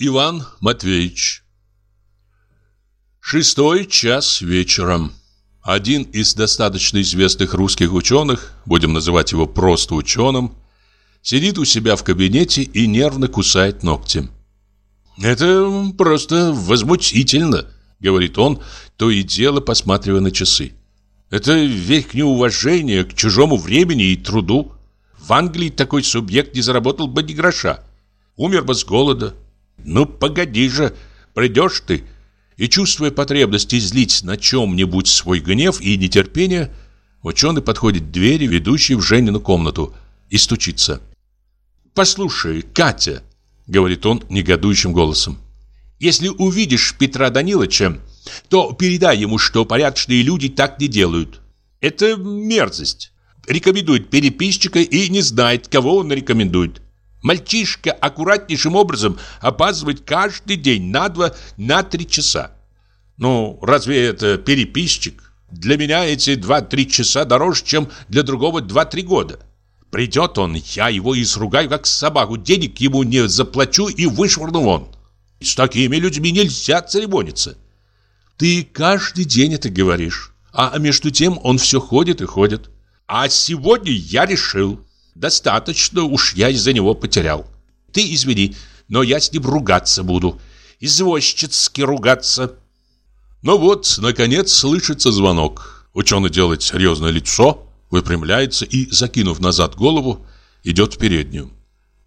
Иван Матвеевич Шестой час вечером. Один из достаточно известных русских ученых, будем называть его просто ученым, сидит у себя в кабинете и нервно кусает ногти. «Это просто возмутительно», — говорит он, то и дело посматривая на часы. «Это век неуважения к чужому времени и труду. В Англии такой субъект не заработал бы ни гроша. Умер бы с голода. Ну, погоди же, придешь ты» И чувствуя потребность излить на чем-нибудь свой гнев и нетерпение, ученый подходит к двери, ведущей в Женину комнату, и стучится. «Послушай, Катя», — говорит он негодующим голосом, «если увидишь Петра Даниловича, то передай ему, что порядочные люди так не делают. Это мерзость. Рекомендует переписчика и не знает, кого он рекомендует. Мальчишка аккуратнейшим образом опаздывает каждый день на два, на три часа. Ну, разве это переписчик? Для меня эти два-три часа дороже, чем для другого два-три года. Придет он, я его изругаю, как собаку, денег ему не заплачу и вышвырну вон. С такими людьми нельзя церемониться. Ты каждый день это говоришь, а между тем он все ходит и ходит. А сегодня я решил, Достаточно уж я из-за него потерял. Ты извини, но я с ним ругаться буду. Извозчицки ругаться. Ну вот, наконец, слышится звонок. Ученый делает серьезное лицо, выпрямляется и, закинув назад голову, идет в переднюю.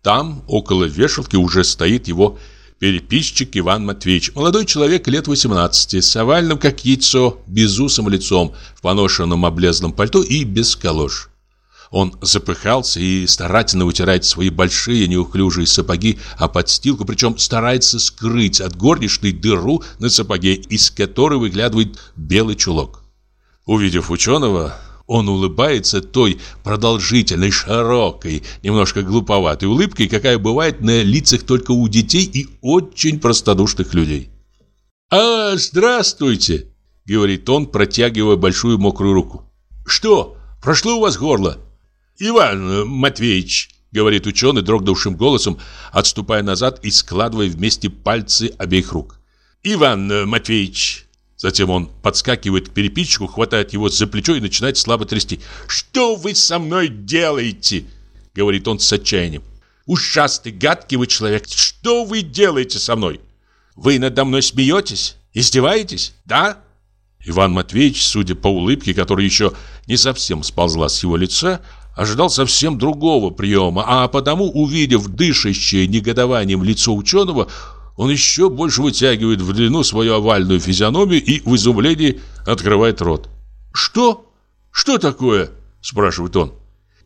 Там, около вешалки, уже стоит его переписчик Иван Матвеевич. Молодой человек лет 18, с овальным, как яйцо, безусым лицом, в поношенном облезлом пальто и без калош. Он запыхался и старательно вытирает свои большие неуклюжие сапоги о подстилку, причем старается скрыть от горничной дыру на сапоге, из которой выглядывает белый чулок. Увидев ученого, он улыбается той продолжительной, широкой, немножко глуповатой улыбкой, какая бывает на лицах только у детей и очень простодушных людей. «А, здравствуйте!» — говорит он, протягивая большую мокрую руку. «Что, прошло у вас горло?» «Иван Матвеевич», — говорит ученый дрогнувшим голосом, отступая назад и складывая вместе пальцы обеих рук. «Иван Матвеевич». Затем он подскакивает к переписчику, хватает его за плечо и начинает слабо трясти. «Что вы со мной делаете?» — говорит он с отчаянием. «Ужасный, гадкий вы человек. Что вы делаете со мной? Вы надо мной смеетесь? Издеваетесь? Да?» Иван Матвеевич, судя по улыбке, которая еще не совсем сползла с его лица, ожидал совсем другого приема, а потому, увидев дышащее негодованием лицо ученого, он еще больше вытягивает в длину свою овальную физиономию и в изумлении открывает рот. «Что? Что такое?» – спрашивает он.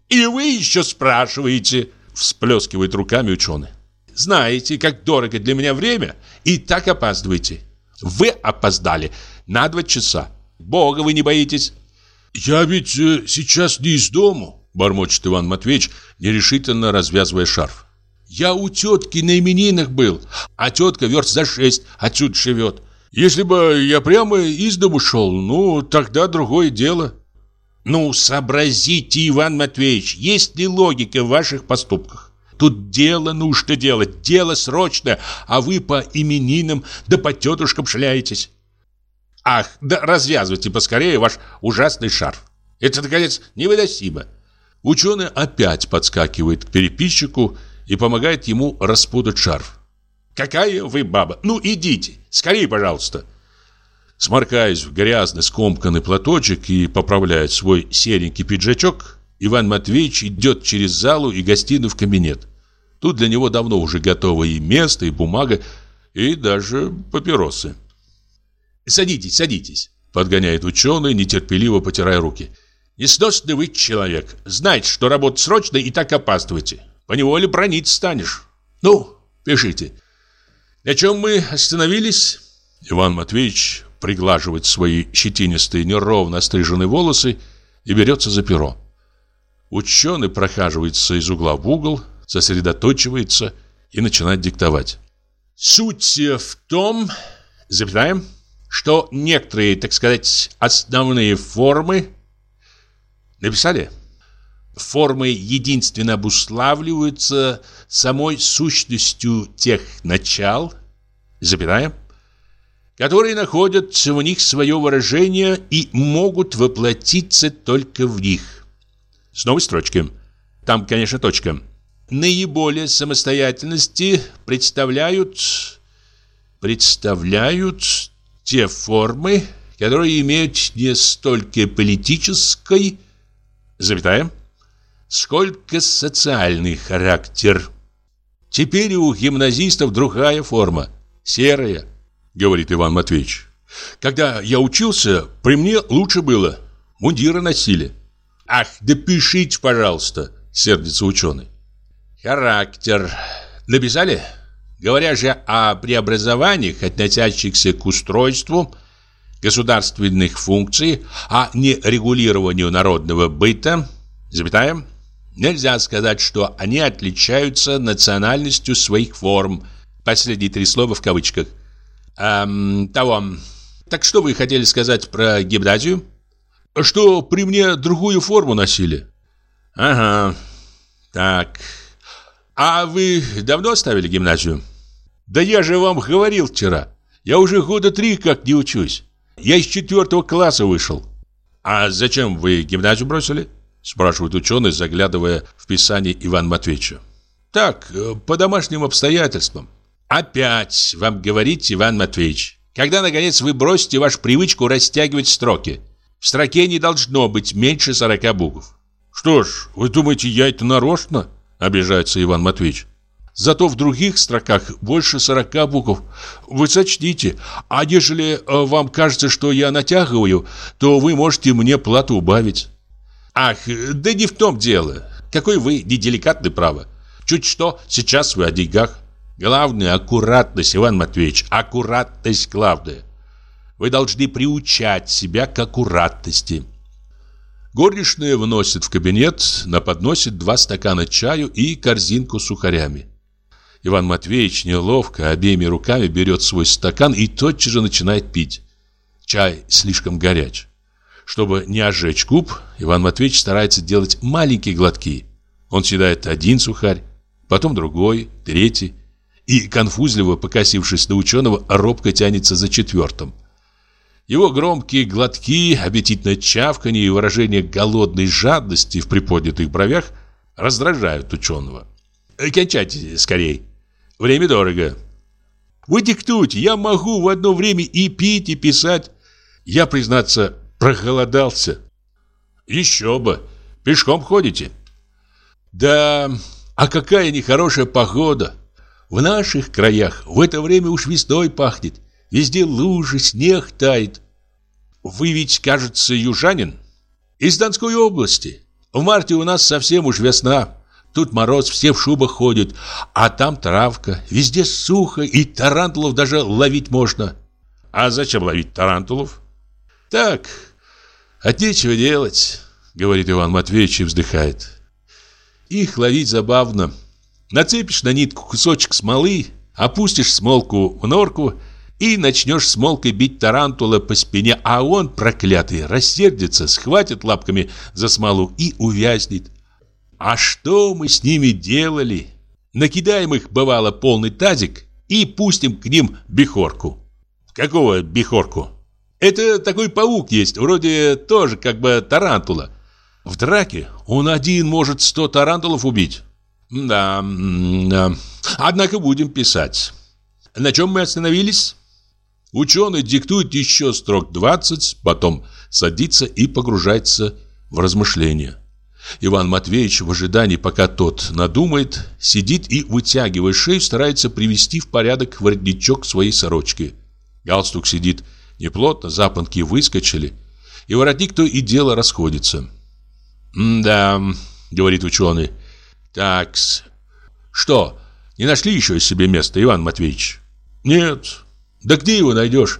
«И вы еще спрашиваете?» – всплескивает руками ученый. «Знаете, как дорого для меня время, и так опаздываете. Вы опоздали на два часа. Бога вы не боитесь?» «Я ведь э, сейчас не из дому», Бормочет Иван Матвеевич, нерешительно развязывая шарф. Я у тетки на именинах был, а тетка верст за шесть отсюда живет. Если бы я прямо из дому шел, ну, тогда другое дело. Ну, сообразите, Иван Матвеевич, есть ли логика в ваших поступках? Тут дело нужно делать, дело срочное, а вы по именинам да по тетушкам шляетесь. Ах, да развязывайте поскорее ваш ужасный шарф. Это, наконец, невыносимо. Ученый опять подскакивает к переписчику и помогает ему распутать шарф. «Какая вы баба! Ну, идите! Скорее, пожалуйста!» Сморкаясь в грязный скомканный платочек и поправляя свой серенький пиджачок, Иван Матвеевич идет через залу и гостиную в кабинет. Тут для него давно уже готово и место, и бумага, и даже папиросы. «Садитесь, садитесь!» — подгоняет ученый, нетерпеливо потирая руки – Несносный вы человек. Знаете, что работа срочная и так опаздываете. Поневоле бронить станешь. Ну, пишите. На чем мы остановились? Иван Матвеевич приглаживает свои щетинистые, неровно остриженные волосы и берется за перо. Ученый прохаживается из угла в угол, сосредоточивается и начинает диктовать. Суть в том, запятаем, что некоторые, так сказать, основные формы Написали? формы единственно обуславливаются самой сущностью тех начал, запятая, которые находят в них свое выражение и могут воплотиться только в них. Снова строчки. Там, конечно, точка. Наиболее самостоятельности представляют представляют те формы, которые имеют не столько политический, запятая, сколько социальный характер. Теперь у гимназистов другая форма, серая, говорит Иван Матвеевич. Когда я учился, при мне лучше было. Мундиры носили. Ах, да пишите, пожалуйста, сердится ученый. Характер. Написали? Говоря же о преобразованиях, относящихся к устройству государственных функций, а не регулированию народного быта, запятая, нельзя сказать, что они отличаются национальностью своих форм. Последние три слова в кавычках. Эм, того. Так что вы хотели сказать про гимназию? Что при мне другую форму носили. Ага. Так. А вы давно оставили гимназию? Да я же вам говорил вчера. Я уже года три как не учусь. Я из четвертого класса вышел. А зачем вы гимназию бросили? Спрашивает ученый, заглядывая в писание Ивана Матвеевича. Так, э, по домашним обстоятельствам. Опять вам говорить, Иван Матвеевич. Когда, наконец, вы бросите вашу привычку растягивать строки? В строке не должно быть меньше сорока букв. Что ж, вы думаете, я это нарочно? Обижается Иван Матвеевич. Зато в других строках больше сорока букв. Вы сочтите. А ежели э, вам кажется, что я натягиваю, то вы можете мне плату убавить. Ах, да не в том дело. Какой вы неделикатный, право. Чуть что, сейчас вы о деньгах. Главное, аккуратность, Иван Матвеевич, аккуратность главная. Вы должны приучать себя к аккуратности. Горничная вносит в кабинет, на подносе два стакана чаю и корзинку с сухарями. Иван Матвеевич неловко обеими руками берет свой стакан и тотчас же начинает пить. Чай слишком горяч. Чтобы не ожечь куб, Иван Матвеевич старается делать маленькие глотки. Он съедает один сухарь, потом другой, третий. И, конфузливо покосившись на ученого, робко тянется за четвертым. Его громкие глотки, аппетитное чавканье и выражение голодной жадности в приподнятых бровях раздражают ученого. «Кончайте скорей. Время дорого». «Вы диктуйте, я могу в одно время и пить, и писать». Я, признаться, проголодался. «Еще бы. Пешком ходите?» «Да, а какая нехорошая погода. В наших краях в это время уж весной пахнет. Везде лужи, снег тает. Вы ведь, кажется, южанин? Из Донской области. В марте у нас совсем уж весна. Тут мороз, все в шубах ходят, а там травка. Везде сухо, и тарантулов даже ловить можно. А зачем ловить тарантулов? Так, от нечего делать, говорит Иван Матвеевич и вздыхает. Их ловить забавно. Нацепишь на нитку кусочек смолы, опустишь смолку в норку и начнешь смолкой бить тарантула по спине, а он, проклятый, рассердится, схватит лапками за смолу и увязнет. А что мы с ними делали? Накидаем их, бывало, полный тазик и пустим к ним бихорку. Какого бихорку? Это такой паук есть, вроде тоже как бы тарантула. В драке он один может сто тарантулов убить. Да, да. Однако будем писать. На чем мы остановились? Ученый диктует еще строк 20, потом садится и погружается в размышления. Иван Матвеевич в ожидании, пока тот надумает, сидит и, вытягивая шею, старается привести в порядок воротничок своей сорочки. Галстук сидит неплотно, запонки выскочили, и воротник то и дело расходится. «Да», — говорит ученый, — «такс». «Что, не нашли еще себе место, Иван Матвеевич?» «Нет, да где его найдешь?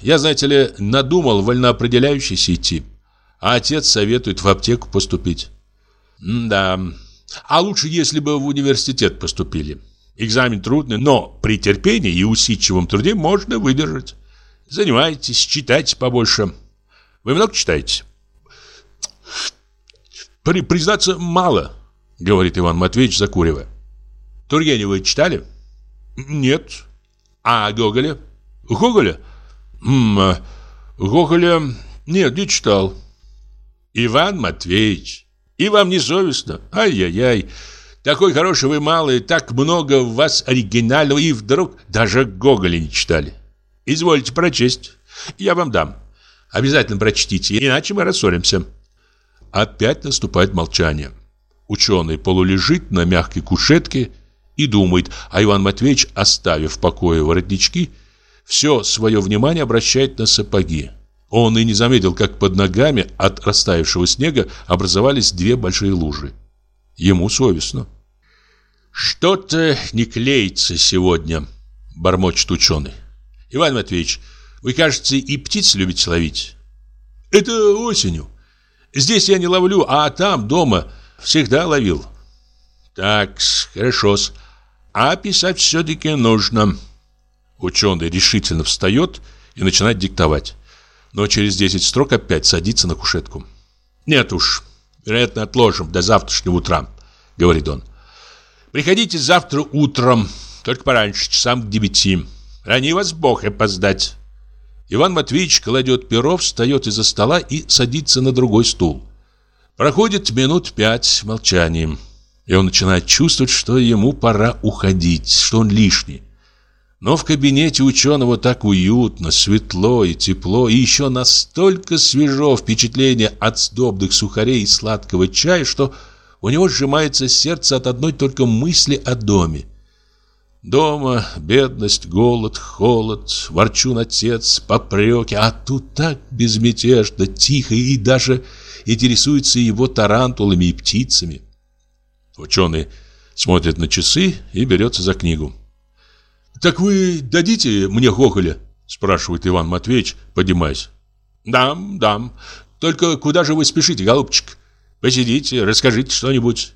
Я, знаете ли, надумал вольноопределяющийся идти. А отец советует в аптеку поступить. Да. А лучше, если бы в университет поступили. Экзамен трудный, но при терпении и усидчивом труде можно выдержать. Занимайтесь, читайте побольше. Вы много читаете? При, признаться, мало, говорит Иван Матвеевич, закуривая. Тургенева читали? Нет. А Гоголя? Гоголя? М -м, Гоголя нет, не читал. Иван Матвеевич, и вам не совестно? Ай-яй-яй. Такой хороший вы малый, так много в вас оригинального, и вдруг даже Гоголя не читали. Извольте прочесть. Я вам дам. Обязательно прочтите, иначе мы рассоримся. Опять наступает молчание. Ученый полулежит на мягкой кушетке и думает, а Иван Матвеевич, оставив в покое воротнички, все свое внимание обращает на сапоги. Он и не заметил, как под ногами от растаявшего снега образовались две большие лужи. Ему совестно. «Что-то не клеится сегодня», — бормочет ученый. «Иван Матвеевич, вы, кажется, и птиц любите ловить?» «Это осенью. Здесь я не ловлю, а там, дома, всегда ловил». «Так, хорошо-с. А писать все-таки нужно». Ученый решительно встает и начинает диктовать. Но через 10 строк опять садится на кушетку. «Нет уж, вероятно, отложим до завтрашнего утра», — говорит он. «Приходите завтра утром, только пораньше, часам к девяти. Рани вас Бог опоздать». Иван Матвеевич кладет перо, встает из-за стола и садится на другой стул. Проходит минут пять в молчании, и он начинает чувствовать, что ему пора уходить, что он лишний. Но в кабинете ученого так уютно, светло и тепло, и еще настолько свежо впечатление от сдобных сухарей и сладкого чая, что у него сжимается сердце от одной только мысли о доме. Дома бедность, голод, холод, ворчун отец, попреки, а тут так безмятежно, тихо и даже интересуется его тарантулами и птицами. Ученый смотрит на часы и берется за книгу. «Так вы дадите мне Гоголя?» спрашивает Иван Матвеевич, поднимаясь. «Дам, дам. Только куда же вы спешите, голубчик? Посидите, расскажите что-нибудь».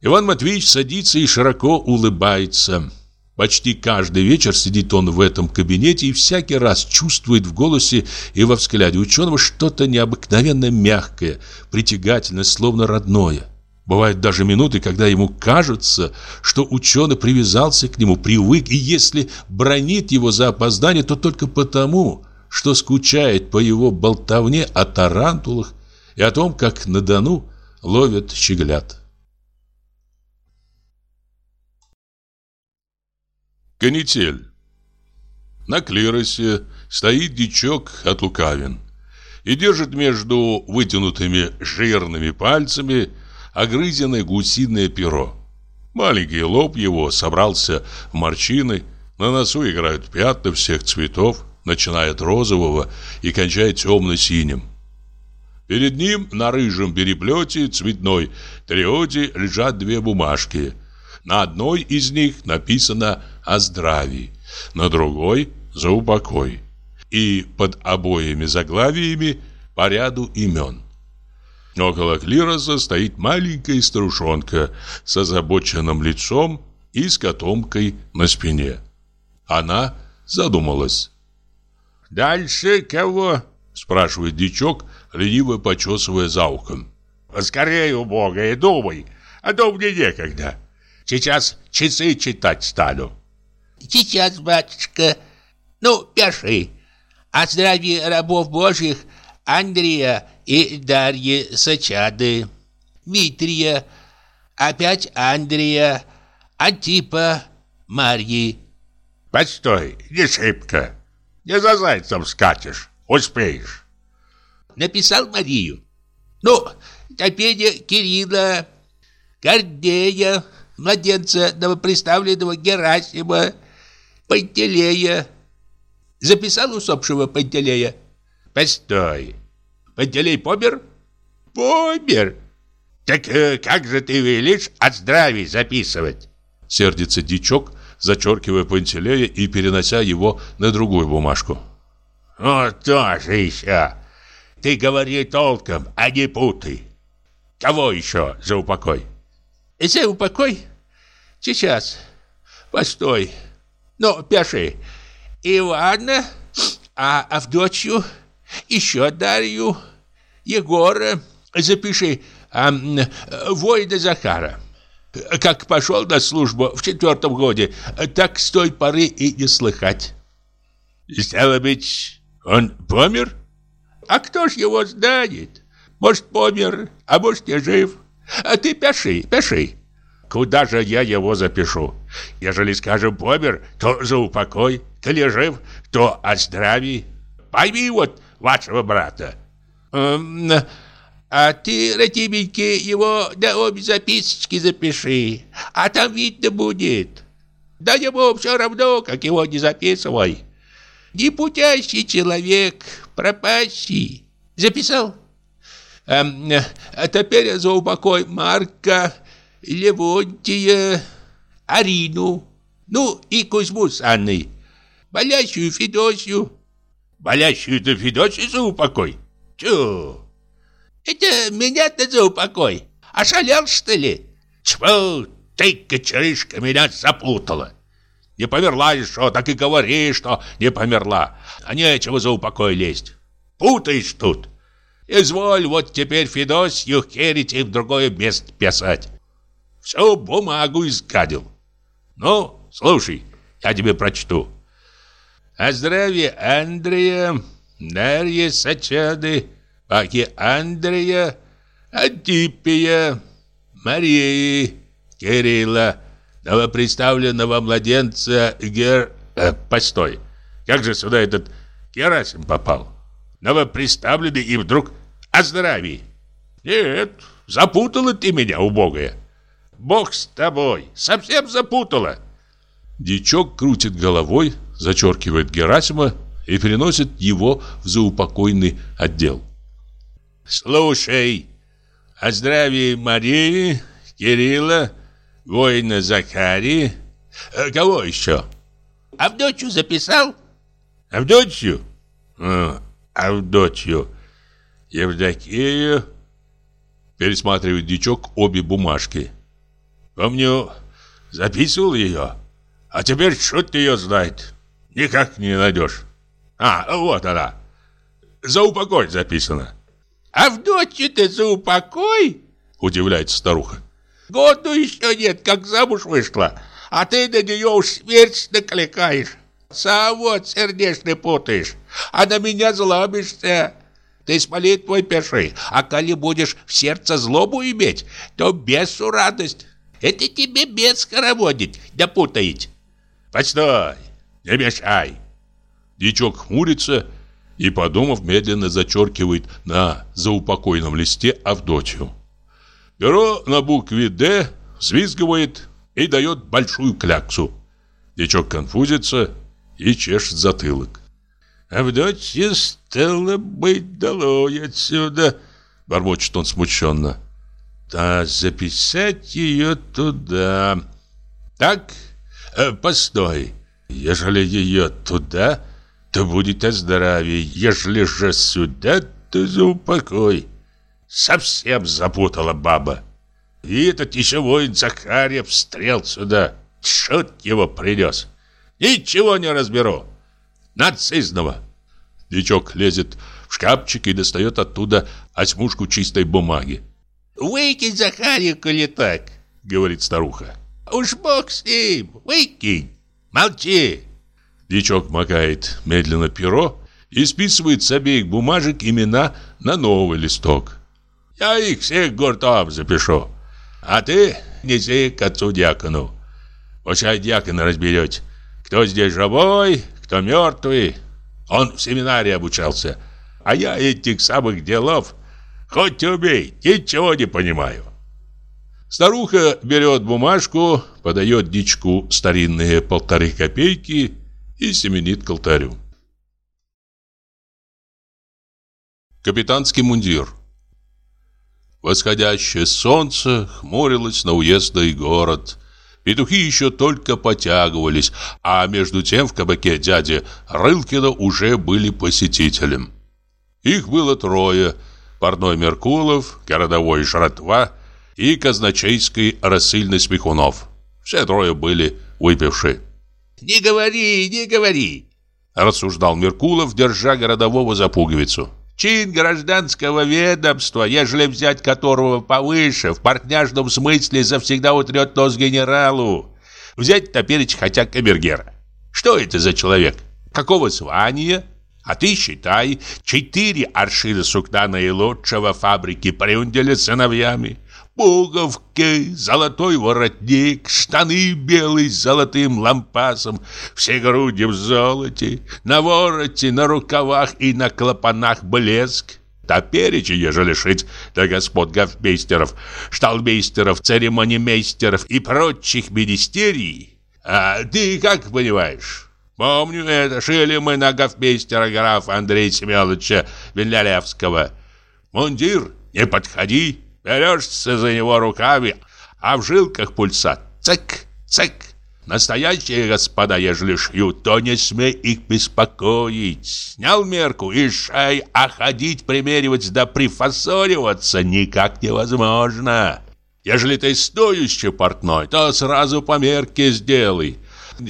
Иван Матвеевич садится и широко улыбается. Почти каждый вечер сидит он в этом кабинете и всякий раз чувствует в голосе и во взгляде ученого что-то необыкновенно мягкое, притягательное, словно родное. Бывают даже минуты, когда ему кажется, что ученый привязался к нему, привык, и если бронит его за опоздание, то только потому, что скучает по его болтовне о тарантулах и о том, как на Дону ловят щеглят. Канитель. На клиросе стоит дичок от лукавин и держит между вытянутыми жирными пальцами огрызенное гусиное перо. Маленький лоб его собрался в морщины, на носу играют пятна всех цветов, начиная от розового и кончая темно-синим. Перед ним на рыжем переплете цветной триоде лежат две бумажки. На одной из них написано «О здравии», на другой «За упокой». И под обоими заглавиями по ряду имен. Около клироса стоит маленькая старушонка с озабоченным лицом и с котомкой на спине. Она задумалась. «Дальше кого?» – спрашивает дичок, лениво почесывая за ухом. «Скорее, убогая, думай, а то мне некогда. Сейчас часы читать стану». «Сейчас, батюшка. Ну, пиши. О здравии рабов божьих Андрея и Дарьи Сачады, Дмитрия, опять Андрея, Антипа, Марьи. Постой, не шибко. Не за зайцем скачешь, успеешь. Написал Марию. Ну, теперь Кирилла, Гордея, младенца новоприставленного Герасима, Пантелея. Записал усопшего Пантелея? Постой, Пантелей помер? Помер. Так э, как же ты велишь от здравия записывать? Сердится дичок, зачеркивая Пантелея и перенося его на другую бумажку. О, тоже еще. Ты говори толком, а не путай. Кого еще за упокой? За упокой? Сейчас. Постой. Ну, пиши. Ивана, а Авдотью, еще Дарью, Егора, запиши а, воина Захара. Как пошел на службу в четвертом годе, так с той поры и не слыхать. Стало быть, он помер? А кто ж его знает? Может, помер, а может, и жив. А ты пиши, пиши. Куда же я его запишу? Ежели, скажем, помер, то за упокой, коли жив, то о здравии. Пойми вот вашего брата. Эм, а ты, Ратибеньки, его на обе записочки запиши, а там видно будет. Да ему все равно, как его не записывай. Непутящий человек, пропащий. Записал? Эм, а теперь за упокой Марка, Левонтия, Арину, ну и Кузьму с Анной, болящую Федосью. Болящую-то Федосью за упокой? Чу! Это меня-то за упокой. Ошалел, что ли? Тьфу, ты, кочерышка, меня запутала. Не померла еще, так и говори, что не померла. А нечего за упокой лезть. Путаешь тут. Изволь вот теперь Федосью херить и в другое место писать. Всю бумагу изгадил. Ну, слушай, я тебе прочту. О здравии Андрея, Дарьи Сачады, Паки Андрея, Антипия, Марии, Кирилла, новоприставленного младенца Гер... Э, постой, как же сюда этот Герасим попал? Новоприставленный и вдруг о здравии. Нет, запутала ты меня, убогая. Бог с тобой, совсем запутала. Дичок крутит головой, зачеркивает Герасима и переносит его в заупокойный отдел. Слушай, о здравии Марии, Кирилла, воина Захарии. А кого еще? Авдотью записал? Авдотью? А, Авдотью. Евдокию. Пересматривает дичок обе бумажки. Помню, записывал ее. А теперь что ее знает. Никак не найдешь. А, вот она. За упокой записано. Авдотью-то за упокой? Удивляется старуха. Году еще нет, как замуж вышла, а ты на нее уж смерть накликаешь. Сам вот сердечный путаешь, а на меня злобишься. Ты с молитвой пиши, а коли будешь в сердце злобу иметь, то бесу радость. Это тебе бес хороводит, да путает. Постой, не мешай. Дичок хмурится и, подумав, медленно зачеркивает на заупокойном листе Авдотью. Перо на букве «Д» взвизгивает и дает большую кляксу. Дичок конфузится и чешет затылок. «Авдотья стало быть долой отсюда!» Бормочет он смущенно. «Да записать ее туда...» «Так, э, постой, ежели ее туда, то будет о здравии, ежели же сюда, то за упокой». Совсем запутала баба. И этот еще воин Захарьев встрел сюда. Шут его принес. Ничего не разберу. Нацизного. Дичок лезет в шкафчик и достает оттуда осьмушку чистой бумаги. «Выкинь, Захарьев, коли так», — говорит старуха. «Уж бог с ним, выкинь, молчи». Дичок макает медленно перо и списывает с обеих бумажек имена на новый листок. Я их всех гуртом запишу. А ты неси к отцу дьякону. Пускай дьякон разберете, кто здесь живой, кто мертвый. Он в семинарии обучался, а я этих самых делов, хоть убей, ничего не понимаю. Старуха берет бумажку, подает дичку старинные полторы копейки и семенит к алтарю. Капитанский мундир Восходящее солнце хмурилось на уездный город. Петухи еще только потягивались, а между тем в кабаке дяди Рылкина уже были посетителем. Их было трое – парной Меркулов, городовой Жратва и казначейский рассыльный Смехунов. Все трое были выпившие. «Не говори, не говори!» – рассуждал Меркулов, держа городового за пуговицу. Чин гражданского ведомства, ежели взять которого повыше, в партняжном смысле завсегда утрет нос генералу. Взять топеречь хотя камергера. Что это за человек? Какого звания? А ты считай, четыре аршина сукна наилучшего фабрики приундели сыновьями пуговки, золотой воротник, штаны белые с золотым лампасом, все груди в золоте, на вороте, на рукавах и на клапанах блеск. Топеречи, ежели шить для господ гофмейстеров, шталмейстеров, церемонимейстеров и прочих министерий, а ты как понимаешь? Помню это, шили мы на гофмейстера графа Андрея Семеновича Венлялевского. Мундир, не подходи, Берешься за него руками, а в жилках пульса цик, цик. Настоящие господа, ежели шьют, то не смей их беспокоить. Снял мерку и шей, а ходить, примеривать да прифасориваться никак невозможно. Ежели ты стоящий портной, то сразу по мерке сделай.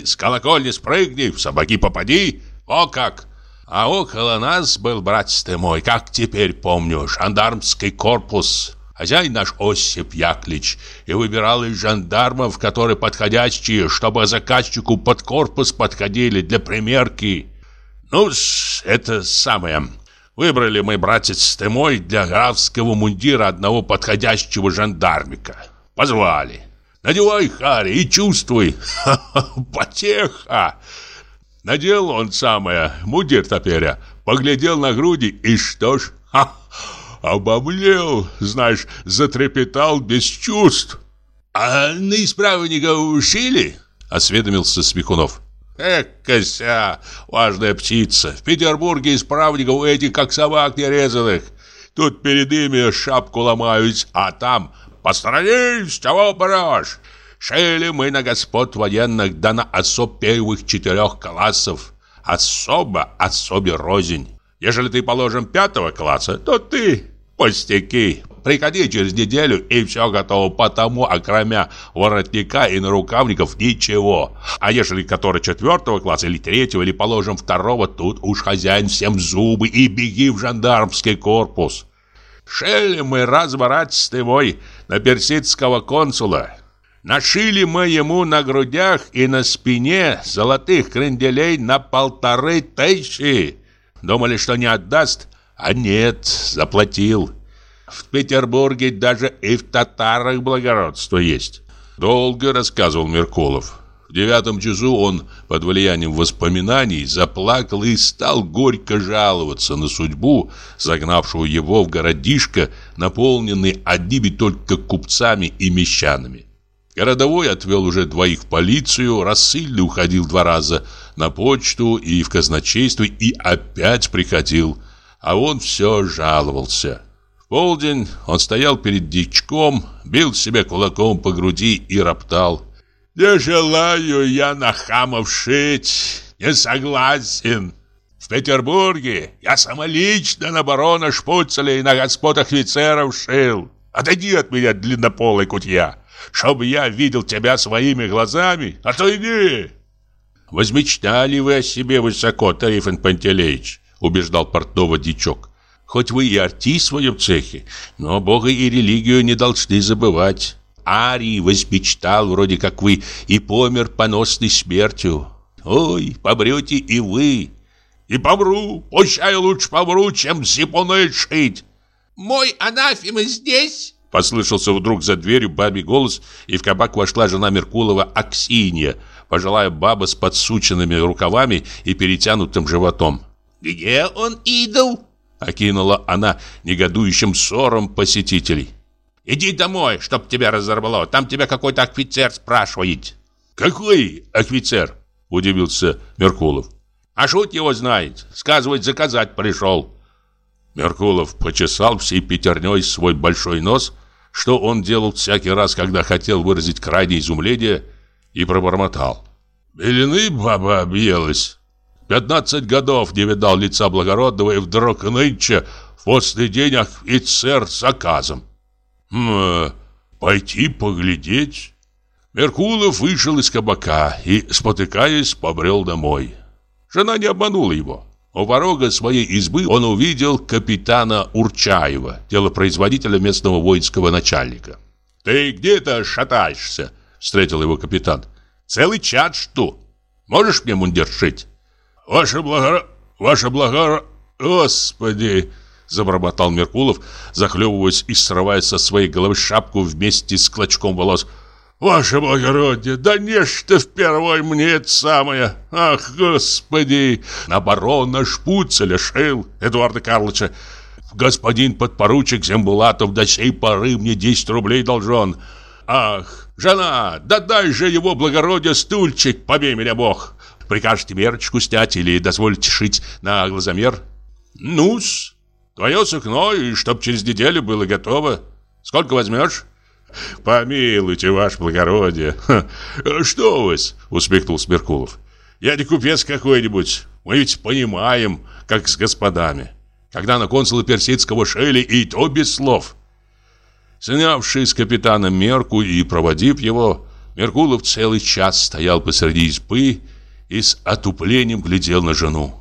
С колокольни спрыгни, в собаки попади. О как! А около нас был, братец ты мой, как теперь помню, жандармский корпус хозяин наш Осип Яклич, и выбирал из жандармов, которые подходящие, чтобы заказчику под корпус подходили для примерки. ну это самое. Выбрали мы, братец ты мой, для графского мундира одного подходящего жандармика. Позвали. Надевай, Харри, и чувствуй. Потеха. Надел он самое, мундир топеря, поглядел на груди, и что ж, ха, обомлел, знаешь, затрепетал без чувств. «А на исправника ушили?» — осведомился Смехунов. «Экося, важная птица. В Петербурге исправников у этих, как собак нерезанных. Тут перед ими шапку ломаюсь, а там «Посторонись, чего брешь?» Шили мы на господ военных, да на особ первых четырех классов. Особо особе рознь. Ежели ты, положим, пятого класса, то ты пустяки. Приходи через неделю, и все готово, потому, окромя воротника и нарукавников, ничего. А ежели который четвертого класса, или третьего, или, положим, второго, тут уж хозяин всем зубы и беги в жандармский корпус. Шели мы раз, братец ты мой, на персидского консула. Нашили мы ему на грудях и на спине золотых кренделей на полторы тысячи. Думали, что не отдаст, а нет, заплатил. В Петербурге даже и в татарах благородство есть. Долго рассказывал Меркулов. В девятом часу он под влиянием воспоминаний заплакал и стал горько жаловаться на судьбу, загнавшую его в городишко, наполненный одними только купцами и мещанами. Городовой отвел уже двоих в полицию, рассыльный уходил два раза на почту и в казначейство и опять приходил, а он все жаловался. В полдень он стоял перед дичком, бил себя кулаком по груди и роптал. «Не желаю я на хамов шить, не согласен. В Петербурге я самолично на барона Шпуцеля и на господ офицеров шил. Отойди от меня, длиннополый кутья, чтобы я видел тебя своими глазами. Отойди!» «Возмечтали вы о себе высоко, Тарифон Пантелеич», убеждал портного дичок. «Хоть вы и артист в своем цехе, но Бога и религию не должны забывать. Арий возмечтал, вроде как вы, и помер поносной смертью. Ой, помрете и вы». «И помру, пущай лучше помру, чем зипуны шить». «Мой анафема здесь?» Послышался вдруг за дверью бабий голос, и в кабак вошла жена Меркулова Аксинья, пожилая баба с подсученными рукавами и перетянутым животом. «Где он, идол?» Окинула она негодующим ссором посетителей. «Иди домой, чтоб тебя разорвало, там тебя какой-то офицер спрашивает». «Какой офицер?» – удивился Меркулов. «А шут его знает, сказывает, заказать пришел». Меркулов почесал всей пятерней свой большой нос, что он делал всякий раз, когда хотел выразить крайнее изумление, и пробормотал. «Белины баба объелась. Пятнадцать годов не видал лица благородного, и вдруг нынче в постный день офицер с заказом. Хм, пойти поглядеть?» Меркулов вышел из кабака и, спотыкаясь, побрел домой. Жена не обманула его. У порога своей избы он увидел капитана Урчаева, делопроизводителя местного воинского начальника. «Ты где-то шатаешься?» — встретил его капитан. «Целый чат что? Можешь мне мундир шить?» «Ваше благо... Ваше благо... Господи!» Забормотал Меркулов, захлебываясь и срывая со своей головы шапку вместе с клочком волос. «Ваше благородие, да нечто впервой мне это самое! Ах, господи! На барона Шпуцеля шил Эдуарда Карловича. Господин подпоручик Зембулатов до сей поры мне 10 рублей должен. Ах, жена, да дай же его благородие стульчик, побей меня бог! Прикажете мерочку снять или дозволите шить на глазомер? Ну-с, твое сукно, и чтоб через неделю было готово. Сколько возьмешь? Помилуйте, ваше благородие. Ха, что вас? Усмехнулся Меркулов. Я не купец какой-нибудь. Мы ведь понимаем, как с господами. Когда на консула персидского шели, и то без слов. Снявший с капитана мерку и проводив его, Меркулов целый час стоял посреди избы и с отуплением глядел на жену.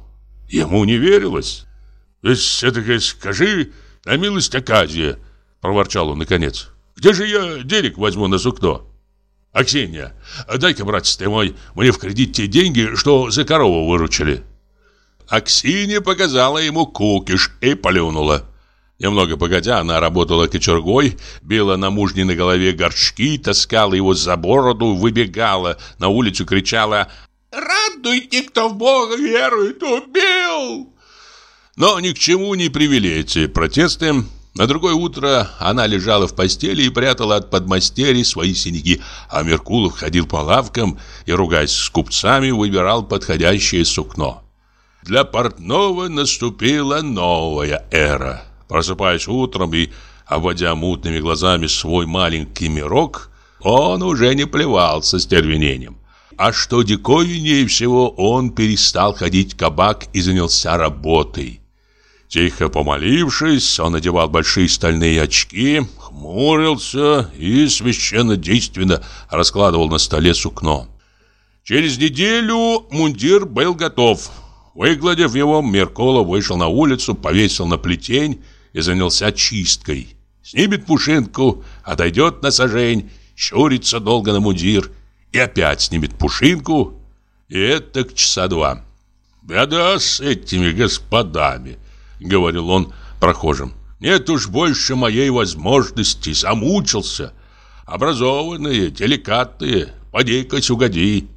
Ему не верилось. «Все-таки скажи, на милость Аказия», — проворчал он наконец. «Где же я денег возьму на сукно?» «Аксинья, дай-ка, братец ты мой, мне в кредит те деньги, что за корову выручили». Аксинья показала ему кукиш и плюнула. Немного погодя, она работала кочергой, била на мужни на голове горшки, таскала его за бороду, выбегала, на улицу кричала Радуйте, кто в Бога верует, убил!» Но ни к чему не привели эти протесты. На другое утро она лежала в постели и прятала от подмастерий свои синяки, а Меркулов ходил по лавкам и, ругаясь с купцами, выбирал подходящее сукно. Для портного наступила новая эра. Просыпаясь утром и обводя мутными глазами свой маленький мирок, он уже не плевался стервенением. А что диковиннее всего, он перестал ходить в кабак и занялся работой. Тихо помолившись, он надевал большие стальные очки, хмурился и священно действенно раскладывал на столе сукно. Через неделю мундир был готов. Выгладив его, Меркола вышел на улицу, повесил на плетень и занялся чисткой. Снимет пушинку, отойдет на сажень, щурится долго на мундир и опять снимет пушинку, и это к часа два. «Беда с этими господами», — говорил он прохожим. «Нет уж больше моей возможности, замучился. Образованные, деликатные, поди-ка угоди».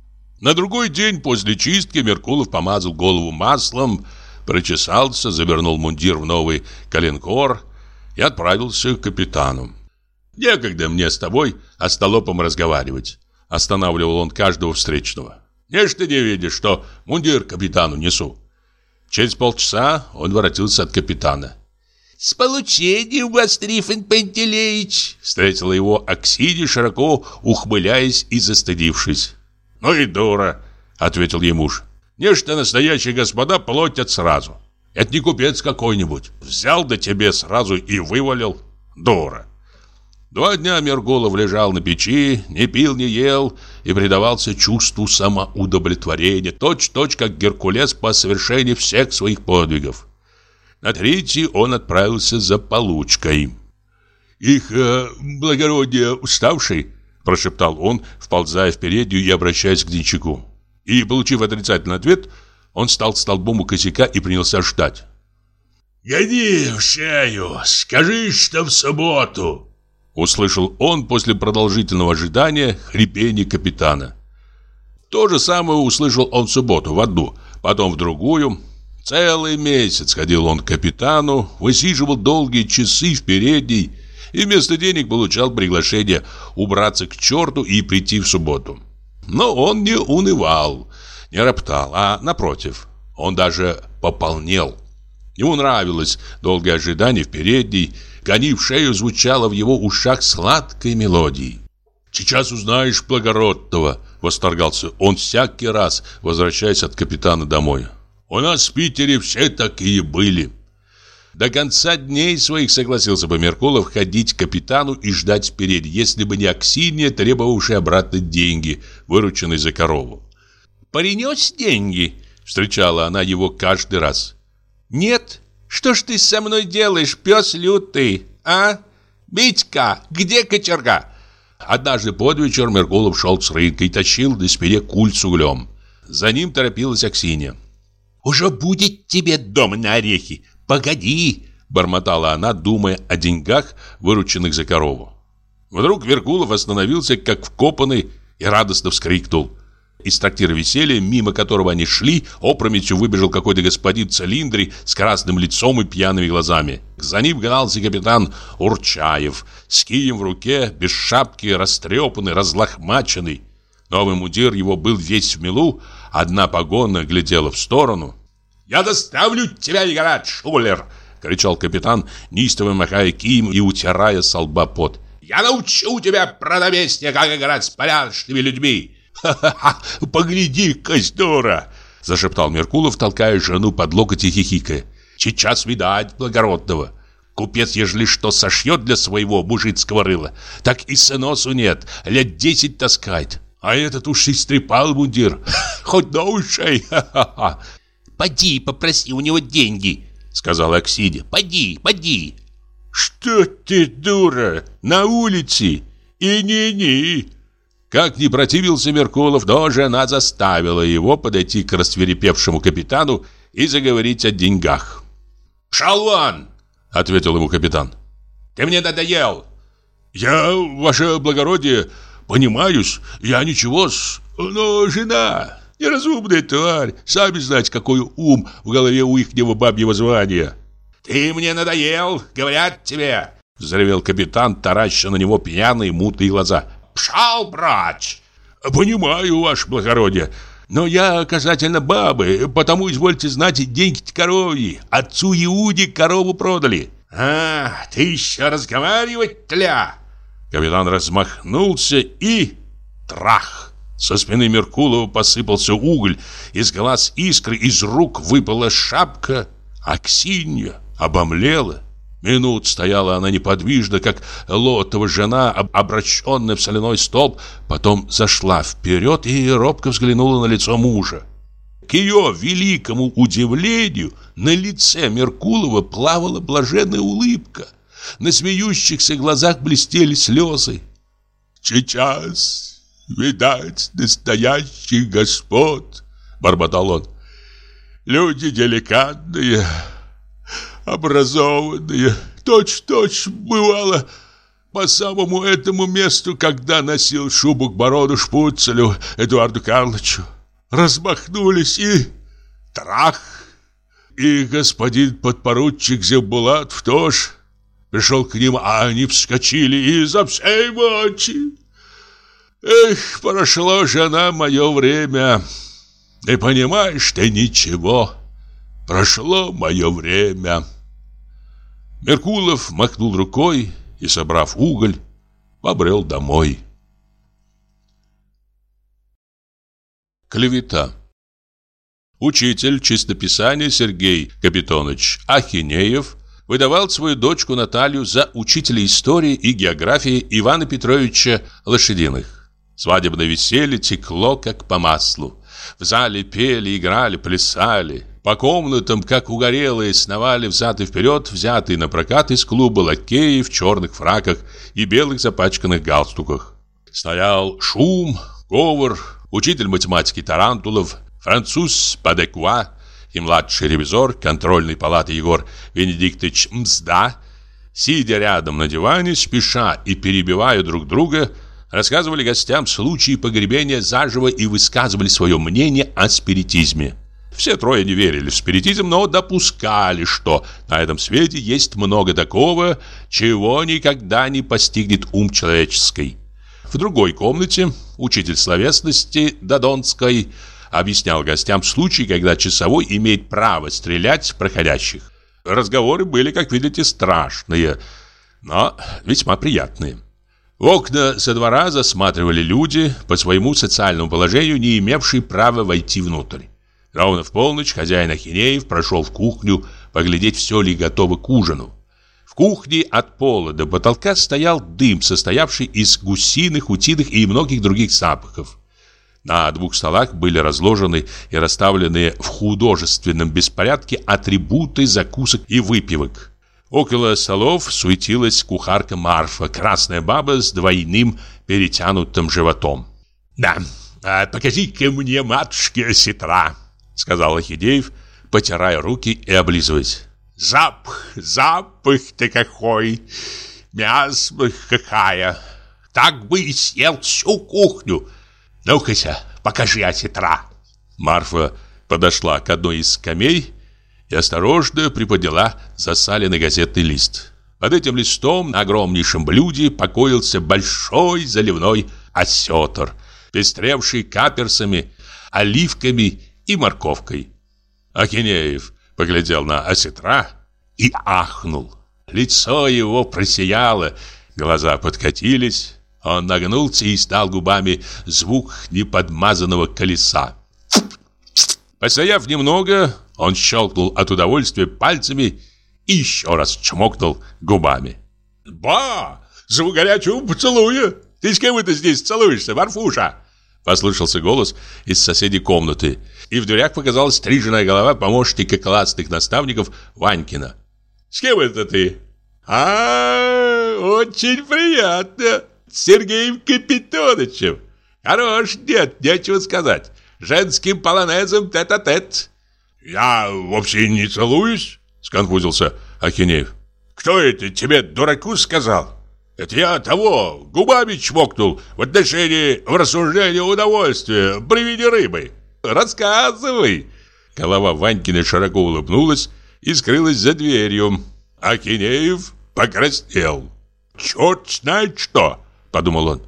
На другой день после чистки Меркулов помазал голову маслом, прочесался, завернул мундир в новый коленкор и отправился к капитану. «Некогда мне с тобой остолопом разговаривать. Останавливал он каждого встречного. «Не ж ты не видишь, что мундир капитану несу». Через полчаса он воротился от капитана. «С получением вас, Трифон Пантелеич!» Встретила его Аксиди, широко ухмыляясь и застыдившись. «Ну и дура!» — ответил ей муж. «Нечто настоящие господа платят сразу. Это не купец какой-нибудь. Взял до тебе сразу и вывалил. Дура!» Два дня Мерголов лежал на печи, не пил, не ел и предавался чувству самоудовлетворения, точь-точь как Геркулес по совершении всех своих подвигов. На третий он отправился за получкой. «Их э, благородие уставший», – прошептал он, вползая в переднюю и обращаясь к Денчаку. И, получив отрицательный ответ, он стал столбом у косяка и принялся ждать. «Гони в шею, скажи, что в субботу», Услышал он после продолжительного ожидания хрипение капитана. То же самое услышал он в субботу в одну, потом в другую. Целый месяц ходил он к капитану, высиживал долгие часы в передней и вместо денег получал приглашение убраться к черту и прийти в субботу. Но он не унывал, не роптал, а напротив, он даже пополнел. Ему нравилось долгое ожидание в передней, гони в шею звучало в его ушах сладкой мелодией. «Сейчас узнаешь благородного», — восторгался он всякий раз, возвращаясь от капитана домой. «У нас в Питере все такие были». До конца дней своих согласился бы Меркулов ходить к капитану и ждать впереди, если бы не Аксинья, требовавшая обратно деньги, вырученные за корову. «Принес деньги?» — Встречала она его каждый раз. «Нет? Что ж ты со мной делаешь, пес лютый, а? Митька, где кочерга?» Однажды под вечер Меркулов шел с рынка и тащил на спине куль с углем. За ним торопилась Аксинья. «Уже будет тебе дом на орехи. Погоди!» Бормотала она, думая о деньгах, вырученных за корову. Вдруг Меркулов остановился, как вкопанный, и радостно вскрикнул. Из трактира веселья, мимо которого они шли, опрометью выбежал какой-то господин в цилиндре с красным лицом и пьяными глазами. За ним гнался капитан Урчаев, с кием в руке, без шапки, растрепанный, разлохмаченный. Новый мудир его был весь в мелу, одна погона глядела в сторону. «Я доставлю тебя, Егорат, шулер!» — кричал капитан, неистово махая кием и утирая с лба пот. «Я научу тебя, продовестия, как играть с порядочными людьми!» «Ха-ха-ха! Погляди-ка, здорово!» Зашептал Меркулов, толкая жену под локоть и хихикая. «Сейчас видать благородного!» Купец, ежели что сошьет для своего мужицкого рыла, так и сыносу нет, лет десять таскает. А этот уж истрепал мундир, хоть до ушей, ха-ха-ха. «Поди, попроси у него деньги», — сказала Аксинья. «Поди, поди». «Что ты, дура, на улице? И не-не!» Как ни противился Меркулов, но жена заставила его подойти к рассверепевшему капитану и заговорить о деньгах. «Шалван!» — ответил ему капитан. «Ты мне надоел!» «Я, ваше благородие, понимаюсь, я ничего-с, но жена, неразумная тварь, сами знаете, какой ум в голове у ихнего бабьего звания». «Ты мне надоел, говорят тебе!» — взревел капитан, тараща на него пьяные мутные глаза. Пшал, брать!» «Понимаю, ваше благородие, но я касательно бабы, потому, извольте знать, деньги коровьи. Отцу Иуде корову продали». «А, ты еще разговаривать, тля!» Капитан размахнулся и... Трах! Со спины Меркулова посыпался уголь, из глаз искры, из рук выпала шапка. Аксинья обомлела. Минут стояла она неподвижно, как лотова жена, обращенная в соляной столб, потом зашла вперед и робко взглянула на лицо мужа. К ее великому удивлению на лице Меркулова плавала блаженная улыбка. На смеющихся глазах блестели слезы. «Сейчас, видать, настоящий господ!» — бормотал он. «Люди деликатные, образованные, точь-точь бывало по самому этому месту, когда носил шубу к барону Шпуцелю Эдуарду Карловичу. Размахнулись и... трах! И господин подпоручик Зевбулатов тоже пришел к ним, а они вскочили и за всей мочи. Эх, прошло, жена, мое время. И понимаешь ты ничего. Прошло мое время. Меркулов махнул рукой и, собрав уголь, побрел домой. Клевета Учитель чистописания Сергей Капитонович Ахинеев выдавал свою дочку Наталью за учителя истории и географии Ивана Петровича Лошадиных. Свадебное веселье текло, как по маслу. В зале пели, играли, плясали. По комнатам, как угорелые, сновали взад и вперед, взятые на прокат из клуба лакеи в черных фраках и белых запачканных галстуках. Стоял шум, говор, учитель математики Тарантулов, француз Падекуа и младший ревизор контрольной палаты Егор Венедиктович Мзда, сидя рядом на диване, спеша и перебивая друг друга, рассказывали гостям случаи погребения заживо и высказывали свое мнение о спиритизме. Все трое не верили в спиритизм, но допускали, что на этом свете есть много такого, чего никогда не постигнет ум человеческий. В другой комнате учитель словесности Додонской объяснял гостям случай, когда часовой имеет право стрелять в проходящих. Разговоры были, как видите, страшные, но весьма приятные. Окна со двора засматривали люди, по своему социальному положению не имевшие права войти внутрь. Ровно в полночь хозяин Ахинеев прошел в кухню поглядеть, все ли готово к ужину. В кухне от пола до потолка стоял дым, состоявший из гусиных, утиных и многих других запахов. На двух столах были разложены и расставлены в художественном беспорядке атрибуты закусок и выпивок. Около столов суетилась кухарка Марфа, красная баба с двойным перетянутым животом. «Да, а покажи-ка мне, матушке, сетра», — сказал Ахидеев, потирая руки и облизываясь. «Запах, запах-то какой! Мясо какая! Так бы и съел всю кухню! Ну-ка, покажи осетра!» Марфа подошла к одной из скамей и осторожно приподняла засаленный газетный лист. Под этим листом на огромнейшем блюде покоился большой заливной осетр, пестревший каперсами, оливками и морковкой. Акинеев поглядел на осетра и ахнул. Лицо его просияло, глаза подкатились, он нагнулся и стал губами звук неподмазанного колеса. Постояв немного, он щелкнул от удовольствия пальцами и еще раз чмокнул губами. «Ба! Звук горячего поцелуя! Ты с кем это здесь целуешься, Марфуша?» Послышался голос из соседней комнаты, и в дверях показалась стриженная голова помощника классных наставников Ванькина. «С кем это ты?» «А, очень приятно!» с Сергеем Капитоновичем. Хорош дед, нечего сказать. Женским полонезом тет-а-тет. -тет. Я вовсе не целуюсь, сконфузился Акинеев. Кто это тебе, дураку, сказал? Это я того, губами чмокнул в отношении, в рассуждении удовольствия при виде рыбы. Рассказывай. Голова Ванькина широко улыбнулась и скрылась за дверью. Акинеев покраснел. Черт знает что. — подумал он.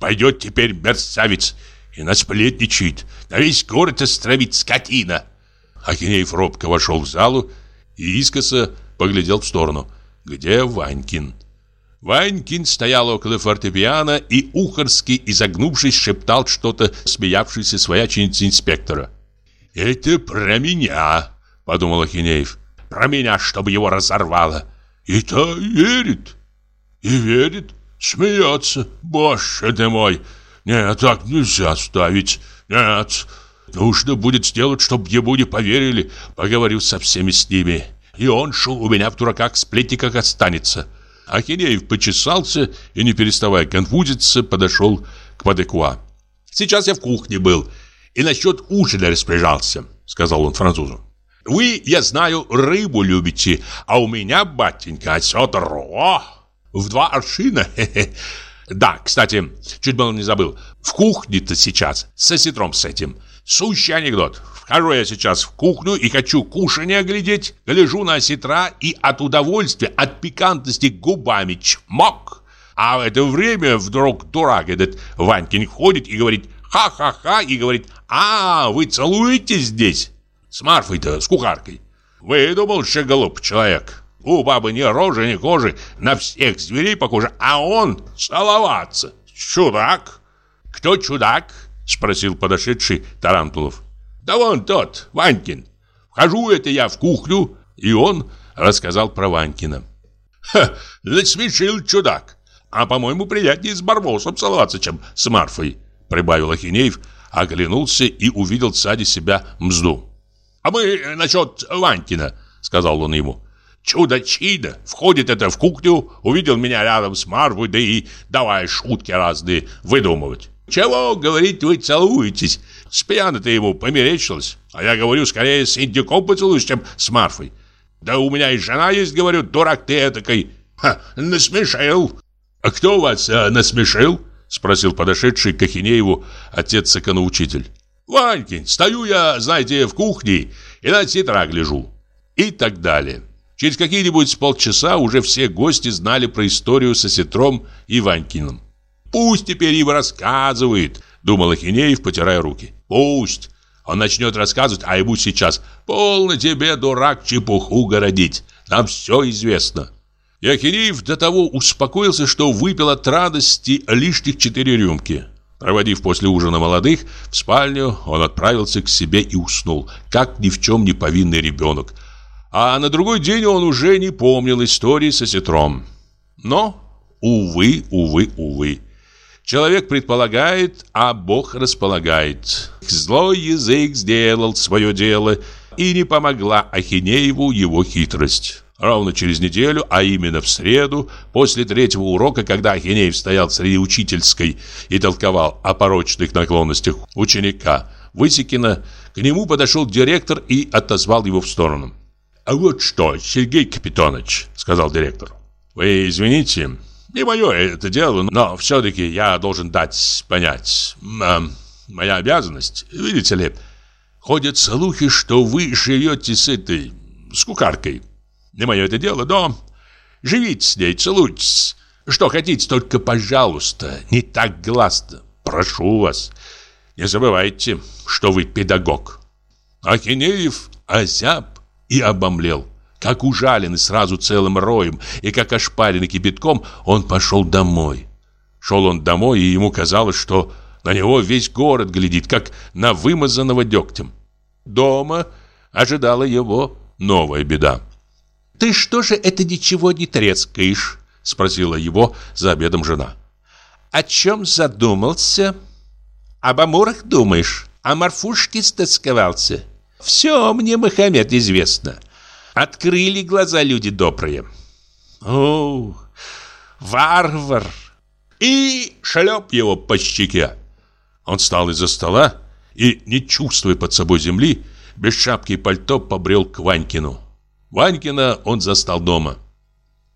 «Пойдет теперь мерзавец и насплетничает, на весь город островит скотина». Акинеев робко вошел в залу и искоса поглядел в сторону, где Ванькин. Ванькин стоял около фортепиано и ухарски, изогнувшись, шептал что-то смеявшейся свояченице инспектора. «Это про меня», — подумал Ахинеев. «Про меня, чтобы его разорвало». И-то верит. И верит. Смеется. Боже ты мой. Нет, так нельзя ставить. Нет. Нужно будет сделать, чтобы ему не поверили. Поговорю со всеми с ними. И он шел у меня в дураках сплетниках останется. Ахинеев почесался и, не переставая конфузиться, подошел к Падекуа. «Сейчас я в кухне был и насчет ужина распоряжался», — сказал он французу. «Вы, я знаю, рыбу любите, а у меня, батенька, осетр, о, в два аршина? Да, кстати, чуть было не забыл. В кухне-то сейчас, со сетром с этим. Сущий анекдот. Вхожу я сейчас в кухню и хочу кушанье глядеть. Гляжу на сетра и от удовольствия, от пикантности губами чмок. А в это время вдруг дурак этот Ванькин ходит и говорит «ха-ха-ха» и говорит «А, вы целуетесь здесь?» С Марфой-то, с кухаркой. Выдумал, что глупый человек. У бабы ни рожи, ни кожи, на всех зверей похоже, а он целоваться. Чудак. Кто чудак? Спросил подошедший Тарантулов. Да вон тот, Ванькин. Вхожу это я в кухню, и он рассказал про Ванькина. Ха, насмешил чудак. А, по-моему, приятнее с Барбосом целоваться, чем с Марфой, прибавил Ахинеев, оглянулся и увидел сзади себя мзду. А мы насчет Ванькина, сказал он ему. Чудо-чидо. Входит это в кухню, увидел меня рядом с Марвой, да и давай шутки разные выдумывать. Чего, говорит, вы целуетесь? С пьяно-то ему померещилось. А я говорю, скорее с индюком поцелуюсь, чем с Марфой. Да у меня и жена есть, говорю, дурак ты этакой. Ха, насмешил. А кто вас а, насмешил? Спросил подошедший к Ахинееву отец-законоучитель. Ванькин, стою я, знаете, в кухне и на тетра гляжу. И так далее. Через какие-нибудь полчаса уже все гости знали про историю со Сетром и Ванькиным. «Пусть теперь им рассказывает», — думал Ахинеев, потирая руки. «Пусть. Он начнет рассказывать, а ему сейчас полно тебе, дурак, чепуху городить. Нам все известно». И Ахинеев до того успокоился, что выпил от радости лишних четыре рюмки. Проводив после ужина молодых, в спальню он отправился к себе и уснул, как ни в чем не повинный ребенок, а на другой день он уже не помнил истории со сетром. Но, увы, увы, увы. Человек предполагает, а Бог располагает. Злой язык сделал свое дело, и не помогла Ахинееву его хитрость. Ровно через неделю, а именно в среду, после третьего урока, когда Ахинеев стоял среди учительской и толковал о порочных наклонностях ученика Высекина, к нему подошел директор и отозвал его в сторону. «А вот что, Сергей Капитонович», — сказал директор, — «вы извините, не мое это дело, но все-таки я должен дать понять. Э, моя обязанность, видите ли, ходят слухи, что вы живете с этой, с кукаркой. Не мое это дело, но живите с ней, целуйтесь. Что хотите, только, пожалуйста, не так гласно. Прошу вас, не забывайте, что вы педагог. Ахинеев озяб и обомлел. Как ужаленный сразу целым роем и как ошпаренный кипятком, он пошел домой. Шел он домой, и ему казалось, что на него весь город глядит, как на вымазанного дегтем. Дома ожидала его новая беда. «Ты что же это ничего не трескаешь?» Спросила его за обедом жена. «О чем задумался?» «Об амурах думаешь? О морфушке стосковался?» «Все мне, Мухаммед, известно. Открыли глаза люди добрые. О, варвар! И шлеп его по щеке. Он встал из-за стола и, не чувствуя под собой земли, без шапки и пальто побрел к Ванькину. Ванькина он застал дома.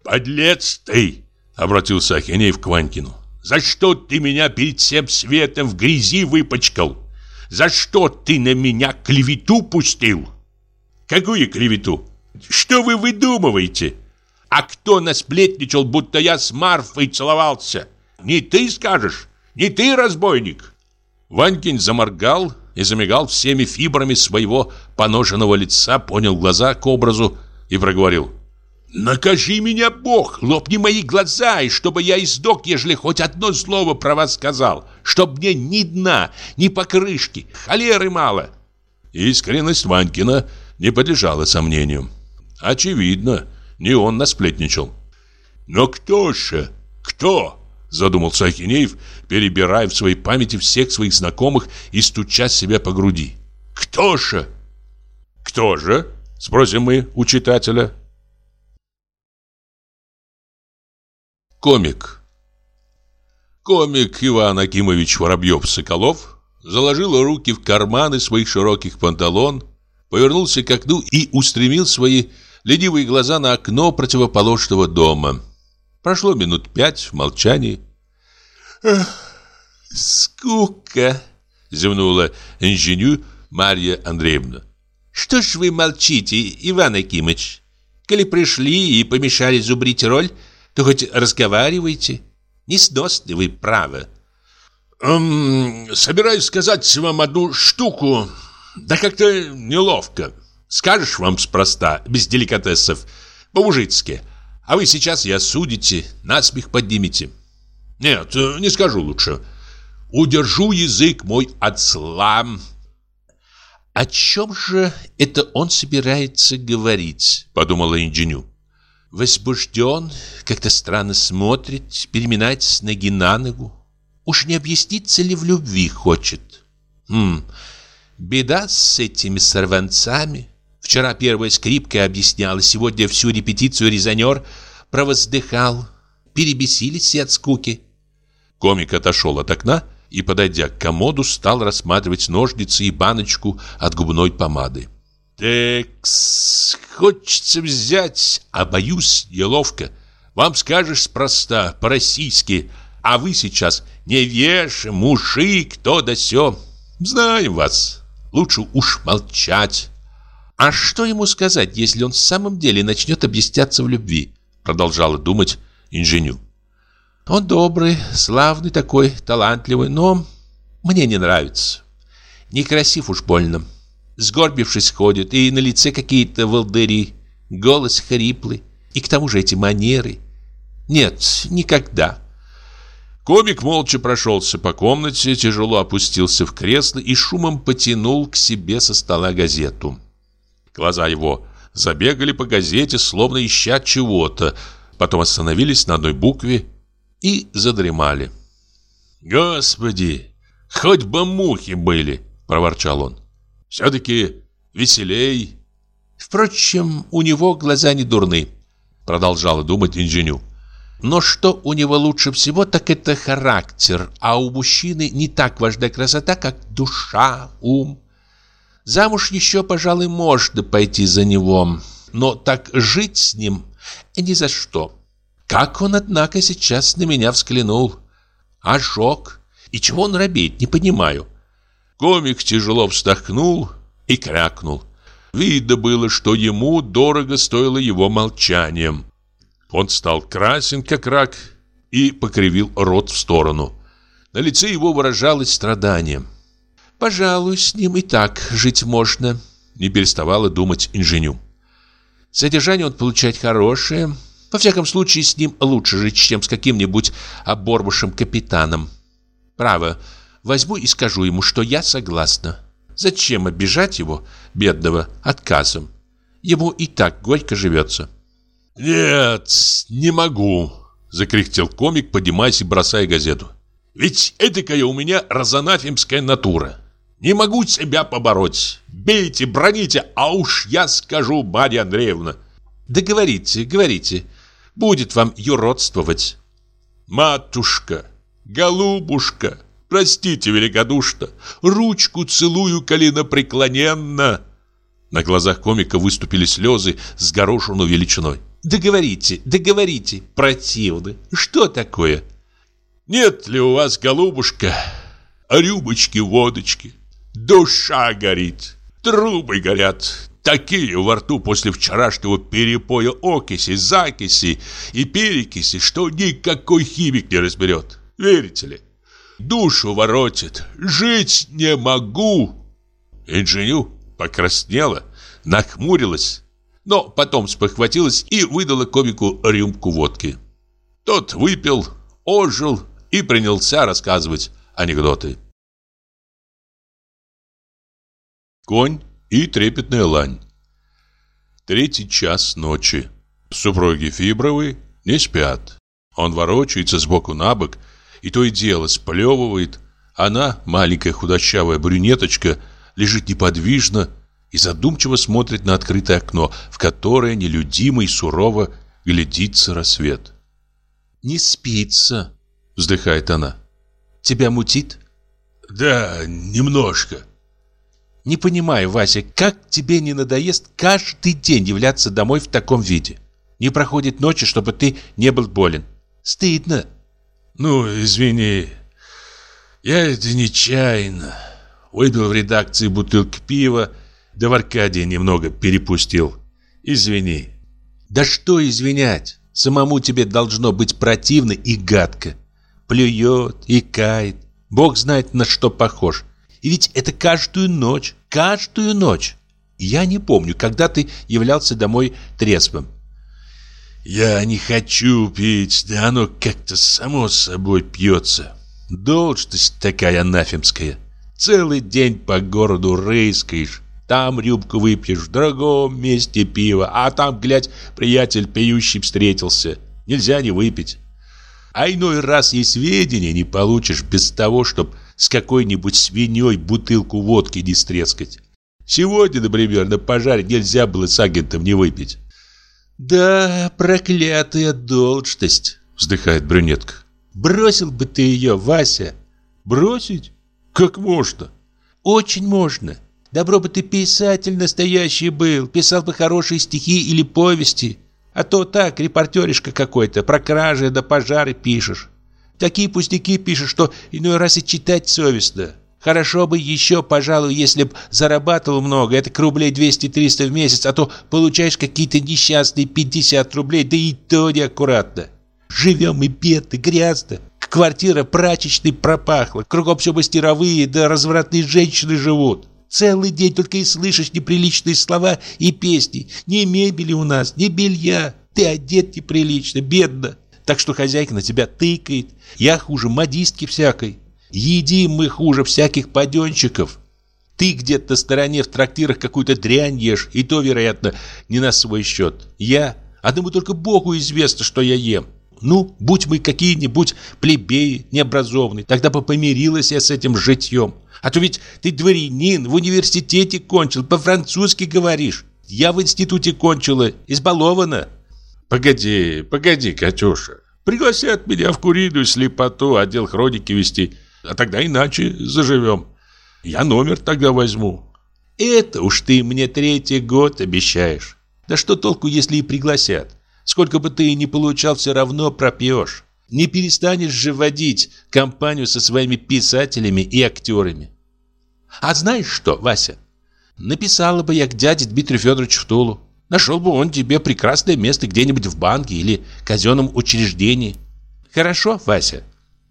«Подлец ты!» — обратился Ахинеев к Ванькину. «За что ты меня перед всем светом в грязи выпачкал? За что ты на меня клевету пустил?» «Какую клевету?» Что вы выдумываете? А кто насплетничал, будто я с Марфой целовался? Не ты скажешь, не ты разбойник. Ванькин заморгал и замигал всеми фибрами своего поноженного лица, понял глаза к образу и проговорил. «Накажи меня, Бог, лопни мои глаза, и чтобы я издох, ежели хоть одно слово про вас сказал, чтоб мне ни дна, ни покрышки, холеры мало». Искренность Ванькина не подлежала сомнению. Очевидно, не он насплетничал. Но кто же? Кто? Задумался Ахинеев, перебирая в своей памяти всех своих знакомых и стуча себя по груди. Кто же? Кто же? Спросим мы у читателя. Комик. Комик Иван Акимович Воробьев-Соколов заложил руки в карманы своих широких панталон, повернулся к окну и устремил свои ленивые глаза на окно противоположного дома. Прошло минут пять в молчании. «Скука!» — зевнула инженю Марья Андреевна. «Что ж вы молчите, Иван Акимыч? Коли пришли и помешали зубрить роль, то хоть разговаривайте. Несносны вы, право». Эм, «Собираюсь сказать вам одну штуку, да как-то неловко». Скажешь вам спроста, без деликатесов, по-мужицки. А вы сейчас и осудите, насмех поднимете. Нет, э, не скажу лучше. Удержу язык мой от слам. О чем же это он собирается говорить, подумала инженю. Возбужден, как-то странно смотрит, переминается с ноги на ногу. Уж не объясниться ли в любви хочет? Хм, беда с этими сорванцами. Вчера первая скрипка объясняла, сегодня всю репетицию резонер провоздыхал. Перебесились все от скуки. Комик отошел от окна и, подойдя к комоду, стал рассматривать ножницы и баночку от губной помады. «Текс, хочется взять, а боюсь, неловко. Вам скажешь спроста, по-российски, а вы сейчас не веш, мужик, то да сё. Знаем вас, лучше уж молчать». А что ему сказать, если он в самом деле начнет объясняться в любви? Продолжала думать инженю. Он добрый, славный такой, талантливый, но мне не нравится. Некрасив уж больно. Сгорбившись ходит, и на лице какие-то волдыри, голос хриплый, и к тому же эти манеры. Нет, никогда. Комик молча прошелся по комнате, тяжело опустился в кресло и шумом потянул к себе со стола газету. Глаза его забегали по газете, словно ища чего-то, потом остановились на одной букве и задремали. «Господи, хоть бы мухи были!» – проворчал он. «Все-таки веселей!» Впрочем, у него глаза не дурны, продолжала думать инженю. Но что у него лучше всего, так это характер, а у мужчины не так важна красота, как душа, ум. Замуж еще, пожалуй, можно пойти за него, но так жить с ним ни за что. Как он, однако, сейчас на меня взглянул. Ожог. И чего он робеет, не понимаю. Комик тяжело вздохнул и крякнул. Видно было, что ему дорого стоило его молчанием. Он стал красен, как рак, и покривил рот в сторону. На лице его выражалось страдание. «Пожалуй, с ним и так жить можно», — не переставала думать инженю. «Содержание он получает хорошее. Во всяком случае, с ним лучше жить, чем с каким-нибудь оборвавшим капитаном. Право, возьму и скажу ему, что я согласна. Зачем обижать его, бедного, отказом? Ему и так горько живется». «Нет, не могу», — закряхтел комик, поднимаясь и бросая газету. «Ведь этакая у меня разанафимская натура. Не могу себя побороть. Бейте, броните, а уж я скажу, Марья Андреевна». «Да говорите, говорите. Будет вам юродствовать». «Матушка, голубушка, простите великодушно, ручку целую коленопреклоненно». На глазах комика выступили слезы с горошину величиной. Договорите, договорите, противно. Что такое? Нет ли у вас, голубушка, рюмочки, водочки? Душа горит, трубы горят. Такие во рту после вчерашнего перепоя окиси, закиси и перекиси, что никакой химик не разберет. Верите ли? Душу воротит, жить не могу. Инженю покраснела, нахмурилась но потом спохватилась и выдала комику рюмку водки. Тот выпил, ожил и принялся рассказывать анекдоты. Конь и трепетная лань. Третий час ночи. Супруги Фибровы не спят. Он ворочается сбоку на бок и то и дело сплевывает. Она, маленькая худощавая брюнеточка, лежит неподвижно, и задумчиво смотрит на открытое окно, в которое нелюдимо и сурово глядится рассвет. «Не спится», — вздыхает она. «Тебя мутит?» «Да, немножко». «Не понимаю, Вася, как тебе не надоест каждый день являться домой в таком виде? Не проходит ночи, чтобы ты не был болен. Стыдно». «Ну, извини, я это нечаянно. Выпил в редакции бутылку пива, да в Аркадия немного перепустил. Извини. Да что извинять? Самому тебе должно быть противно и гадко. Плюет и кает. Бог знает, на что похож. И ведь это каждую ночь, каждую ночь. Я не помню, когда ты являлся домой трезвым. Я не хочу пить, да оно как-то само собой пьется. Должность такая анафемская. Целый день по городу рыскаешь, там рюмку выпьешь, в другом месте пиво, а там, глядь, приятель пьющий встретился. Нельзя не выпить. А иной раз и сведения не получишь без того, чтоб с какой-нибудь свиньей бутылку водки не стрескать. Сегодня, например, на пожаре нельзя было с агентом не выпить. «Да, проклятая должность», — вздыхает брюнетка. «Бросил бы ты ее, Вася». «Бросить? Как можно?» «Очень можно. Добро бы ты писатель настоящий был, писал бы хорошие стихи или повести. А то так, репортеришка какой-то, про кражи да пожары пишешь. Такие пустяки пишешь, что иной раз и читать совестно. Хорошо бы еще, пожалуй, если б зарабатывал много, это к рублей 200-300 в месяц, а то получаешь какие-то несчастные 50 рублей, да и то неаккуратно. Живем и бедно, грязно. Квартира прачечной пропахла, кругом все мастеровые, да развратные женщины живут. Целый день только и слышишь неприличные слова и песни. Ни мебели у нас, ни белья. Ты одет неприлично, бедно. Так что хозяйка на тебя тыкает. Я хуже модистки всякой. Едим мы хуже всяких паденщиков. Ты где-то на стороне в трактирах какую-то дрянь ешь, и то, вероятно, не на свой счет. Я... Одному только Богу известно, что я ем. Ну, будь мы какие-нибудь плебеи, необразованные, тогда бы помирилась я с этим житьем. А то ведь ты дворянин, в университете кончил, по-французски говоришь. Я в институте кончила, избалована. Погоди, погоди, Катюша. Пригласят меня в куриную слепоту, отдел хроники вести. А тогда иначе заживем. Я номер тогда возьму. Это уж ты мне третий год обещаешь. Да что толку, если и пригласят? Сколько бы ты ни получал, все равно пропьешь. Не перестанешь же водить компанию со своими писателями и актерами. А знаешь что, Вася? Написала бы я к дяде Дмитрию Федоровичу в Тулу. Нашел бы он тебе прекрасное место где-нибудь в банке или казенном учреждении. Хорошо, Вася?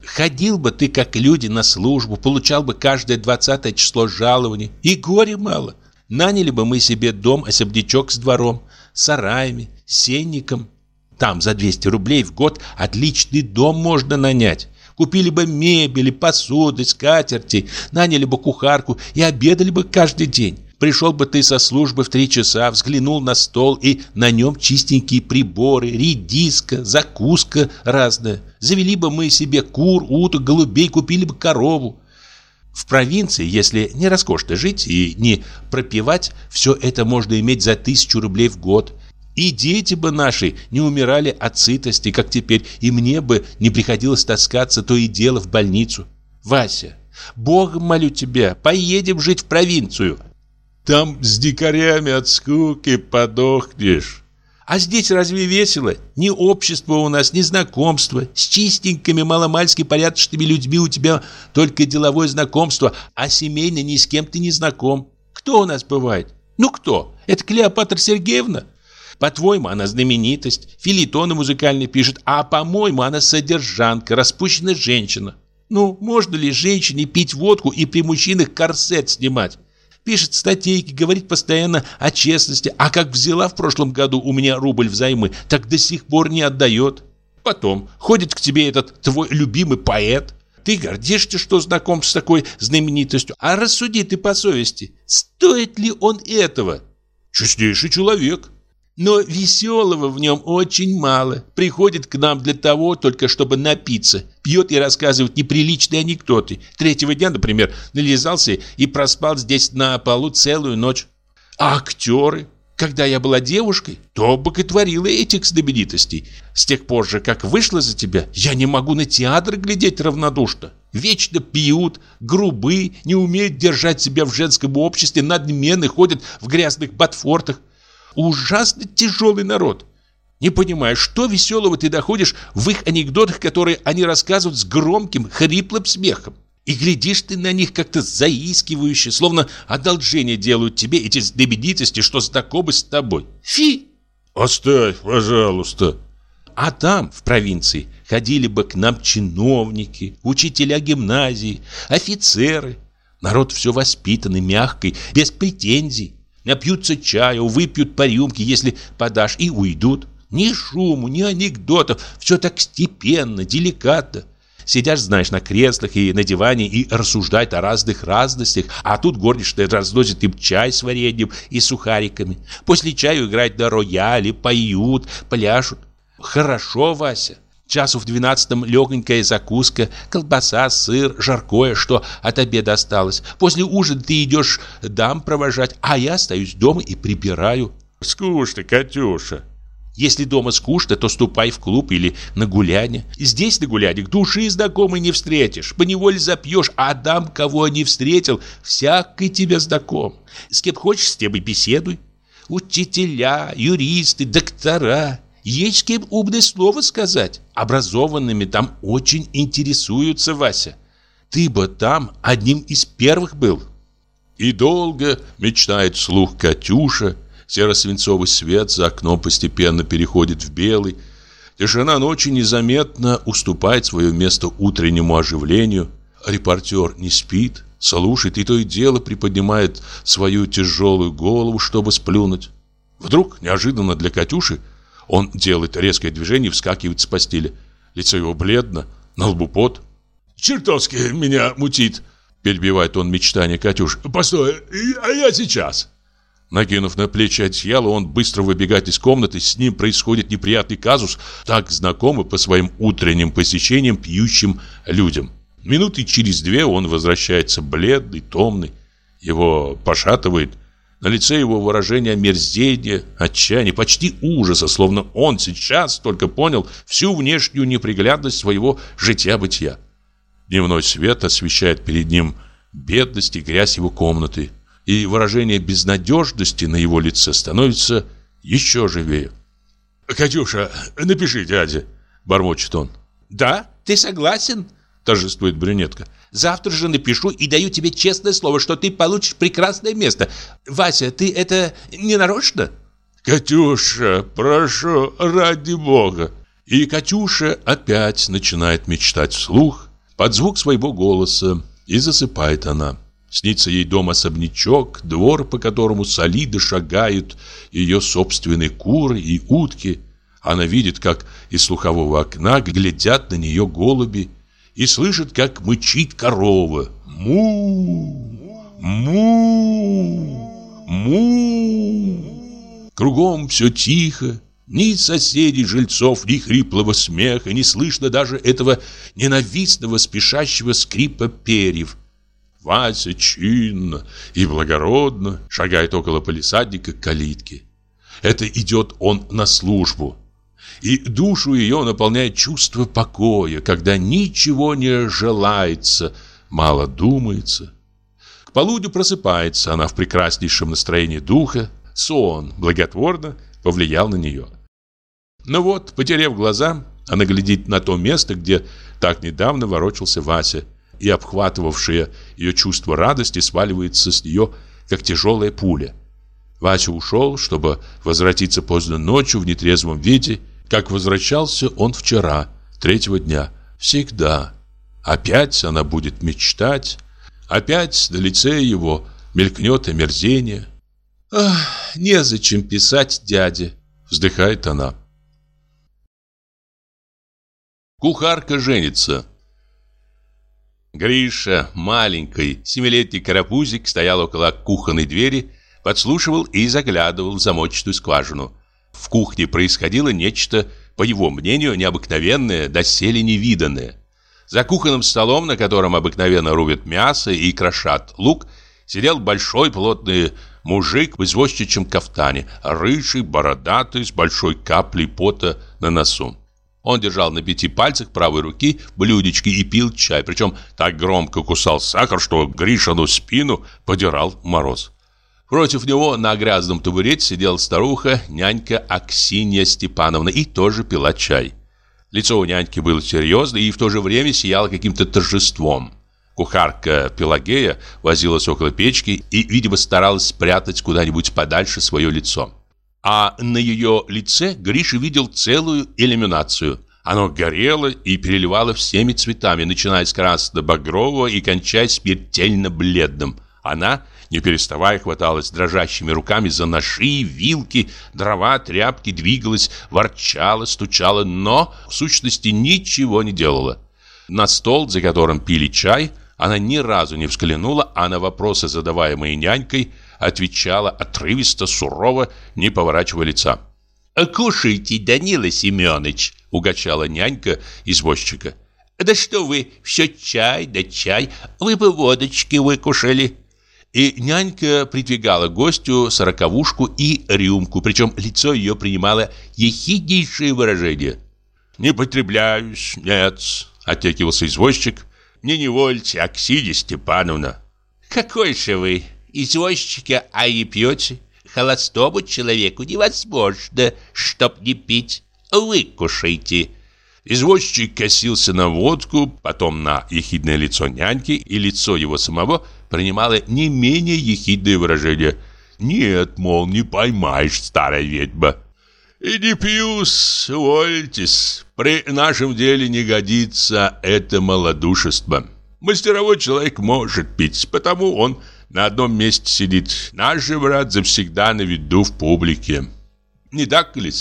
Ходил бы ты, как люди, на службу, получал бы каждое двадцатое число жалований. И горе мало. Наняли бы мы себе дом-особнячок с двором, сараями, сенником. Там за 200 рублей в год отличный дом можно нанять. Купили бы мебели, посуды, скатерти, наняли бы кухарку и обедали бы каждый день. Пришел бы ты со службы в три часа, взглянул на стол, и на нем чистенькие приборы, редиска, закуска разная. Завели бы мы себе кур, уток, голубей, купили бы корову. В провинции, если не роскошно жить и не пропивать, все это можно иметь за тысячу рублей в год. И дети бы наши не умирали от сытости, как теперь, и мне бы не приходилось таскаться то и дело в больницу. Вася, Богом молю тебя, поедем жить в провинцию. Там с дикарями от скуки подохнешь. А здесь разве весело? Ни общества у нас, ни знакомства. С чистенькими, маломальски порядочными людьми у тебя только деловое знакомство, а семейно ни с кем ты не знаком. Кто у нас бывает? Ну кто? Это Клеопатра Сергеевна? По-твоему, она знаменитость, филитоны музыкальные пишет, а по-моему, она содержанка, распущенная женщина. Ну, можно ли женщине пить водку и при мужчинах корсет снимать? Пишет статейки, говорит постоянно о честности, а как взяла в прошлом году у меня рубль взаймы, так до сих пор не отдает. Потом ходит к тебе этот твой любимый поэт. Ты гордишься, что знаком с такой знаменитостью, а рассуди ты по совести, стоит ли он этого? Честнейший человек. Но веселого в нем очень мало. Приходит к нам для того, только чтобы напиться. Пьет и рассказывает неприличные анекдоты. Третьего дня, например, нализался и проспал здесь на полу целую ночь. А актеры? Когда я была девушкой, то боготворила этих знаменитостей. С тех пор же, как вышла за тебя, я не могу на театр глядеть равнодушно. Вечно пьют, грубы, не умеют держать себя в женском обществе, надменны, ходят в грязных ботфортах. Ужасно тяжелый народ. Не понимаю, что веселого ты доходишь в их анекдотах, которые они рассказывают с громким, хриплым смехом. И глядишь ты на них как-то заискивающе, словно одолжение делают тебе эти знаменитости, что знакомы с тобой. Фи! Оставь, пожалуйста. А там, в провинции, ходили бы к нам чиновники, учителя гимназии, офицеры. Народ все воспитанный, мягкий, без претензий. Напьются чаю, выпьют по рюмке, если подашь, и уйдут. Ни шуму, ни анекдотов, все так степенно, деликатно. Сидишь, знаешь, на креслах и на диване и рассуждают о разных разностях, а тут горничная разносит им чай с вареньем и сухариками. После чаю играют на рояле, поют, пляшут. Хорошо, Вася. Часу в двенадцатом легонькая закуска, колбаса, сыр, жаркое, что от обеда осталось. После ужина ты идешь дам провожать, а я остаюсь дома и прибираю. Скучно, Катюша. Если дома скучно, то ступай в клуб или на гуляние. Здесь на гуляне к души знакомой не встретишь. Поневоле запьешь, а дам, кого не встретил, всякий тебе знаком. С кем хочешь, с тем и беседуй. Учителя, юристы, доктора. Есть кем умное слово сказать. Образованными там очень интересуются, Вася. Ты бы там одним из первых был. И долго мечтает слух Катюша, Серо-свинцовый свет за окном постепенно переходит в белый. Тишина ночи незаметно уступает свое место утреннему оживлению. Репортер не спит, слушает и то и дело приподнимает свою тяжелую голову, чтобы сплюнуть. Вдруг, неожиданно для Катюши, он делает резкое движение и вскакивает с постели. Лицо его бледно, на лбу пот. «Чертовски меня мутит!» Перебивает он мечтание Катюши. «Постой, а я сейчас!» Накинув на плечи одеяло, он быстро выбегает из комнаты. С ним происходит неприятный казус, так знакомый по своим утренним посещениям пьющим людям. Минуты через две он возвращается бледный, томный. Его пошатывает. На лице его выражение омерзения, отчаяния, почти ужаса, словно он сейчас только понял всю внешнюю неприглядность своего жития-бытия. Дневной свет освещает перед ним бедность и грязь его комнаты и выражение безнадежности на его лице становится еще живее. «Катюша, напиши дяде», — бормочет он. «Да? Ты согласен?» — торжествует брюнетка. «Завтра же напишу и даю тебе честное слово, что ты получишь прекрасное место. Вася, ты это не нарочно?» «Катюша, прошу, ради бога!» И Катюша опять начинает мечтать вслух под звук своего голоса, и засыпает она. Снится ей дом-особнячок, двор, по которому солидо шагают ее собственные куры и утки. Она видит, как из слухового окна глядят на нее голуби и слышит, как мычит корова. Му! Му! Му! Кругом все тихо, ни соседей, жильцов, ни хриплого смеха, не слышно даже этого ненавистного спешащего скрипа перьев. Вася чинно и благородно шагает около полисадника к калитке. Это идет он на службу. И душу ее наполняет чувство покоя, когда ничего не желается, мало думается. К полудню просыпается она в прекраснейшем настроении духа. Сон благотворно повлиял на нее. Но ну вот, потеряв глаза, она глядит на то место, где так недавно ворочался Вася и обхватывавшее ее чувство радости сваливается с нее, как тяжелая пуля. Вася ушел, чтобы возвратиться поздно ночью в нетрезвом виде, как возвращался он вчера, третьего дня. Всегда. Опять она будет мечтать, опять на лице его мелькнет омерзение. «Ах, незачем писать дяде», — вздыхает она. Кухарка женится. Гриша, маленький, семилетний карапузик, стоял около кухонной двери, подслушивал и заглядывал в замочную скважину. В кухне происходило нечто, по его мнению, необыкновенное, доселе невиданное. За кухонным столом, на котором обыкновенно рубят мясо и крошат лук, сидел большой плотный мужик в извозчичьем кафтане, рыжий, бородатый, с большой каплей пота на носу. Он держал на пяти пальцах правой руки блюдечки и пил чай, причем так громко кусал сахар, что Гришину спину подирал мороз. Против него на грязном табурете сидела старуха, нянька Аксинья Степановна, и тоже пила чай. Лицо у няньки было серьезное и в то же время сияло каким-то торжеством. Кухарка Пелагея возилась около печки и, видимо, старалась спрятать куда-нибудь подальше свое лицо. А на ее лице Гриша видел целую иллюминацию. Оно горело и переливало всеми цветами, начиная с красно-багрового и кончая смертельно бледным. Она, не переставая, хваталась дрожащими руками за ножи, вилки, дрова, тряпки, двигалась, ворчала, стучала, но, в сущности, ничего не делала. На стол, за которым пили чай, она ни разу не взглянула, а на вопросы, задаваемые нянькой, отвечала отрывисто, сурово, не поворачивая лица. «Кушайте, Данила Семенович!» — угощала нянька извозчика. «Да что вы, все чай да чай, вы бы водочки выкушали!» И нянька придвигала гостю сороковушку и рюмку, причем лицо ее принимало ехиднейшее выражение. «Не потребляюсь, нет», — отекивался извозчик. «Не невольте, Аксинья Степановна». «Какой же вы извозчика, а и пьете. Холостому человеку невозможно, чтоб не пить. Выкушайте». Извозчик косился на водку, потом на ехидное лицо няньки, и лицо его самого принимало не менее ехидное выражение. «Нет, мол, не поймаешь, старая ведьма». «И не пью-с, вольтесь. При нашем деле не годится это малодушество. Мастеровой человек может пить, потому он на одном месте сидит. Наш же брат завсегда на виду в публике. Не так ли?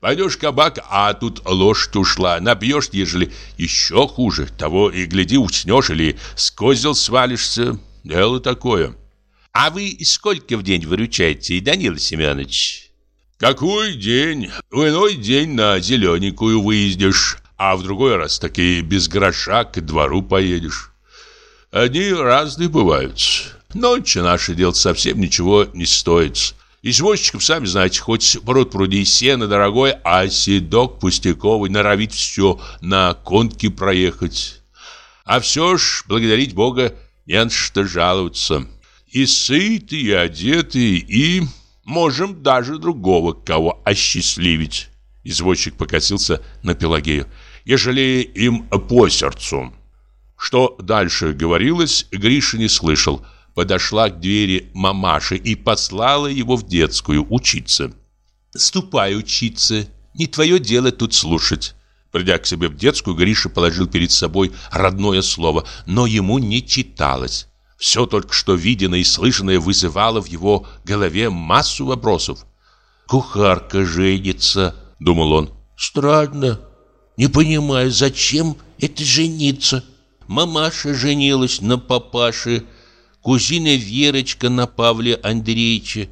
Пойдешь кабак, а тут лошадь ушла. Набьешь, ежели еще хуже. Того и гляди, уснешь или с свалишься. Дело такое. А вы сколько в день выручаете, Данила Семенович? Какой день? В иной день на зелененькую выездишь, а в другой раз таки без гроша к двору поедешь. Одни разные бывают. Ночью наше дело совсем ничего не стоит. Извозчиков, сами знаете, хоть пруд пруди сено дорогой, а седок пустяковый норовит все на конке проехать. А все ж, благодарить Бога, не на что жаловаться. И сыты, и одеты, и можем даже другого кого осчастливить. Извозчик покосился на Пелагею. Ежели им по сердцу. Что дальше говорилось, Гриша не слышал подошла к двери мамаши и послала его в детскую учиться. «Ступай учиться, не твое дело тут слушать». Придя к себе в детскую, Гриша положил перед собой родное слово, но ему не читалось. Все только что виденное и слышанное вызывало в его голове массу вопросов. «Кухарка женится», — думал он. «Странно. Не понимаю, зачем это жениться?» Мамаша женилась на папаше, кузина Верочка на Павле Андреевиче.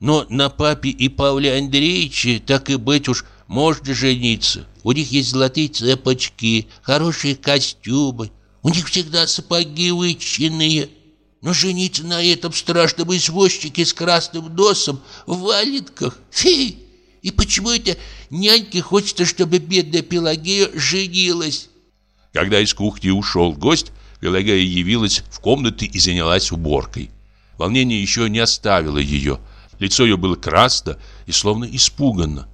Но на папе и Павле Андреевиче, так и быть уж, можно жениться. У них есть золотые цепочки, хорошие костюмы. У них всегда сапоги вычищенные. Но жениться на этом страшном извозчике с красным носом в валенках. Фи! И почему это няньке хочется, чтобы бедная Пелагея женилась? Когда из кухни ушел гость, Пелагея явилась в комнаты и занялась уборкой. Волнение еще не оставило ее. Лицо ее было красно и словно испуганно.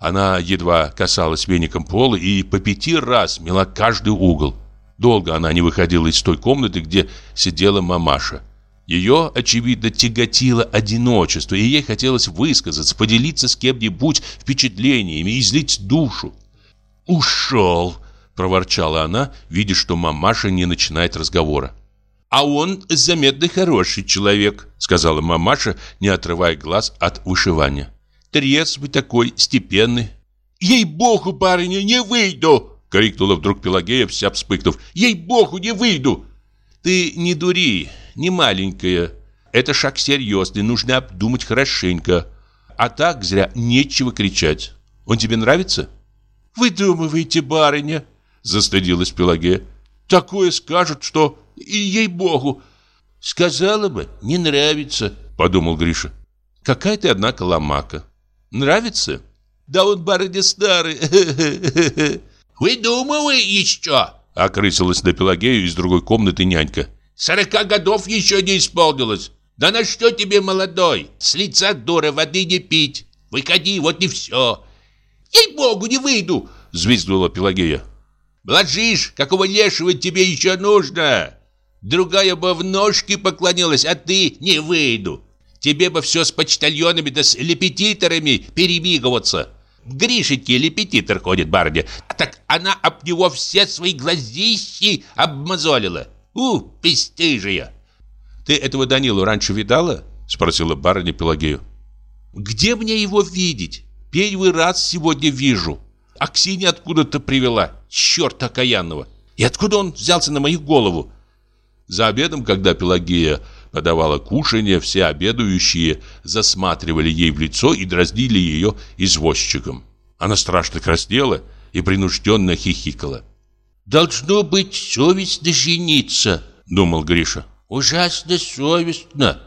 Она едва касалась веником пола и по пяти раз мела каждый угол. Долго она не выходила из той комнаты, где сидела мамаша. Ее, очевидно, тяготило одиночество, и ей хотелось высказаться, поделиться с кем-нибудь впечатлениями, излить душу. «Ушел!» проворчала она, видя, что мамаша не начинает разговора. «А он заметно хороший человек», — сказала мамаша, не отрывая глаз от вышивания. «Трезвый такой, степенный». «Ей-богу, барыня, не выйду!» — крикнула вдруг Пелагея, вся вспыхнув. «Ей-богу, не выйду!» «Ты не дури, не маленькая. Это шаг серьезный, нужно обдумать хорошенько. А так зря нечего кричать. Он тебе нравится?» «Выдумывайте, барыня!» Застыдилась Пелагея. Такое скажут, что ей-богу. Сказала бы, не нравится, подумал Гриша. Какая ты, однако, ломака. Нравится? Да он барыня старый. Выдумывай еще, окрысилась на Пелагею из другой комнаты нянька. Сорока годов еще не исполнилось. Да на что тебе, молодой? С лица дура воды не пить. Выходи, вот и все. Ей-богу, не выйду, взвизгнула Пелагея. Блажишь, какого лешего тебе еще нужно? Другая бы в ножки поклонилась, а ты не выйду. Тебе бы все с почтальонами да с лепетиторами перемигиваться. Гришеньке лепетитор ходит, барыня. А так она об него все свои глазищи обмазолила. У, пестыжия. Ты этого Данилу раньше видала? Спросила барыня Пелагею. Где мне его видеть? Первый раз сегодня вижу. Аксинья откуда-то привела. Черт окаянного. И откуда он взялся на мою голову? За обедом, когда Пелагея подавала кушанье, все обедающие засматривали ей в лицо и дразнили ее извозчиком. Она страшно краснела и принужденно хихикала. «Должно быть совестно жениться», — думал Гриша. «Ужасно совестно».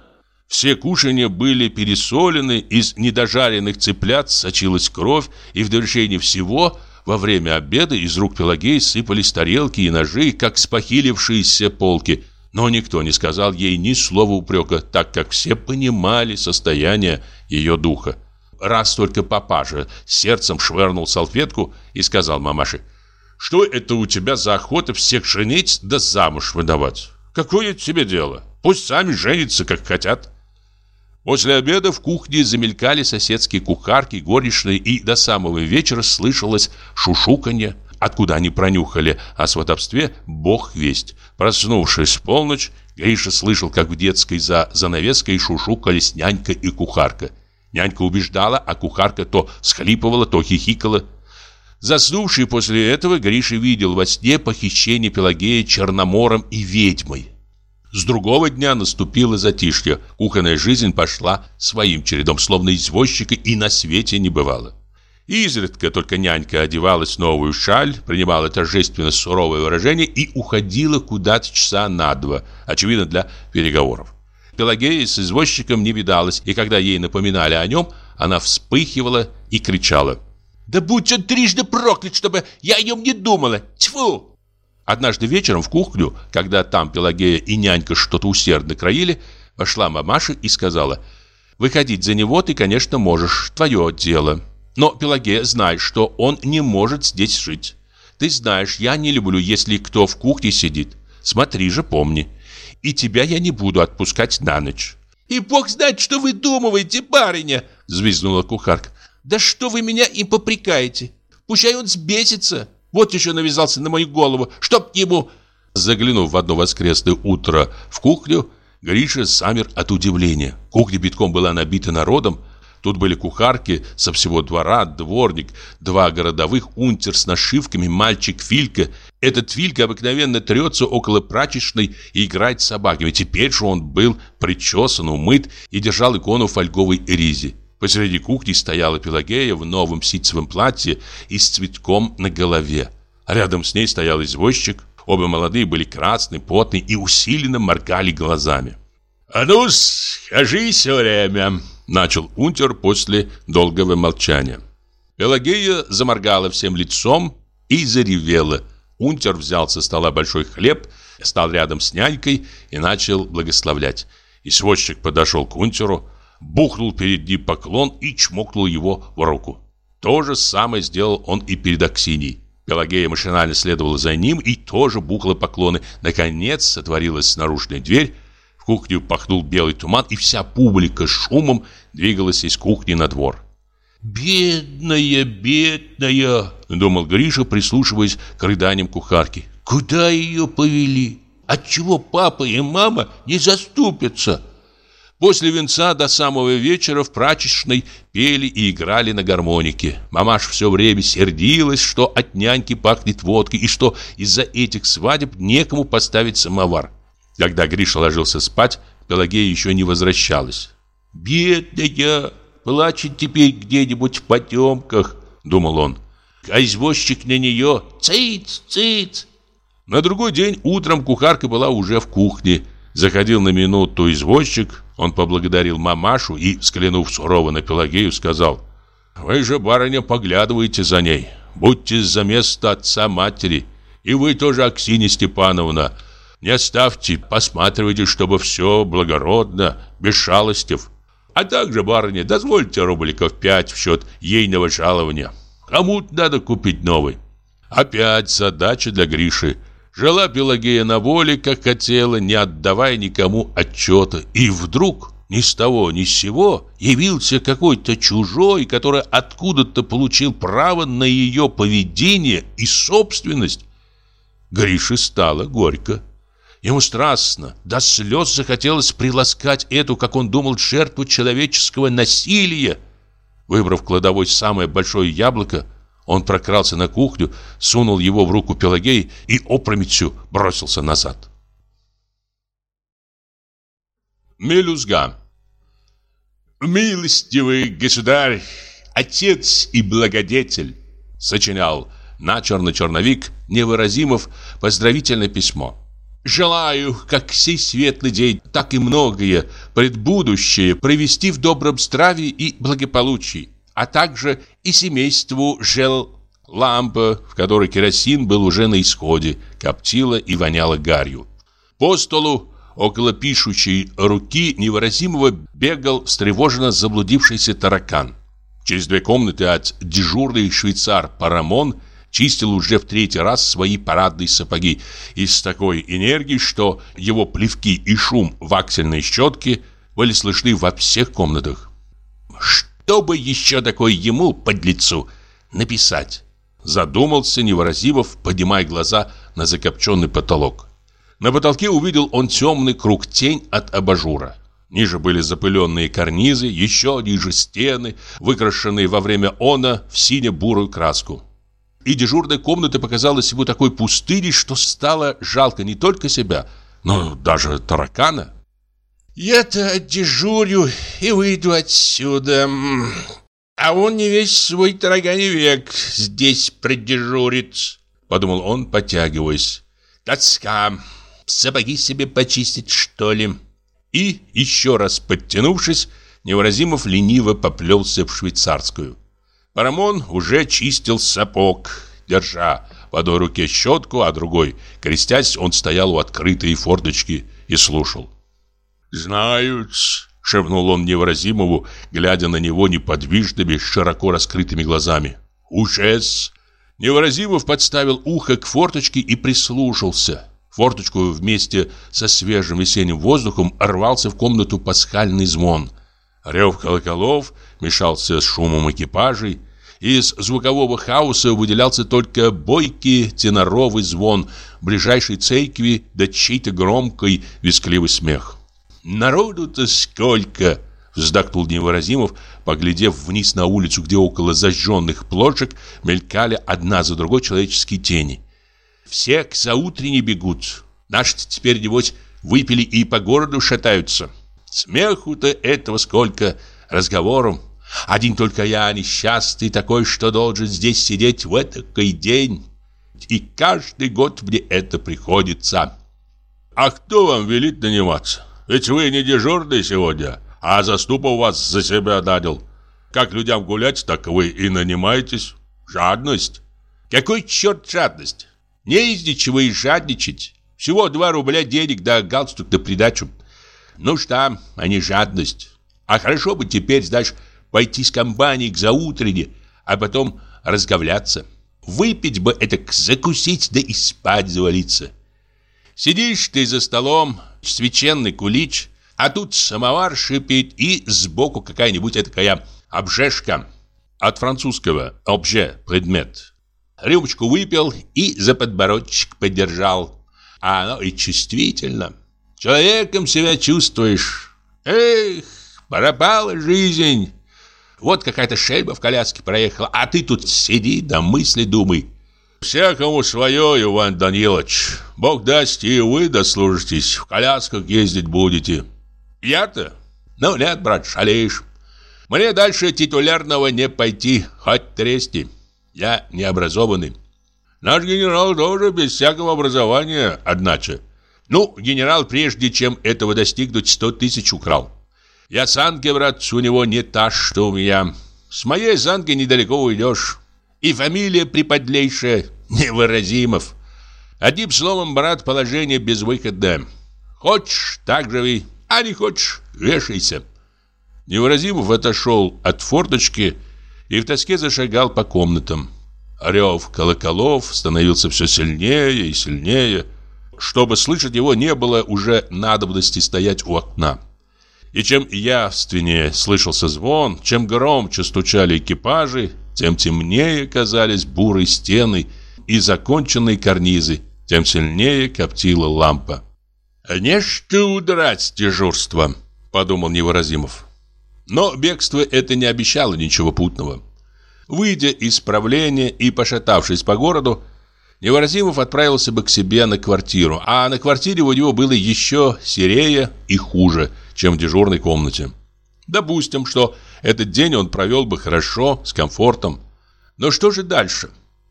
Все кушанья были пересолены, из недожаренных цыплят сочилась кровь, и в довершении всего во время обеда из рук Пелагеи сыпались тарелки и ножи, как спохилившиеся полки. Но никто не сказал ей ни слова упрека, так как все понимали состояние ее духа. Раз только папаша сердцем швырнул салфетку и сказал мамаше, «Что это у тебя за охота всех женить да замуж выдавать? Какое тебе дело? Пусть сами женятся, как хотят». После обеда в кухне замелькали соседские кухарки, горничные, и до самого вечера слышалось шушуканье. Откуда они пронюхали о сватовстве, бог весть. Проснувшись в полночь, Гриша слышал, как в детской за занавеской шушукались нянька и кухарка. Нянька убеждала, а кухарка то схлипывала, то хихикала. Заснувший после этого, Гриша видел во сне похищение Пелагея Черномором и ведьмой. С другого дня наступило затишье. Кухонная жизнь пошла своим чередом, словно извозчика и на свете не бывало. Изредка только нянька одевалась в новую шаль, принимала торжественно суровое выражение и уходила куда-то часа на два, очевидно, для переговоров. Пелагея с извозчиком не видалась, и когда ей напоминали о нем, она вспыхивала и кричала. «Да будь он трижды проклят, чтобы я о нем не думала! Тьфу!» Однажды вечером в кухню, когда там Пелагея и нянька что-то усердно краили, вошла мамаша и сказала, «Выходить за него ты, конечно, можешь, твое дело. Но, Пелагея, знай, что он не может здесь жить. Ты знаешь, я не люблю, если кто в кухне сидит. Смотри же, помни. И тебя я не буду отпускать на ночь». «И бог знает, что вы думаете, барыня!» — взвизгнула кухарка. «Да что вы меня им попрекаете? Пущай он сбесится!» Вот еще навязался на мою голову, чтоб ему...» Заглянув в одно воскресное утро в кухню, Гриша замер от удивления. Кухня битком была набита народом. Тут были кухарки со всего двора, дворник, два городовых, унтер с нашивками, мальчик Филька. Этот Филька обыкновенно трется около прачечной и играет с собаками. Теперь же он был причесан, умыт и держал икону в фольговой ризе. Посреди кухни стояла Пелагея в новом ситцевом платье и с цветком на голове. Рядом с ней стоял извозчик. Оба молодые были красные, потные и усиленно моргали глазами. «А ну, скажи все время!» Начал унтер после долгого молчания. Пелагея заморгала всем лицом и заревела. Унтер взял со стола большой хлеб, стал рядом с нянькой и начал благословлять. И сводчик подошел к унтеру, бухнул перед ним поклон и чмокнул его в руку. То же самое сделал он и перед Аксиньей. Пелагея машинально следовала за ним и тоже бухла поклоны. Наконец сотворилась наружная дверь, кухню пахнул белый туман, и вся публика шумом двигалась из кухни на двор. «Бедная, бедная!» — думал Гриша, прислушиваясь к рыданиям кухарки. «Куда ее повели? Отчего папа и мама не заступятся?» После венца до самого вечера в прачечной пели и играли на гармонике. Мамаш все время сердилась, что от няньки пахнет водкой и что из-за этих свадеб некому поставить самовар. Когда Гриша ложился спать, Пелагея еще не возвращалась. «Бедная, плачет теперь где-нибудь в потемках», — думал он. «А извозчик на нее циц, циц». На другой день утром кухарка была уже в кухне. Заходил на минуту извозчик, он поблагодарил мамашу и, взглянув сурово на Пелагею, сказал, «Вы же, барыня, поглядываете за ней. Будьте за место отца-матери. И вы тоже, Аксинья Степановна. Не оставьте, посматривайте, чтобы все благородно, без шалостев. А также, барыня, дозвольте рубликов пять в счет ейного жалования. Кому надо купить новый». Опять задача для Гриши – Жила Пелагея на воле, как хотела, не отдавая никому отчета. И вдруг, ни с того ни с сего, явился какой-то чужой, который откуда-то получил право на ее поведение и собственность. Грише стало горько. Ему страстно, до слез захотелось приласкать эту, как он думал, жертву человеческого насилия. Выбрав кладовой самое большое яблоко, он прокрался на кухню, сунул его в руку Пелагеи и опрометью бросился назад. Мелюзга «Милостивый государь, отец и благодетель», сочинял на черно-черновик Невыразимов поздравительное письмо. «Желаю, как сей светлый день, так и многое предбудущее провести в добром здравии и благополучии а также и семейству жел лампа, в которой керосин был уже на исходе, коптила и воняла гарью. По столу около пишущей руки невыразимого бегал встревоженно заблудившийся таракан. Через две комнаты от дежурный швейцар Парамон чистил уже в третий раз свои парадные сапоги и с такой энергией, что его плевки и шум ваксельной щетки были слышны во всех комнатах. «Что?» Бы еще такое ему, под лицу, написать? Задумался Невыразимов, поднимая глаза на закопченный потолок. На потолке увидел он темный круг тень от абажура. Ниже были запыленные карнизы, еще ниже стены, выкрашенные во время она в сине-бурую краску. И дежурная комната показалась ему такой пустыней, что стало жалко не только себя, ну, даже таракана. Я-то дежурю и выйду отсюда. А он не весь свой тараганий век здесь продежурит, подумал он, потягиваясь. Тоска. Сапоги себе почистить, что ли? И, еще раз подтянувшись, Невразимов лениво поплелся в швейцарскую. Парамон уже чистил сапог, держа в одной руке щетку, а другой, крестясь, он стоял у открытой форточки и слушал. «Знают», — шепнул он Невразимову, глядя на него неподвижными, широко раскрытыми глазами. «Ужас!» Невразимов подставил ухо к форточке и прислушался. Форточку вместе со свежим весенним воздухом рвался в комнату пасхальный звон. Рев колоколов мешался с шумом экипажей. Из звукового хаоса выделялся только бойкий теноровый звон ближайшей церкви да чей-то громкий вискливый смех. «Народу-то сколько!» — вздохнул Невыразимов, поглядев вниз на улицу, где около зажженных плошек мелькали одна за другой человеческие тени. «Все к заутренне бегут. Наши-то теперь, небось, выпили и по городу шатаются. Смеху-то этого сколько, разговором. Один только я несчастный такой, что должен здесь сидеть в этакой день. И каждый год мне это приходится». «А кто вам велит наниматься?» Ведь вы не дежурный сегодня, а заступа у вас за себя нанял. Как людям гулять, так вы и нанимаетесь. Жадность. Какой черт жадность? Не из ничего и жадничать. Всего два рубля денег да галстук на придачу. Ну что, а не жадность. А хорошо бы теперь, знаешь, пойти с компанией к заутренне, а потом разговляться. Выпить бы это, закусить, да и спать завалиться. Сидишь ты за столом, священный кулич, а тут самовар шипит и сбоку какая-нибудь такая обжешка. От французского «обже» – предмет. Рюмочку выпил и за подбородчик подержал. А оно и чувствительно. Человеком себя чувствуешь. Эх, пропала жизнь. Вот какая-то шельба в коляске проехала, а ты тут сиди да мысли думай. «Всякому свое, Иван Данилович. Бог даст, и вы дослужитесь, в колясках ездить будете». «Я-то? Ну нет, брат, шалеешь. Мне дальше титулярного не пойти, хоть трести. Я необразованный». «Наш генерал тоже без всякого образования, одначе». «Ну, генерал, прежде чем этого достигнуть, сто тысяч украл. Я санки, брат, у него не та, что у меня. С моей санки недалеко уйдешь». И фамилия приподлейшая Невыразимов. Одним словом, брат, положение безвыходное. Хочешь, так живи, а не хочешь, вешайся. Невыразимов отошел от форточки и в тоске зашагал по комнатам. Рев колоколов становился все сильнее и сильнее. Чтобы слышать его, не было уже надобности стоять у окна. И чем явственнее слышался звон, чем громче стучали экипажи, тем темнее казались бурые стены и законченные карнизы, тем сильнее коптила лампа. «Не что удрать с дежурства», — подумал Невыразимов. Но бегство это не обещало ничего путного. Выйдя из правления и пошатавшись по городу, Невыразимов отправился бы к себе на квартиру, а на квартире у него было еще серее и хуже, чем в дежурной комнате. Допустим, что этот день он провел бы хорошо, с комфортом. Но что же дальше?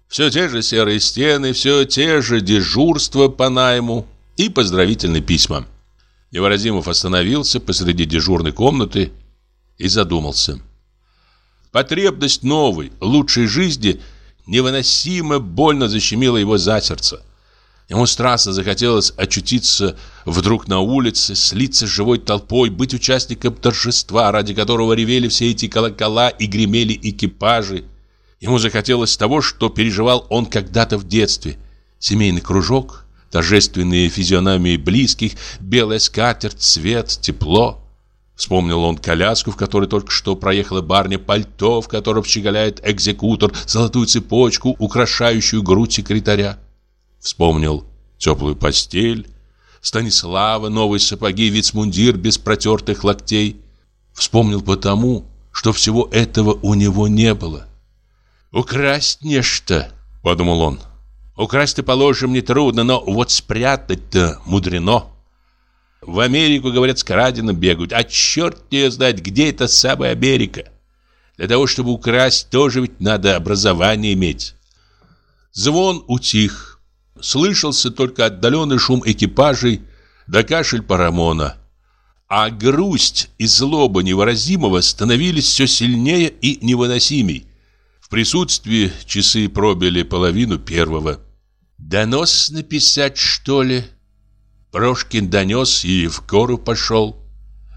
Все те же серые стены, все те же дежурства по найму и поздравительные письма. Невыразимов остановился посреди дежурной комнаты и задумался. Потребность новой, лучшей жизни невыносимо больно защемила его за сердце. Ему страстно захотелось очутиться вдруг на улице, слиться с живой толпой, быть участником торжества, ради которого ревели все эти колокола и гремели экипажи. Ему захотелось того, что переживал он когда-то в детстве. Семейный кружок, торжественные физиономии близких, белая скатерть, свет, тепло. Вспомнил он коляску, в которой только что проехала барня, пальто, в котором щеголяет экзекутор, золотую цепочку, украшающую грудь секретаря. Вспомнил теплую постель, Станислава, новые сапоги, вицмундир без протертых локтей. Вспомнил потому, что всего этого у него не было. «Украсть нечто», — подумал он. «Украсть-то, положим, нетрудно, но вот спрятать-то мудрено. В Америку, говорят, с краденым бегают. А черт не знает, где эта самая Америка. Для того, чтобы украсть, тоже ведь надо образование иметь. Звон утих. Слышался только отдаленный шум экипажей да кашель Парамона. А грусть и злоба невыразимого становились все сильнее и невыносимей. В присутствии часы пробили половину первого. «Донос написать, что ли?» Прошкин донес и в гору пошел.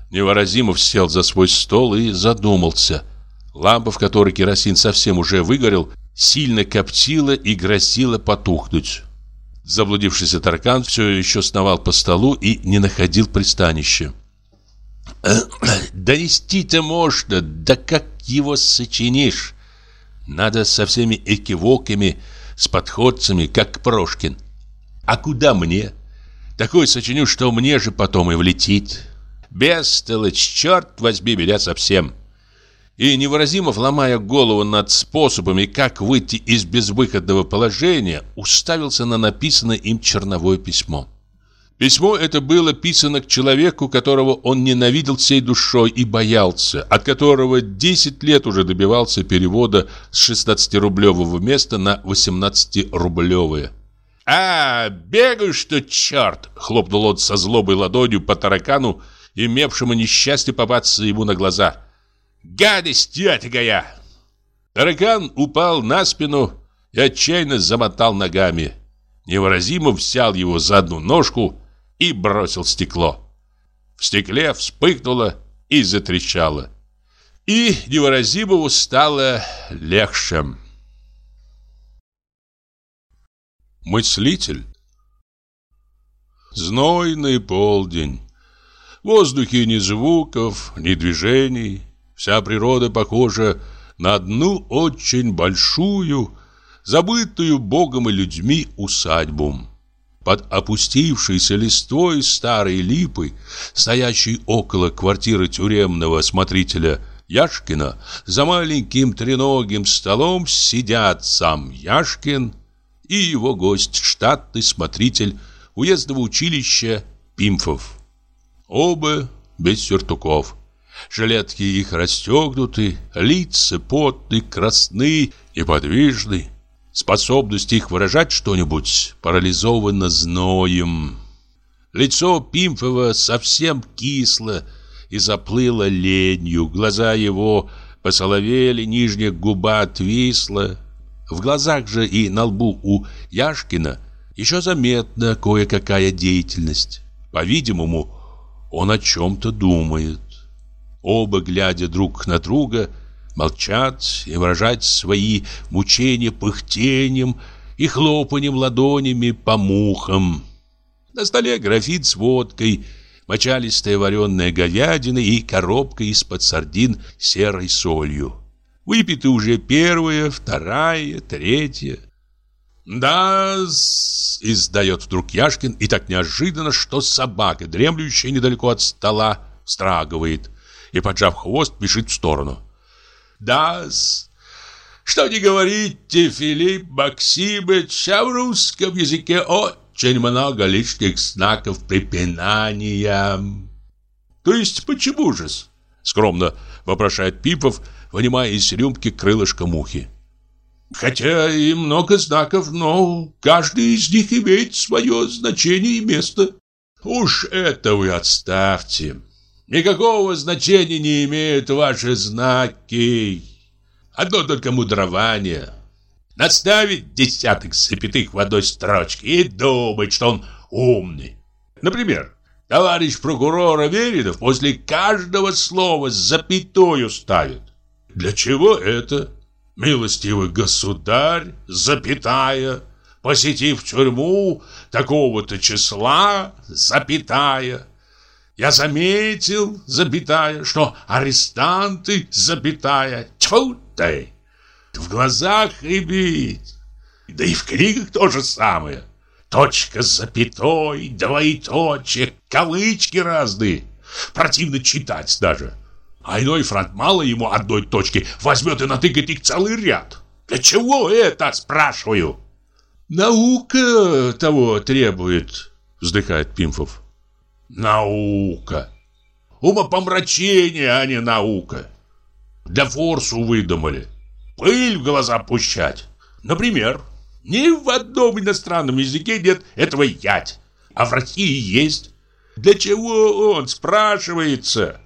Невыразимов сел за свой стол и задумался. Лампа, в которой керосин совсем уже выгорел, сильно коптила и грозила потухнуть. Заблудившийся таркан все еще сновал по столу и не находил пристанища. «Донести-то можно, да как его сочинишь? Надо со всеми экивоками, с подходцами, как Прошкин. А куда мне? Такой сочиню, что мне же потом и влетит. Бестолочь, черт возьми меня совсем!» И невыразимо ломая голову над способами, как выйти из безвыходного положения, уставился на написанное им черновое письмо. Письмо это было писано к человеку, которого он ненавидел всей душой и боялся, от которого 10 лет уже добивался перевода с 16-рублевого места на 18-рублевое. «А, бегаешь ты, черт!» — хлопнул он со злобой ладонью по таракану, имевшему несчастье попасться ему на глаза. «Гадость этакая!» Таракан упал на спину и отчаянно замотал ногами. Невыразимо взял его за одну ножку и бросил стекло. В стекле вспыхнуло и затрещало. И невыразимому стало легче. Мыслитель Знойный полдень. В воздухе ни звуков, ни движений. Вся природа похожа на одну очень большую, забытую Богом и людьми усадьбу под опустившейся листвой старой липы, стоящей около квартиры тюремного смотрителя Яшкина, за маленьким треногим столом сидят сам Яшкин и его гость, штатный смотритель уездного училища Пимфов. Оба без сюртуков. Жилетки их расстегнуты, лица потны, красны и подвижны. Способность их выражать что-нибудь парализована зноем. Лицо Пимфова совсем кисло и заплыло ленью. Глаза его посоловели, нижняя губа отвисла. В глазах же и на лбу у Яшкина еще заметна кое-какая деятельность. По-видимому, он о чем-то думает. Оба, глядя друг на друга, молчат и выражать свои мучения пыхтением и хлопанием ладонями по мухам. На столе графин с водкой, мочалистая вареная говядина и коробка из-под сардин серой солью. Выпиты уже первая, вторая, третья. да издает вдруг Яшкин и так неожиданно, что собака, дремлющая недалеко от стола, страгивает и, поджав хвост, бежит в сторону да. Что не говорите, Филипп Максимович, а в русском языке очень много лишних знаков препинания. То есть почему же? Скромно вопрошает Пипов, вынимая из рюмки крылышко мухи. Хотя и много знаков, но каждый из них имеет свое значение и место. Уж это вы отставьте. Никакого значения не имеют ваши знаки. Одно только мудрование. Наставить десяток запятых в одной строчке и думать, что он умный. Например, товарищ прокурор Аверинов после каждого слова запятую ставит. Для чего это? Милостивый государь, запятая, посетив тюрьму такого-то числа, запятая. Я заметил, запятая, что арестанты, запятая, тьфу ты, в глазах рябит. Да и в книгах то же самое. Точка с запятой, двоеточие, кавычки разные. Противно читать даже. А иной франт мало ему одной точки, возьмет и натыкает их целый ряд. Для чего это, спрашиваю? Наука того требует, вздыхает Пимфов. Наука. Умопомрачение, а не наука. Для форсу выдумали. Пыль в глаза пущать. Например, ни в одном иностранном языке нет этого ять, а в России есть. Для чего он, спрашивается?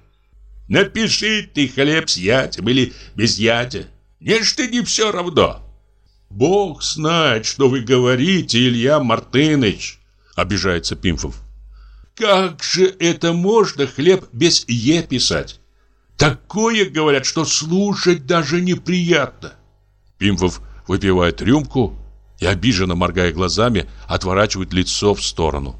Напиши ты хлеб с ятем или без ятя. Нечто не все равно. Бог знает, что вы говорите, Илья Мартыныч, обижается Пимфов. Как же это можно хлеб без «е» писать? Такое, говорят, что слушать даже неприятно. Пимфов выпивает рюмку и, обиженно моргая глазами, отворачивает лицо в сторону.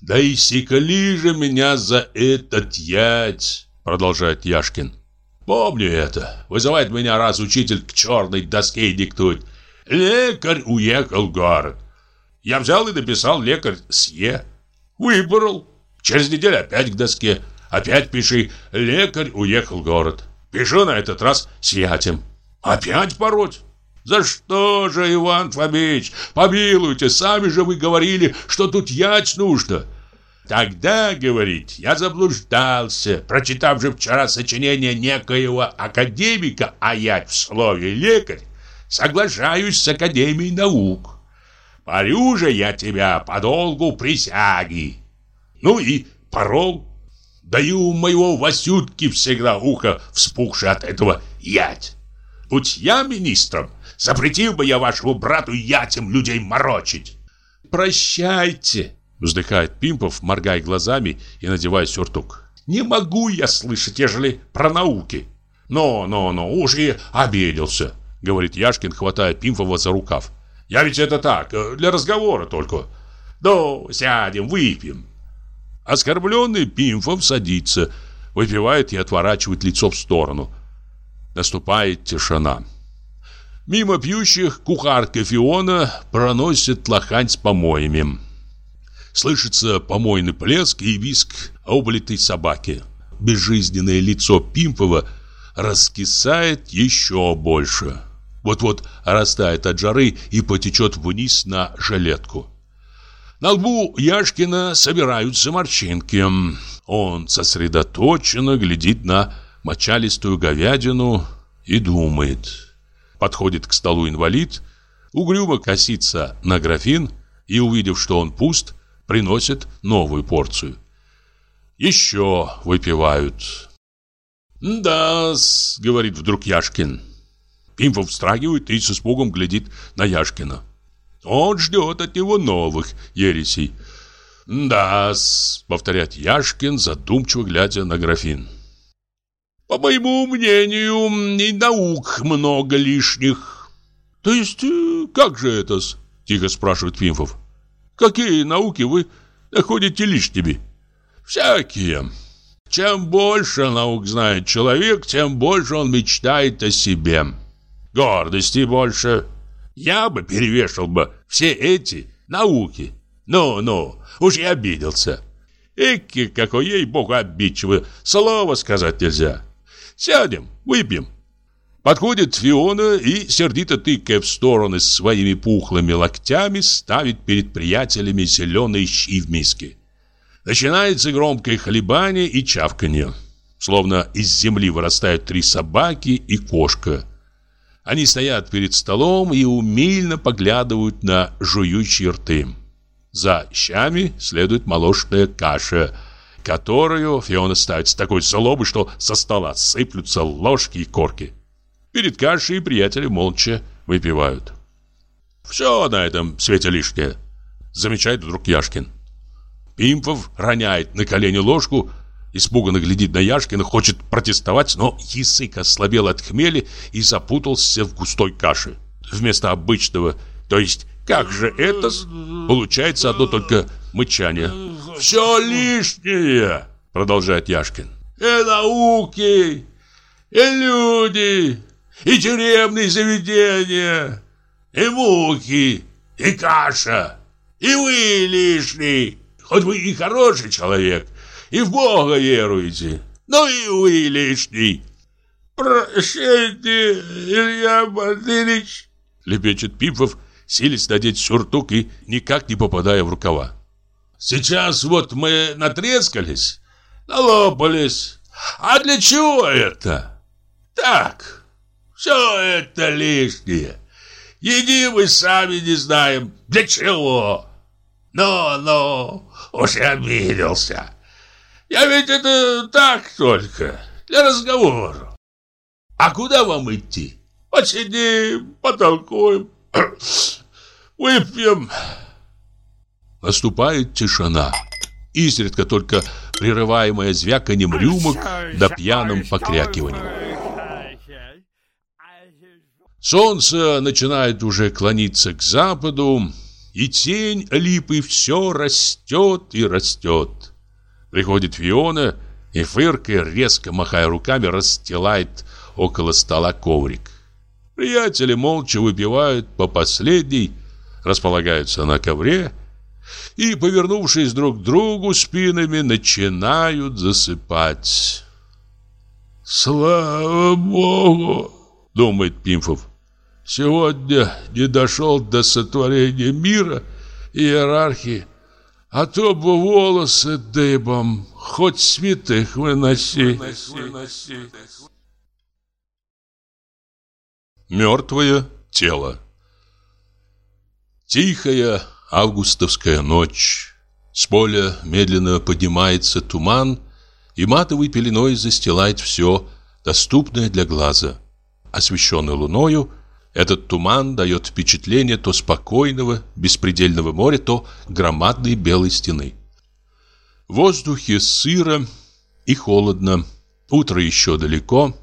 «Да и секали же меня за этот ять!» Продолжает Яшкин. «Помню это. Вызывает меня раз учитель к черной доске диктует. Лекарь уехал в город. Я взял и написал лекарь с «е». Выбрал. Через неделю опять к доске. Опять пиши «Лекарь уехал в город». Пишу на этот раз с ятем. Опять пороть. За что же, Иван Фомич? Помилуйте, сами же вы говорили, что тут ять нужно. Тогда, говорит, я заблуждался, прочитав же вчера сочинение некоего академика о ять в слове «лекарь», соглашаюсь с Академией наук. Парю же я тебя по долгу присяги. Ну и порол. Даю у моего Васютки всегда ухо вспухшее от этого ять. Будь я министром, запретил бы я вашему брату ятем людей морочить. Прощайте, вздыхает Пимпов, моргая глазами и надевая сюртук. Не могу я слышать, ежели про науки. Но, но, но, уж и обиделся, говорит Яшкин, хватая Пимпова за рукав. Я ведь это так, э, для разговора только. Ну, сядем, выпьем. Оскорбленный Пимфов садится, выпивает и отворачивает лицо в сторону. Наступает тишина. Мимо пьющих кухарка Фиона проносит лохань с помоями. Слышится помойный плеск и виск облитой собаки. Безжизненное лицо Пимпова раскисает еще больше. Вот-вот растает от жары и потечет вниз на жилетку. На лбу Яшкина собираются морщинки. Он сосредоточенно глядит на мочалистую говядину и думает. Подходит к столу инвалид, угрюмо косится на графин и, увидев, что он пуст, приносит новую порцию. Еще выпивают. «Да-с», — говорит вдруг Яшкин. Пимфов встрагивает и с испугом глядит на Яшкина. Он ждет от него новых ересей. «Да-с», — повторяет Яшкин, задумчиво глядя на графин. «По моему мнению, и наук много лишних». «То есть, э, как же это-с?» — тихо спрашивает Пимфов. «Какие науки вы находите лишними?» «Всякие. Чем больше наук знает человек, тем больше он мечтает о себе» гордости больше. Я бы перевешал бы все эти науки. Ну-ну, уж я обиделся. Эки, какой ей-богу обидчивый, слова сказать нельзя. Сядем, выпьем. Подходит Фиона и, сердито тыкая в стороны своими пухлыми локтями, ставит перед приятелями зеленые щи в миске. Начинается громкое хлебание и чавканье. Словно из земли вырастают три собаки и кошка. Они стоят перед столом и умильно поглядывают на жующие рты. За щами следует молочная каша, которую Фиона ставит с такой злобой, что со стола сыплются ложки и корки. Перед кашей приятели молча выпивают. «Все на этом свете лишнее», — замечает вдруг Яшкин. Пимпов роняет на колени ложку Испуганно глядит на Яшкина, хочет протестовать, но язык ослабел от хмели и запутался в густой каше. Вместо обычного, то есть как же это, получается одно только мычание. «Все лишнее!» — продолжает Яшкин. «И науки, и люди, и тюремные заведения, и муки, и каша, и вы лишний, хоть вы и хороший человек, и в Бога веруете. Ну и вы лишний. Прощайте, Илья Батырич, лепечет Пипов, силясь надеть сюртук и никак не попадая в рукава. Сейчас вот мы натрескались, налопались. А для чего это? Так, все это лишнее. Еди мы сами не знаем, для чего. Ну-ну, уж я обиделся. Я ведь это так только, для разговора. А куда вам идти? Посидим, потолкуем, выпьем. Наступает тишина. Изредка только прерываемая звяканием рюмок да пьяным покрякиванием. Солнце начинает уже клониться к западу, и тень липы все растет и растет. Приходит Фиона и, фыркая, резко махая руками, расстилает около стола коврик. Приятели молча выпивают по последней, располагаются на ковре и, повернувшись друг к другу спинами, начинают засыпать. «Слава Богу!» — думает Пимфов. «Сегодня не дошел до сотворения мира и иерархии, а то бы волосы дыбом, хоть святых выноси». Мертвое тело Тихая августовская ночь. С поля медленно поднимается туман, и матовой пеленой застилает все, доступное для глаза. Освещенный луною, этот туман дает впечатление то спокойного, беспредельного моря, то громадной белой стены. В воздухе сыро и холодно. Утро еще далеко.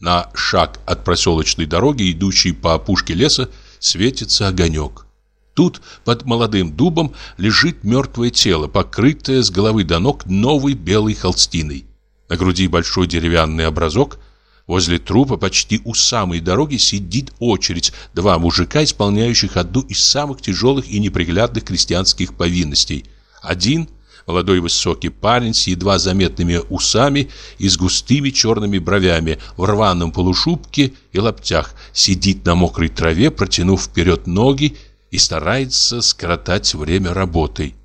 На шаг от проселочной дороги, идущей по опушке леса, светится огонек. Тут, под молодым дубом, лежит мертвое тело, покрытое с головы до ног новой белой холстиной. На груди большой деревянный образок. Возле трупа, почти у самой дороги, сидит очередь. Два мужика, исполняющих одну из самых тяжелых и неприглядных крестьянских повинностей. Один – молодой высокий парень с едва заметными усами и с густыми черными бровями, в рваном полушубке и лаптях, сидит на мокрой траве, протянув вперед ноги и старается скоротать время работой.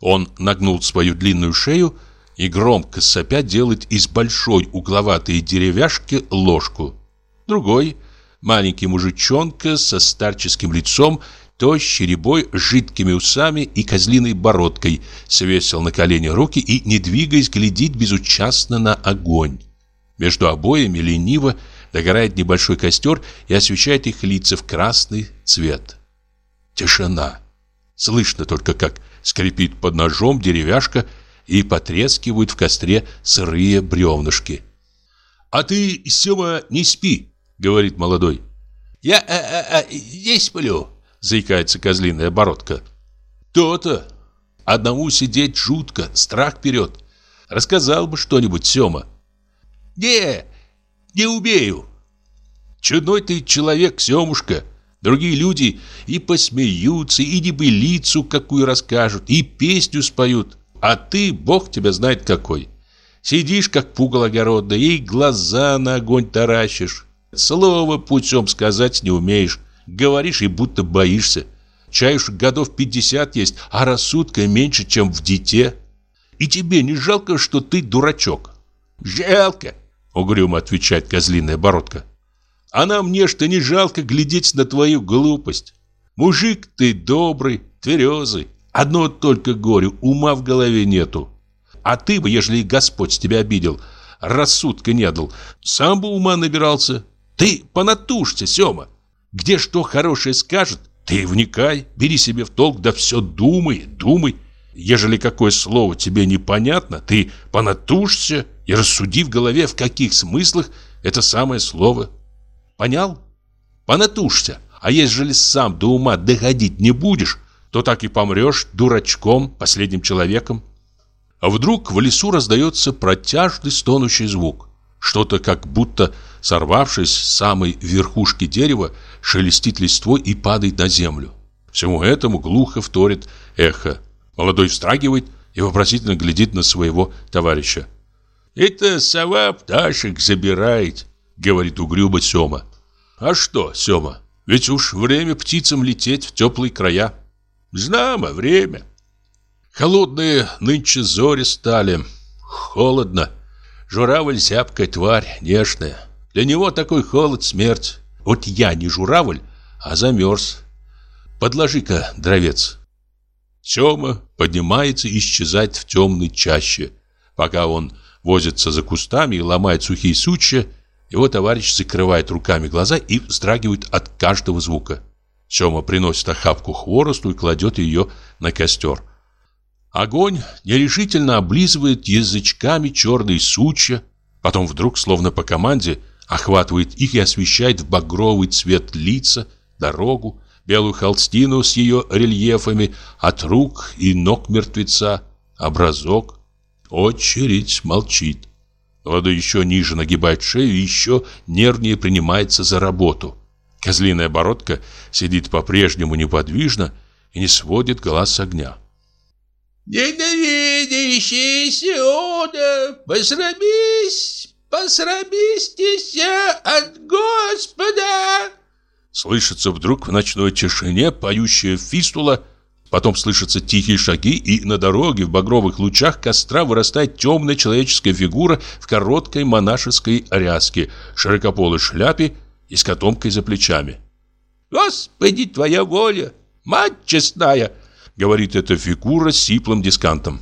Он нагнул свою длинную шею и громко сопя делает из большой угловатой деревяшки ложку. Другой, маленький мужичонка со старческим лицом, тощий рябой, жидкими усами и козлиной бородкой, свесил на колени руки и, не двигаясь, глядит безучастно на огонь. Между обоями лениво догорает небольшой костер и освещает их лица в красный цвет. Тишина. Слышно только, как скрипит под ножом деревяшка и потрескивают в костре сырые бревнышки. «А ты, Сема, не спи», — говорит молодой. «Я а, а, а, не сплю», — заикается козлиная бородка. «То-то! Одному сидеть жутко, страх берет. Рассказал бы что-нибудь, Сема». «Не, не умею». «Чудной ты человек, Семушка», Другие люди и посмеются, и небылицу какую расскажут, и песню споют. А ты, бог тебя знает какой. Сидишь, как пугал огородный, и глаза на огонь таращишь. Слово путем сказать не умеешь. Говоришь и будто боишься. Уж годов пятьдесят есть, а рассудка меньше, чем в дите. И тебе не жалко, что ты дурачок? Жалко, угрюмо отвечает козлиная бородка. А нам нечто не жалко глядеть на твою глупость. Мужик ты добрый, тверезый. Одно только горе, ума в голове нету. А ты бы, ежели Господь тебя обидел, рассудка не дал, сам бы ума набирался. Ты понатушься, Сема. Где что хорошее скажет, ты вникай, бери себе в толк, да все думай, думай. Ежели какое слово тебе непонятно, ты понатушься и рассуди в голове, в каких смыслах это самое слово. Понял? Понатушься. А ежели сам до ума доходить не будешь, то так и помрешь дурачком, последним человеком. А вдруг в лесу раздается протяжный стонущий звук. Что-то как будто, сорвавшись с самой верхушки дерева, шелестит листвой и падает на землю. Всему этому глухо вторит эхо. Молодой встрагивает и вопросительно глядит на своего товарища. «Это сова пташек забирает», — говорит угрюмо Сёма. «А что, Сёма, ведь уж время птицам лететь в теплые края». «Знамо время». Холодные нынче зори стали. Холодно. Журавль зябкая тварь, нежная. Для него такой холод смерть. Вот я не журавль, а замерз. Подложи-ка дровец. Сема поднимается и исчезает в темной чаще. Пока он возится за кустами и ломает сухие сучья, его товарищ закрывает руками глаза и вздрагивает от каждого звука. Сема приносит охапку хворосту и кладет ее на костер. Огонь нерешительно облизывает язычками черные сучья, потом вдруг, словно по команде, охватывает их и освещает в багровый цвет лица, дорогу, белую холстину с ее рельефами от рук и ног мертвеца, образок. Очередь молчит. Вода еще ниже нагибает шею и еще нервнее принимается за работу. Козлиная бородка сидит по-прежнему неподвижно и не сводит глаз с огня. «Ненавидящий Сиона, посрамись, посрамистесь от Господа!» Слышится вдруг в ночной тишине поющая фистула, потом слышатся тихие шаги, и на дороге в багровых лучах костра вырастает темная человеческая фигура в короткой монашеской ряске, широкополой шляпе и с котомкой за плечами. «Господи, твоя воля, мать честная!» говорит эта фигура с сиплым дискантом.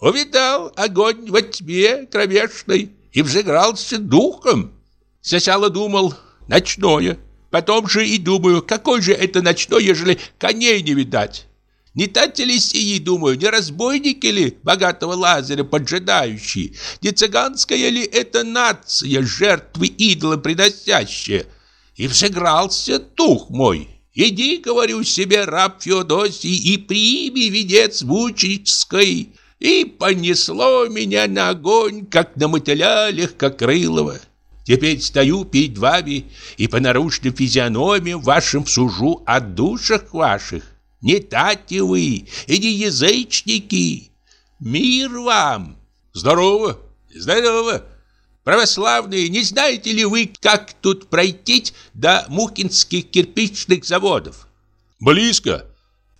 Увидал огонь во тьме кромешной и взыгрался духом. Сначала думал, ночное. Потом же и думаю, какой же это ночной, ежели коней не видать. Не тати ли сии, думаю, не разбойники ли богатого Лазаря поджидающие? Не цыганская ли это нация, жертвы идола приносящая? И взыгрался дух мой, Иди, говорю себе, раб Феодосий, и прими венец мученической. И понесло меня на огонь, как на мотыля легкокрылого. Теперь стою перед вами и по наружным физиономиям вашим сужу о душах ваших. Не тати вы и не язычники. Мир вам! Здорово! Здорово! Православные, не знаете ли вы, как тут пройти до Мухинских кирпичных заводов? Близко.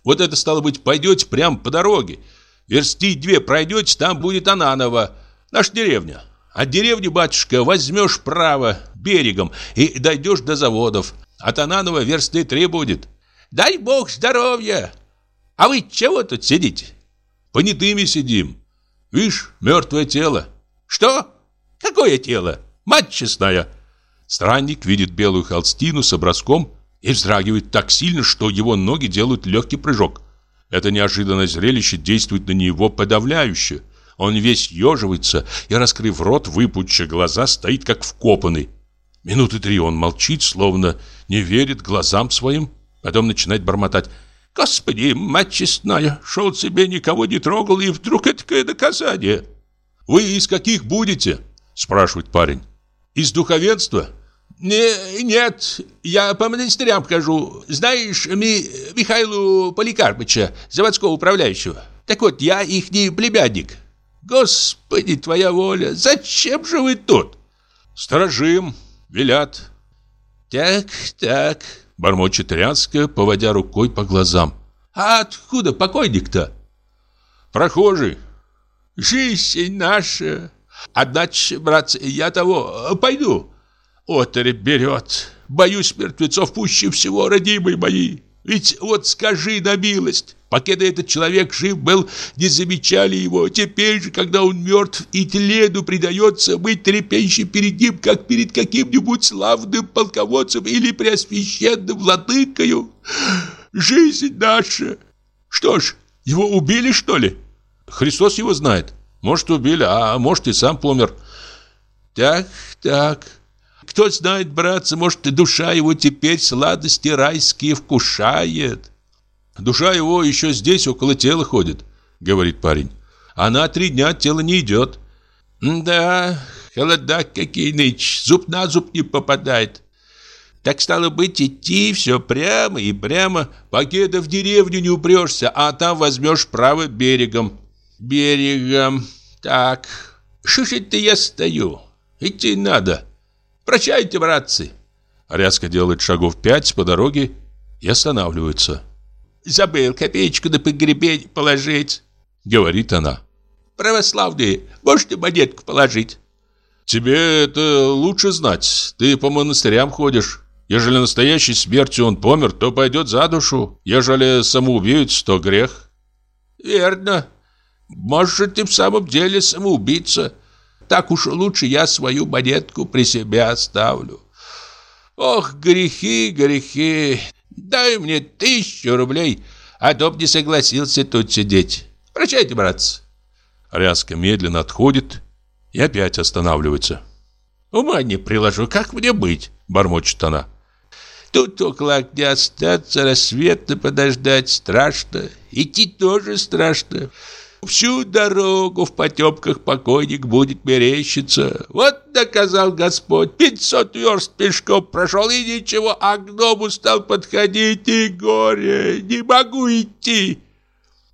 Вот это, стало быть, пойдете прямо по дороге. Версти две пройдете, там будет Ананова, наша деревня. От деревни, батюшка, возьмешь право берегом и дойдешь до заводов. От Ананова версты три будет. Дай бог здоровья! А вы чего тут сидите? Понятыми сидим. Видишь, мертвое тело. Что? Какое тело? Мать честная!» Странник видит белую холстину с образком и вздрагивает так сильно, что его ноги делают легкий прыжок. Это неожиданное зрелище действует на него подавляюще. Он весь еживается и, раскрыв рот, выпучив глаза, стоит как вкопанный. Минуты три он молчит, словно не верит глазам своим. Потом начинает бормотать. «Господи, мать честная, шел себе, никого не трогал, и вдруг это такое наказание!» «Вы из каких будете?» Спрашивает парень. Из духовенства? Не, нет, я по монастырям хожу. Знаешь, ми, Михаилу Поликарпыча, заводского управляющего. Так вот, я ихний племянник. Господи, твоя воля, зачем же вы тут? Сторожим, велят. Так, так, бормочет Рянска, поводя рукой по глазам. А откуда покойник-то? Прохожий. Жизнь наша, Одначе, братцы, я того, пойду. Оторопь берет. Боюсь мертвецов пуще всего, родимые мои. Ведь вот скажи на милость, покеда этот человек жив был, не замечали его. Теперь же, когда он мертв и тлену предается, мы трепещем перед ним, как перед каким-нибудь славным полководцем или преосвященным владыкою. Жизнь наша. Что ж, его убили, что ли? Христос его знает. Может, убили, а может, и сам помер. Так, так. Кто знает, братцы, может, и душа его теперь сладости райские вкушает. Душа его еще здесь, около тела ходит, говорит парень. Она три дня от тела не идет. Да, холода какие нынче, зуб на зуб не попадает. Так стало быть, идти все прямо и прямо, покеда в деревню не упрешься, а там возьмешь право берегом берегом. Так, это я стою? Идти надо. Прощайте, братцы. Рязко делает шагов пять по дороге и останавливается. Забыл копеечку на погребень положить. говорит она. Православные, можете монетку положить? Тебе это лучше знать. Ты по монастырям ходишь. Ежели настоящей смертью он помер, то пойдет за душу. Ежели самоубийц, то грех. Верно. Может, ты в самом деле самоубийца. Так уж лучше я свою монетку при себе оставлю. Ох, грехи, грехи. Дай мне тысячу рублей, а б не согласился тут сидеть. Прощайте, братцы. Ряска медленно отходит и опять останавливается. «Ума не приложу, как мне быть?» – бормочет она. «Тут около огня остаться, рассвета подождать страшно, идти тоже страшно. Всю дорогу в потемках покойник будет мерещиться. Вот доказал Господь, пятьсот верст пешком прошел и ничего, а к дому стал подходить, и горе, не могу идти».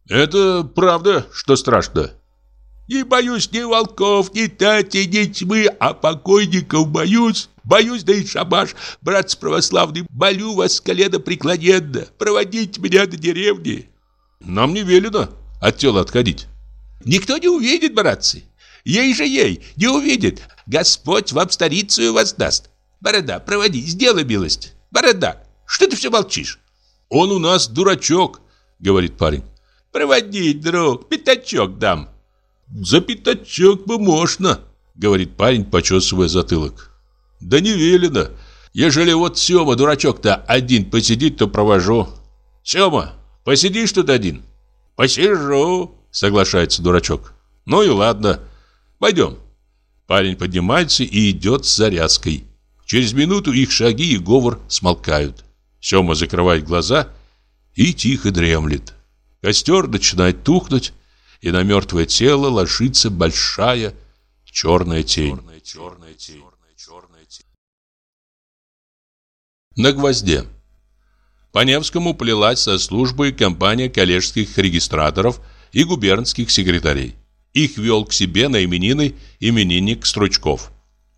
«Это правда, что страшно?» Не боюсь ни волков, ни тати, ни тьмы, а покойников боюсь. Боюсь, да и шабаш, братцы православный, молю вас колено преклоненно, проводите меня до деревни. Нам не велено от тела отходить. Никто не увидит, братцы. Ей же ей, не увидит. Господь вам старицу воздаст. Борода, проводи, сделай милость. Борода, что ты все молчишь? Он у нас дурачок, говорит парень. Проводи, друг, пятачок дам. «За пятачок бы можно», — говорит парень, почесывая затылок. «Да не велено. Ежели вот Сема, дурачок-то, один посидит, то провожу. Сема, посидишь тут один?» «Посижу», — соглашается дурачок. «Ну и ладно. Пойдем». Парень поднимается и идет с зарядской. Через минуту их шаги и говор смолкают. Сема закрывает глаза и тихо дремлет. Костер начинает тухнуть, и на мертвое тело ложится большая черная тень. На гвозде. По Невскому плелась со службой компания коллежских регистраторов и губернских секретарей. Их вел к себе на именины именинник Стручков.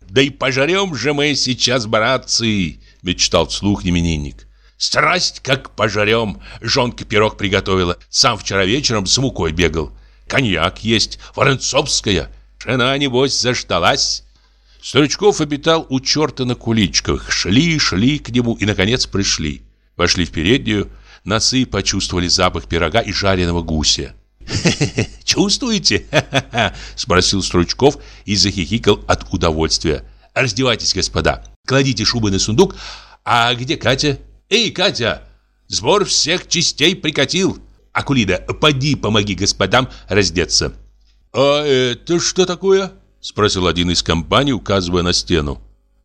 «Да и пожарем же мы сейчас, братцы!» – мечтал вслух именинник. «Страсть, как пожарем! Жонка пирог приготовила. Сам вчера вечером с мукой бегал коньяк есть, воронцовская. Жена, небось, заждалась. Стручков обитал у черта на куличках. Шли, шли к нему и, наконец, пришли. Вошли в переднюю. Носы почувствовали запах пирога и жареного гуся. «Чувствуете?» – спросил Стручков и захихикал от удовольствия. «Раздевайтесь, господа. Кладите шубы на сундук. А где Катя? Эй, Катя! Сбор всех частей прикатил. Акулида, поди помоги господам раздеться. А это что такое? Спросил один из компаний, указывая на стену.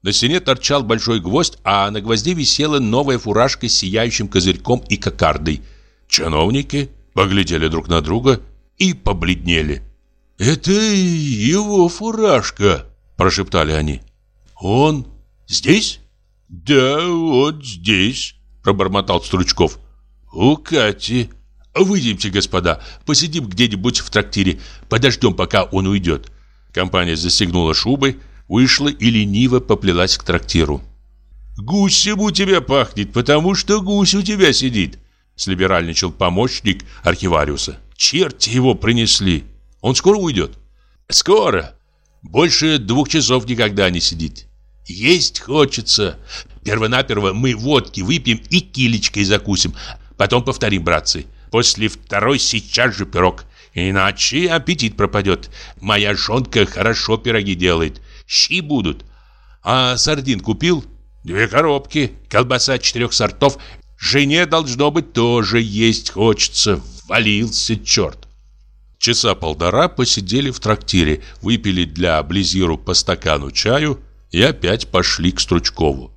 На стене торчал большой гвоздь, а на гвозде висела новая фуражка с сияющим козырьком и кокардой. Чиновники поглядели друг на друга и побледнели. «Это его фуражка», – прошептали они. «Он здесь?» «Да, вот здесь», – пробормотал Стручков. «У Кати». «Выйдемте, господа, посидим где-нибудь в трактире, подождем, пока он уйдет». Компания застегнула шубы, вышла и лениво поплелась к трактиру. «Гусем у тебя пахнет, потому что гусь у тебя сидит», слиберальничал помощник архивариуса. «Черти его принесли. Он скоро уйдет?» «Скоро. Больше двух часов никогда не сидит. Есть хочется. Первонаперво мы водки выпьем и килечкой закусим. Потом повторим, братцы. После второй сейчас же пирог. Иначе аппетит пропадет. Моя жонка хорошо пироги делает. Щи будут. А сардин купил? Две коробки. Колбаса четырех сортов. Жене должно быть тоже есть хочется. Валился черт. Часа полтора посидели в трактире, выпили для Близиру по стакану чаю и опять пошли к Стручкову.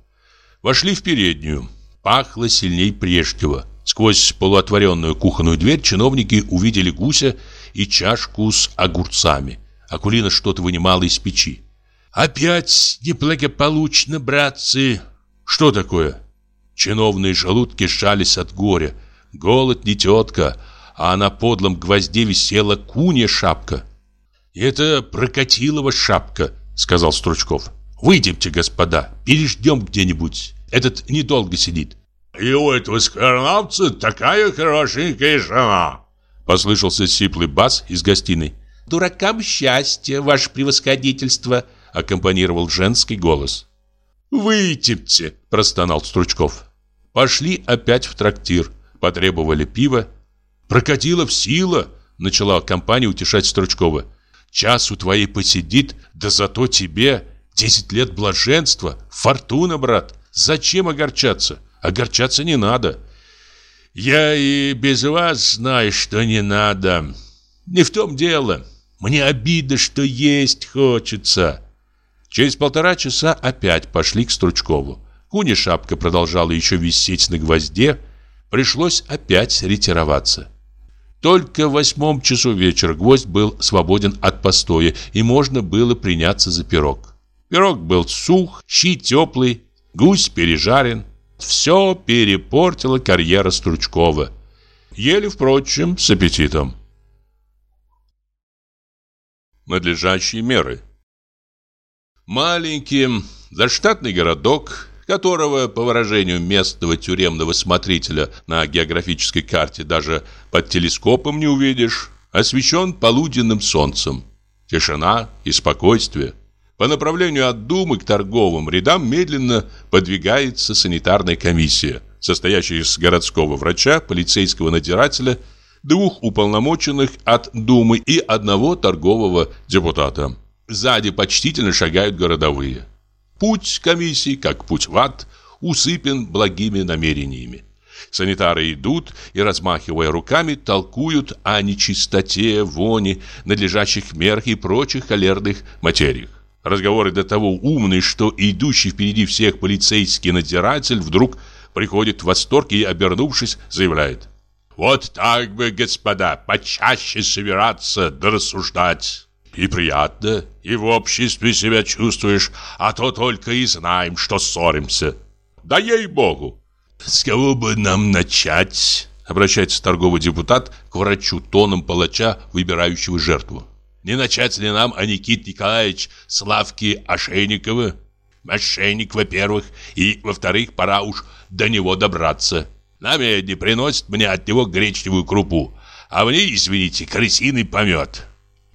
Вошли в переднюю. Пахло сильней прежнего. Сквозь полуотворенную кухонную дверь чиновники увидели гуся и чашку с огурцами. Акулина что-то вынимала из печи. «Опять неблагополучно, братцы!» «Что такое?» Чиновные желудки шались от горя. Голод не тетка, а на подлом гвозде висела кунья шапка. «Это Прокатилова шапка», — сказал Стручков. «Выйдемте, господа, переждем где-нибудь. Этот недолго сидит». И у этого скоронавца такая хорошенькая жена, Послышался сиплый бас из гостиной. «Дуракам счастье, ваше превосходительство!» Аккомпанировал женский голос. «Выйдемте!» – простонал Стручков. Пошли опять в трактир, потребовали пива. «Прокатила в сила!» – начала компания утешать Стручкова. «Час у твоей посидит, да зато тебе десять лет блаженства, фортуна, брат. Зачем огорчаться? Огорчаться не надо». «Я и без вас знаю, что не надо. Не в том дело. Мне обидно, что есть хочется». Через полтора часа опять пошли к Стручкову. Куни шапка продолжала еще висеть на гвозде. Пришлось опять ретироваться. Только в восьмом часу вечера гвоздь был свободен от постоя, и можно было приняться за пирог. Пирог был сух, щи теплый, гусь пережарен. Все перепортила карьера Стручкова. Ели, впрочем, с аппетитом. Надлежащие меры – Маленький, заштатный городок, которого, по выражению местного тюремного смотрителя на географической карте даже под телескопом не увидишь, освещен полуденным солнцем. Тишина и спокойствие. По направлению от Думы к торговым рядам медленно подвигается санитарная комиссия, состоящая из городского врача, полицейского надзирателя, двух уполномоченных от Думы и одного торгового депутата. Сзади почтительно шагают городовые. Путь комиссии, как путь в ад, усыпан благими намерениями. Санитары идут и, размахивая руками, толкуют о нечистоте, воне, надлежащих мерах и прочих холерных материях. Разговоры до того умные, что идущий впереди всех полицейский надзиратель вдруг приходит в восторг и, обернувшись, заявляет. «Вот так бы, господа, почаще собираться да рассуждать. И приятно, и в обществе себя чувствуешь, а то только и знаем, что ссоримся. Да ей-богу! С кого бы нам начать? Обращается торговый депутат к врачу тоном палача, выбирающего жертву. Не начать ли нам, а Никит Николаевич, Славки Ошейникова? Мошенник, во-первых, и, во-вторых, пора уж до него добраться. На медне приносит мне от него гречневую крупу, а мне, извините, крысиный помет.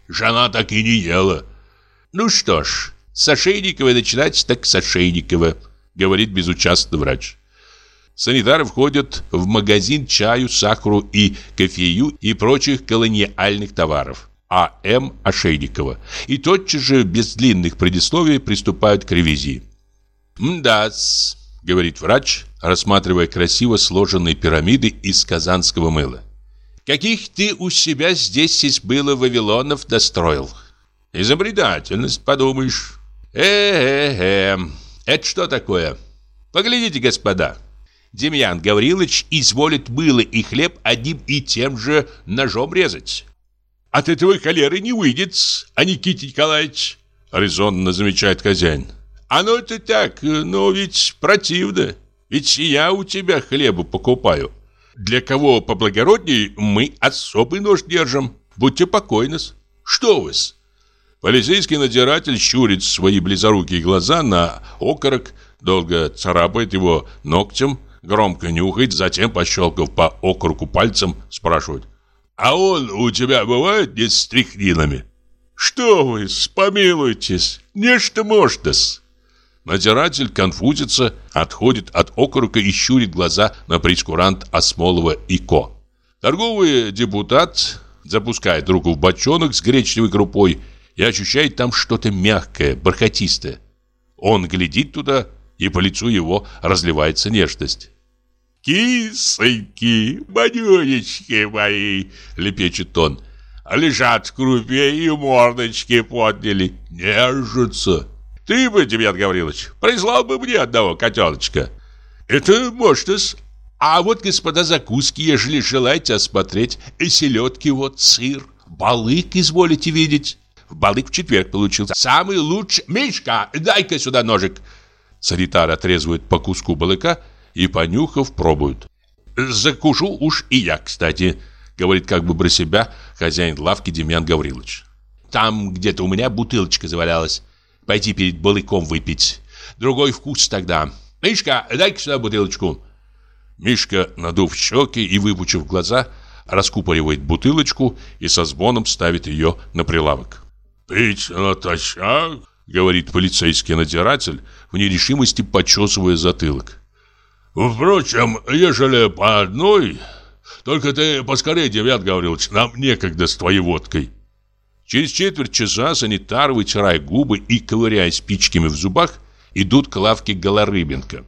Жена так и не ела. Ну что ж, с Ошейникова начинать так с Ошейникова, говорит безучастный врач. Санитары входят в магазин чаю, сахару и кофею и прочих колониальных товаров. А.М. Ошейникова. И тотчас же, без длинных предисловий, приступают к ревизии. «Мда-с», — говорит врач, рассматривая красиво сложенные пирамиды из казанского мыла. Каких ты у себя здесь из было Вавилонов достроил? Изобретательность, подумаешь. Э-э-э, это что такое? Поглядите, господа. Демьян Гаврилович изволит было и хлеб одним и тем же ножом резать. От этого холеры не выйдет, а Никита Николаевич, резонно замечает хозяин. Оно это так, но ведь противно. Ведь я у тебя хлеба покупаю. Для кого поблагородней мы особый нож держим. Будьте покойны. Что вы -с? Полицейский надзиратель щурит свои близорукие глаза на окорок, долго царапает его ногтем, громко нюхает, затем, пощелкав по окорку пальцем, спрашивает. «А он у тебя бывает не с стряхнинами?» «Что вы, помилуйтесь, нечто может-с». Надзиратель конфузится, отходит от окорока и щурит глаза на прескурант Осмолова и Ко. Торговый депутат запускает руку в бочонок с гречневой крупой и ощущает там что-то мягкое, бархатистое. Он глядит туда, и по лицу его разливается нежность. «Кисоньки, манюнечки мои!» — лепечет он. «Лежат в крупе и мордочки подняли, нежатся». Ты бы, Демьян Гаврилович, прислал бы мне одного котеночка. Это может А вот, господа, закуски, ежели желаете осмотреть, и селедки вот, сыр, балык изволите видеть. Балык в четверг получил. Самый лучший... Мишка, дай-ка сюда ножик. Санитар отрезывает по куску балыка и, понюхав, пробуют. Закушу уж и я, кстати, говорит как бы про себя хозяин лавки Демьян Гаврилович. Там где-то у меня бутылочка завалялась. Пойти перед балыком выпить. Другой вкус тогда. Мишка, дай-ка сюда бутылочку. Мишка, надув щеки и выпучив глаза, раскупоривает бутылочку и со звоном ставит ее на прилавок. «Пить натощак?» — говорит полицейский надзиратель, в нерешимости почесывая затылок. «Впрочем, ежели по одной, только ты поскорее, Девят Гаврилович, нам некогда с твоей водкой». Через четверть часа санитар, вытирая губы и ковыряя спичками в зубах, идут к лавке Голорыбенко.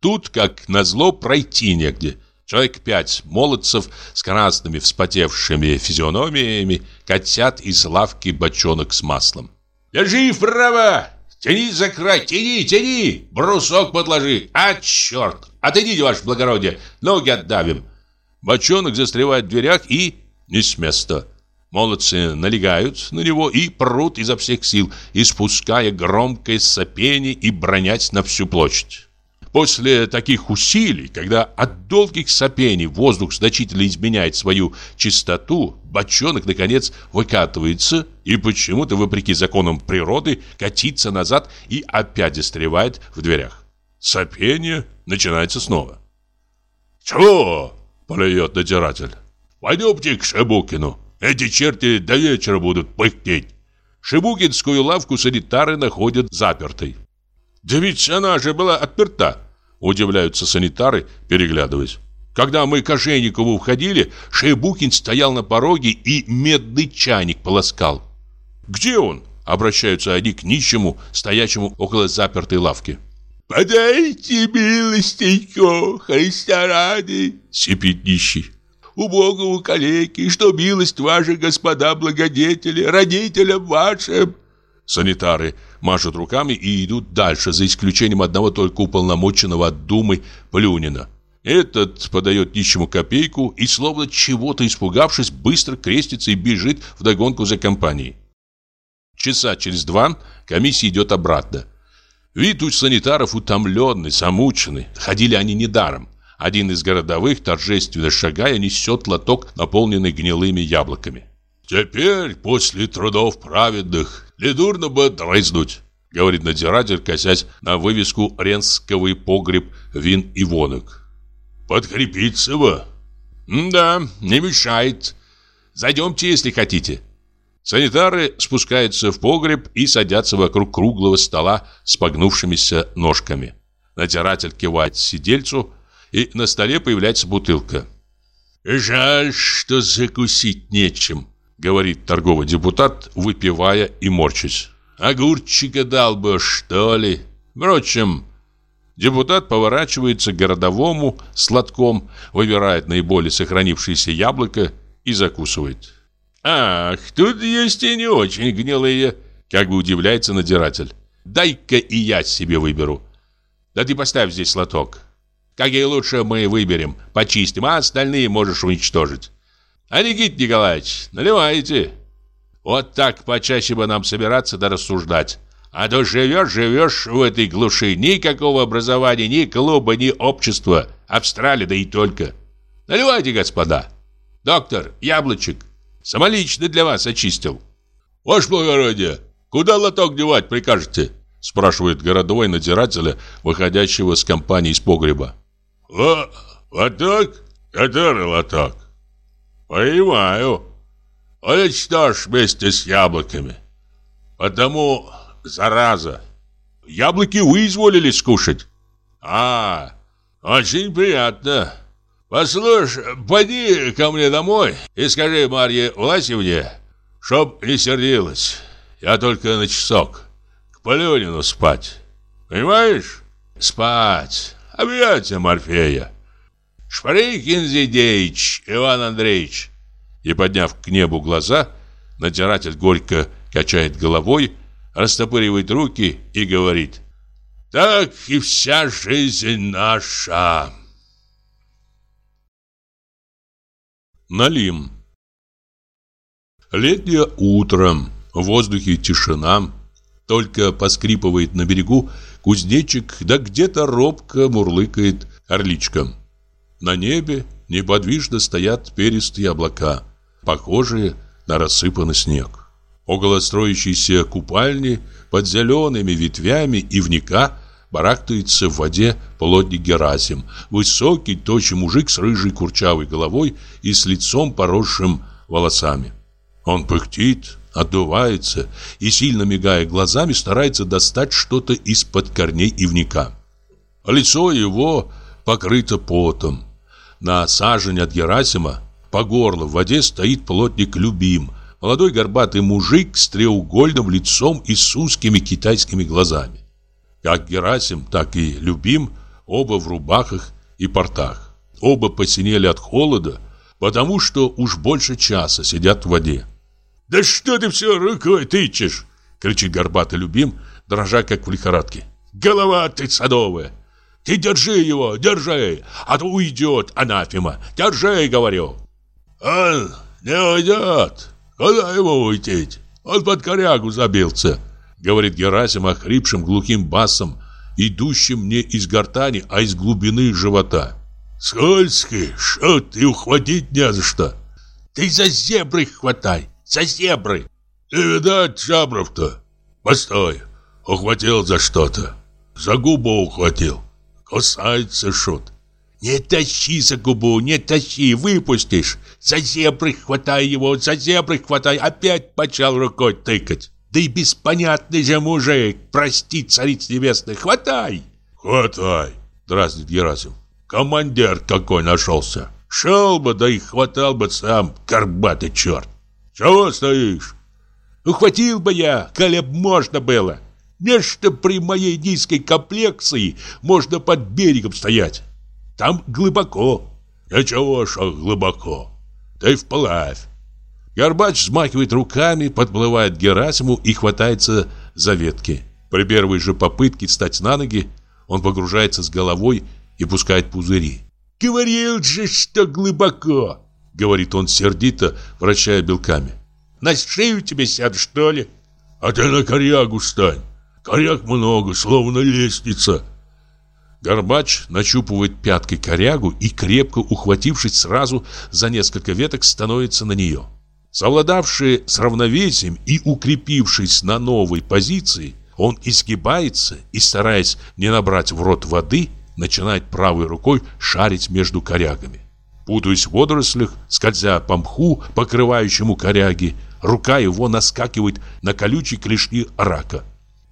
Тут, как назло, пройти негде. Человек пять молодцев с красными вспотевшими физиономиями катят из лавки бочонок с маслом. «Держи вправо! Тяни за край! Тяни, тяни! Брусок подложи! А, черт! Отойдите, ваше благородие! Ноги отдавим!» Бочонок застревает в дверях и не с места. Молодцы налегают на него и прут изо всех сил, испуская громкое сопение и бронясь на всю площадь. После таких усилий, когда от долгих сопений воздух значительно изменяет свою чистоту, бочонок, наконец, выкатывается и почему-то, вопреки законам природы, катится назад и опять застревает в дверях. Сопение начинается снова. «Чего?» – плюет надзиратель. «Пойдемте к Шебукину. Эти черти до вечера будут пыхтеть. Шибукинскую лавку санитары находят запертой. «Да ведь она же была отперта!» Удивляются санитары, переглядываясь. Когда мы к Ошейникову входили, Шейбукин стоял на пороге и медный чайник полоскал. «Где он?» – обращаются они к нищему, стоящему около запертой лавки. «Подайте милостенько, Христа ради!» – сипит нищий убогого калеки, что милость ваша, господа благодетели, родителям вашим. Санитары машут руками и идут дальше, за исключением одного только уполномоченного от Думы Плюнина. Этот подает нищему копейку и, словно чего-то испугавшись, быстро крестится и бежит вдогонку за компанией. Часа через два комиссия идет обратно. Вид у санитаров утомленный, замученный. Ходили они недаром. Один из городовых, торжественно шагая, несет лоток, наполненный гнилыми яблоками. «Теперь, после трудов праведных, недурно бы дрызнуть», говорит надзиратель, косясь на вывеску «Ренсковый погреб вин и вонок». «Подкрепиться бы». «Да, не мешает. Зайдемте, если хотите». Санитары спускаются в погреб и садятся вокруг круглого стола с погнувшимися ножками. Надзиратель кивает сидельцу, и на столе появляется бутылка. «Жаль, что закусить нечем», — говорит торговый депутат, выпивая и морчась. «Огурчика дал бы, что ли? Впрочем...» Депутат поворачивается к городовому сладком, выбирает наиболее сохранившееся яблоко и закусывает. «Ах, тут есть и не очень гнилые», — как бы удивляется надзиратель. «Дай-ка и я себе выберу. Да ты поставь здесь лоток. Какие лучше мы выберем, почистим, а остальные можешь уничтожить. А Никит Николаевич, наливайте. Вот так почаще бы нам собираться да рассуждать. А то живешь, живешь в этой глуши. Никакого образования, ни клуба, ни общества. Австралия, да и только. Наливайте, господа. Доктор, яблочек. Самолично для вас очистил. Ваше благородие, куда лоток девать прикажете? Спрашивает городовой надзирателя, выходящего с компании из погреба. О, лоток? Который лоток? Понимаю. Он что ж вместе с яблоками. Потому зараза. Яблоки вы изволили скушать. А, очень приятно. Послушай, пойди ко мне домой и скажи Марье Власевне, чтоб не сердилась. Я только на часок. К Полюнину спать. Понимаешь? Спать объятия Морфея. Шприкин Зидеич, Иван Андреевич. И, подняв к небу глаза, надзиратель горько качает головой, растопыривает руки и говорит «Так и вся жизнь наша». Налим Летнее утро, в воздухе тишина, только поскрипывает на берегу кузнечик, да где-то робко мурлыкает орличка. На небе неподвижно стоят перистые облака, похожие на рассыпанный снег. Около строящейся купальни под зелеными ветвями ивника барахтается в воде плотник Герасим, высокий, тощий мужик с рыжей курчавой головой и с лицом поросшим волосами. Он пыхтит, отдувается и, сильно мигая глазами, старается достать что-то из-под корней ивника. Лицо его покрыто потом. На сажень от Герасима по горло в воде стоит плотник Любим, молодой горбатый мужик с треугольным лицом и с узкими китайскими глазами. Как Герасим, так и Любим, оба в рубахах и портах. Оба посинели от холода, потому что уж больше часа сидят в воде. «Да что ты все рукой тычешь?» — кричит горбатый Любим, дрожа как в лихорадке. «Голова ты садовая! Ты держи его, держи, а то уйдет анафема! Держи, говорю!» «Он не уйдет! Куда его уйти? Он под корягу забился!» Говорит Герасим охрипшим глухим басом, идущим не из гортани, а из глубины живота. «Скользкий, что ты ухватить не за что!» «Ты за зебры хватай, за зебры!» «Не видать жабров-то! Постой, ухватил за что-то, за губу ухватил, кусается шут!» «Не тащи за губу, не тащи, выпустишь! За зебры хватай его, за зебры хватай!» Опять почал рукой тыкать. «Да и беспонятный же мужик! Прости, царица небесная, хватай!» «Хватай!» — дразнит Герасим. «Командир какой нашелся! Шел бы, да и хватал бы сам, горбатый черт! Чего стоишь?» «Ухватил бы я, коли б можно было! Нечто при моей низкой комплекции можно под берегом стоять!» Там глубоко. Ничего, что глубоко. Ты вплавь. Горбач взмахивает руками, подплывает к Герасиму и хватается за ветки. При первой же попытке встать на ноги, он погружается с головой и пускает пузыри. «Говорил же, что глубоко!» — говорит он сердито, вращая белками. «На шею тебе сяду, что ли?» «А ты на корягу стань! Коряг много, словно лестница!» Горбач нащупывает пяткой корягу и, крепко ухватившись сразу за несколько веток, становится на нее. Совладавший с равновесием и укрепившись на новой позиции, он изгибается и, стараясь не набрать в рот воды, начинает правой рукой шарить между корягами. Путаясь в водорослях, скользя по мху, покрывающему коряги, рука его наскакивает на колючие клешни рака.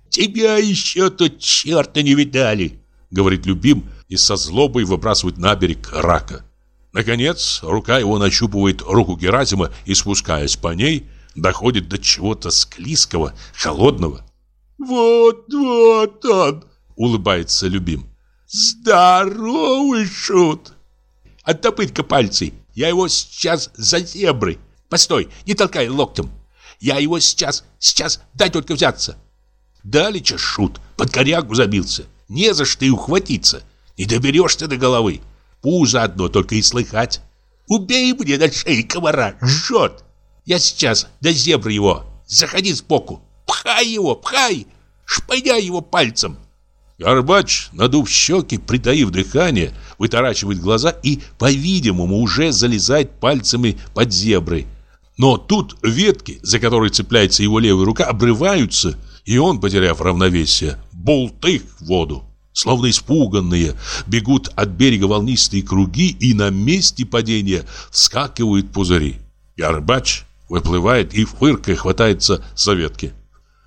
«Тебя еще тут черта не видали!» говорит любим и со злобой выбрасывает на берег рака. Наконец, рука его нащупывает руку Герасима и, спускаясь по ней, доходит до чего-то склизкого, холодного. «Вот, вот он!» — улыбается любим. «Здоровый шут!» «Оттопырь-ка пальцы, я его сейчас за зебры. Постой, не толкай локтем. Я его сейчас, сейчас, дай только взяться». Далеча шут, под корягу забился. Не за что и ухватиться. Не доберешься до головы. Пузо одно только и слыхать. Убей мне на шее комара, жжет. Я сейчас до зебры его. Заходи сбоку. Пхай его, пхай. Шпыняй его пальцем. Горбач, надув щеки, притаив дыхание, вытаращивает глаза и, по-видимому, уже залезает пальцами под зебры. Но тут ветки, за которые цепляется его левая рука, обрываются, и он, потеряв равновесие, болтых в воду. Словно испуганные, бегут от берега волнистые круги, и на месте падения вскакивают пузыри. Горбач выплывает и фыркой хватается за ветки.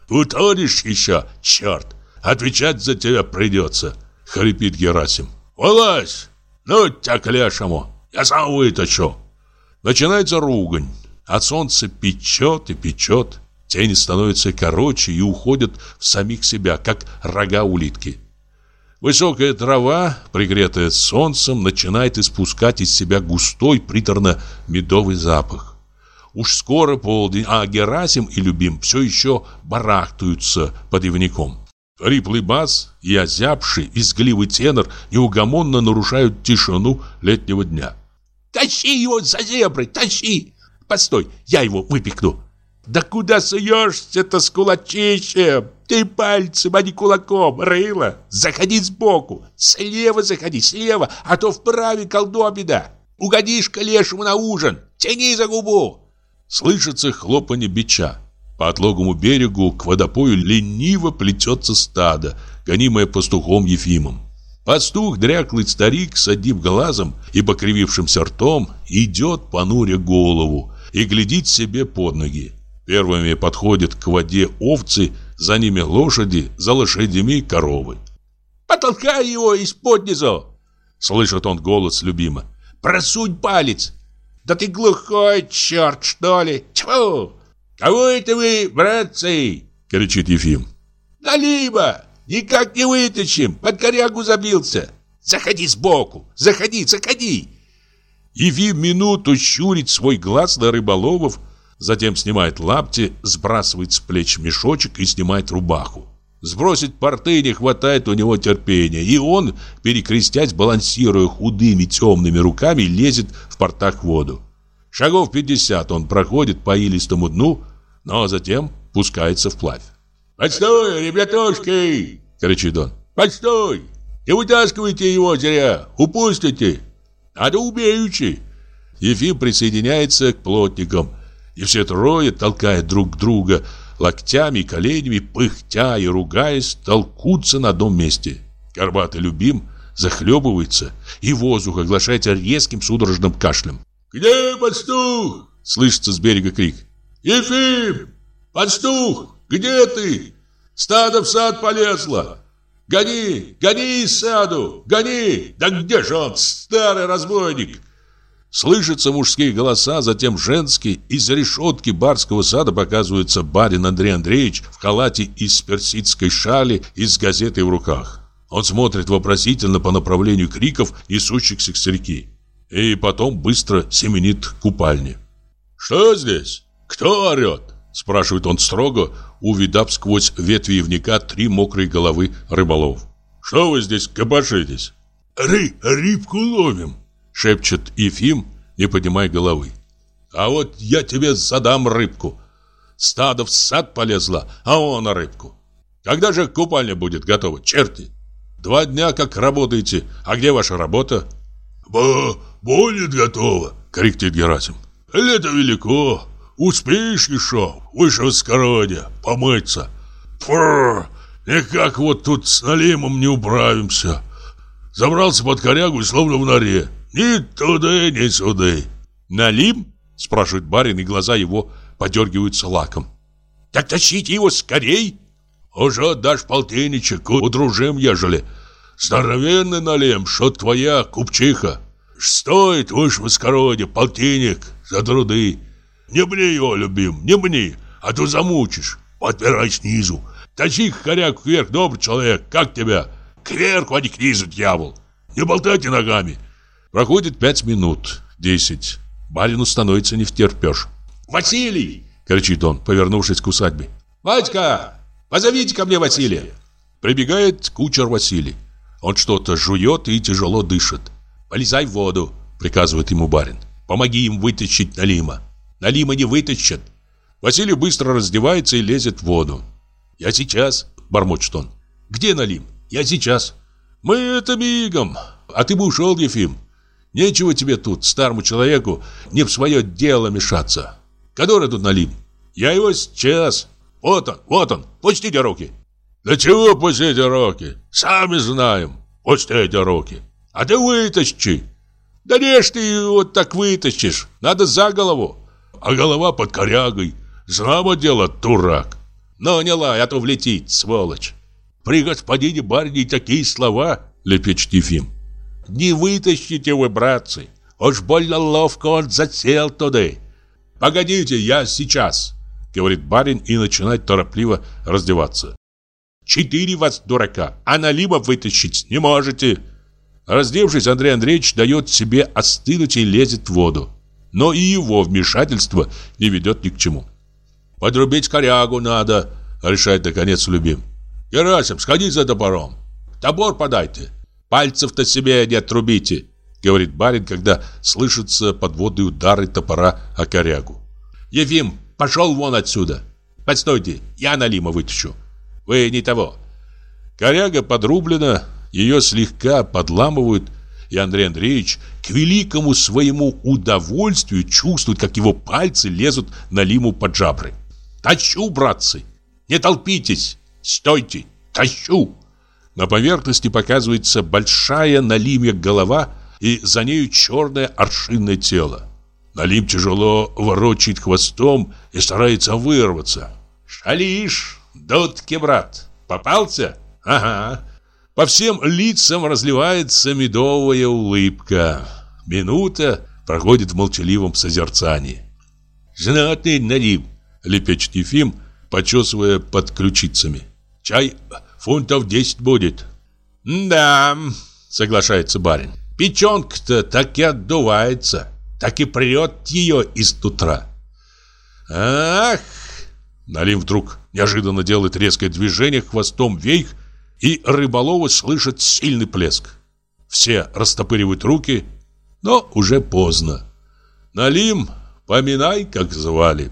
«Утонешь еще, черт! Отвечать за тебя придется!» — хрипит Герасим. «Вылазь! Ну тебя к лешему! Я сам вытащу!» Начинается ругань. От солнца печет и печет. Тени становятся короче и уходят в самих себя, как рога улитки. Высокая трава, пригретая солнцем, начинает испускать из себя густой приторно-медовый запах. Уж скоро полдень, а Герасим и Любим все еще барахтаются под ивником. Хриплый бас и озябший, изгливый тенор неугомонно нарушают тишину летнего дня. «Тащи его за зебры, тащи! Постой, я его выпекну!» «Да куда суешься-то с кулачищем? Ты пальцем, а не кулаком, рыло! Заходи сбоку, слева заходи, слева, а то вправе колдобина! Угодишь к лешему на ужин, тяни за губу!» Слышится хлопанье бича. По отлогому берегу к водопою лениво плетется стадо, гонимое пастухом Ефимом. Пастух, дряклый старик, с одним глазом и покривившимся ртом, идет, понуря голову, и глядит себе под ноги. Первыми подходят к воде овцы, за ними лошади, за лошадями коровы. «Потолкай его из-под низу!» Слышит он голос любима. «Просунь палец!» «Да ты глухой черт, что ли? Тьфу! Кого это вы, братцы?» Кричит Ефим. «Налиба! Никак не вытащим! Под корягу забился! Заходи сбоку! Заходи, заходи!» Ефим минуту щурит свой глаз на рыболовов, затем снимает лапти, сбрасывает с плеч мешочек и снимает рубаху. Сбросить порты не хватает у него терпения, и он, перекрестясь, балансируя худыми темными руками, лезет в портах в воду. Шагов 50 он проходит по илистому дну, но затем пускается вплавь. «Постой, ребятушки!» — кричит он. «Постой! Не вытаскивайте его зря! Упустите! Надо убеючи!» Ефим присоединяется к плотникам, и все трое, толкая друг друга, локтями и коленями, пыхтя и ругаясь, толкутся на одном месте. Горбатый любим захлебывается, и воздух оглашается резким судорожным кашлем. «Где пастух?» — слышится с берега крик. «Ефим! Пастух! Где ты? Стадо в сад полезло! Гони! Гони из саду! Гони! Да где же он, старый разбойник?» Слышатся мужские голоса, затем женские. Из решетки барского сада показывается барин Андрей Андреевич в халате из персидской шали и с газетой в руках. Он смотрит вопросительно по направлению криков, несущихся с реки. И потом быстро семенит к купальне. «Что здесь? Кто орет?» Спрашивает он строго, увидав сквозь ветви ивника три мокрые головы рыболов. «Что вы здесь копошитесь?» «Ры, рыбку ловим», шепчет Ефим, не поднимая головы. А вот я тебе задам рыбку. Стадо в сад полезло, а он на рыбку. Когда же купальня будет готова, черти? Два дня как работаете, а где ваша работа? Бо, будет готова, кричит Герасим. Лето велико, успеешь еще, выше скородия, помыться. Фу, никак вот тут с налимом не управимся. Забрался под корягу и словно в норе. Ни туда, ни сюда. Налим? Спрашивает барин, и глаза его подергиваются лаком. Так тащите его скорей. Уже отдашь полтинничек, удружим, ежели. Здоровенный налим, что твоя купчиха. Стоит уж в скороде полтинник за труды. Не мне его, любим, не мне, а то замучишь. Подпирай снизу. Тащи коряк вверх, добрый человек, как тебя? Кверху, а не к низу, дьявол. Не болтайте ногами. Проходит пять минут, десять. Барину становится не втерпешь. «Василий!» — кричит он, повернувшись к усадьбе. «Батька, позовите ко мне Василия!» Прибегает кучер Василий. Он что-то жует и тяжело дышит. «Полезай в воду!» — приказывает ему барин. «Помоги им вытащить Налима!» «Налима не вытащат!» Василий быстро раздевается и лезет в воду. «Я сейчас!» — бормочет он. «Где Налим?» «Я сейчас!» «Мы это мигом! А ты бы ушел, Ефим!» Нечего тебе тут, старому человеку, не в свое дело мешаться. Который тут налим? Я его сейчас. Вот он, вот он. Пустите руки. Да чего пустите руки? Сами знаем. Пустите руки. А ты вытащи. Да режь ты его так вытащишь. Надо за голову. А голова под корягой. Знамо дело, дурак. Но не лай, а то влетит, сволочь. При господине барине такие слова, лепечет Ефим. Не вытащите вы, братцы. Уж больно ловко он засел туда. Погодите, я сейчас, говорит барин и начинает торопливо раздеваться. Четыре вас дурака, а налима вытащить не можете. Раздевшись, Андрей Андреевич дает себе остынуть и лезет в воду. Но и его вмешательство не ведет ни к чему. «Подрубить корягу надо», — решает наконец любим. «Герасим, сходи за топором. Топор подайте». Пальцев-то себе не отрубите, говорит барин, когда слышатся подводные удары топора о корягу. Ефим, пошел вон отсюда. Постойте, я Налима вытащу. Вы не того. Коряга подрублена, ее слегка подламывают, и Андрей Андреевич к великому своему удовольствию чувствует, как его пальцы лезут Налиму под жабры. Тащу, братцы! Не толпитесь! Стойте! Тащу!» На поверхности показывается большая налимья голова и за нею черное аршинное тело. Налим тяжело ворочает хвостом и старается вырваться. «Шалиш! Дудки, брат! Попался? Ага!» По всем лицам разливается медовая улыбка. Минута проходит в молчаливом созерцании. «Знатный налим!» — лепечет Ефим, почесывая под ключицами. «Чай фунтов десять будет». «Да», — соглашается барин. «Печенка-то так и отдувается, так и прет ее из утра». «Ах!» Налим вдруг неожиданно делает резкое движение хвостом вверх, и рыболовы слышат сильный плеск. Все растопыривают руки, но уже поздно. Налим, поминай, как звали.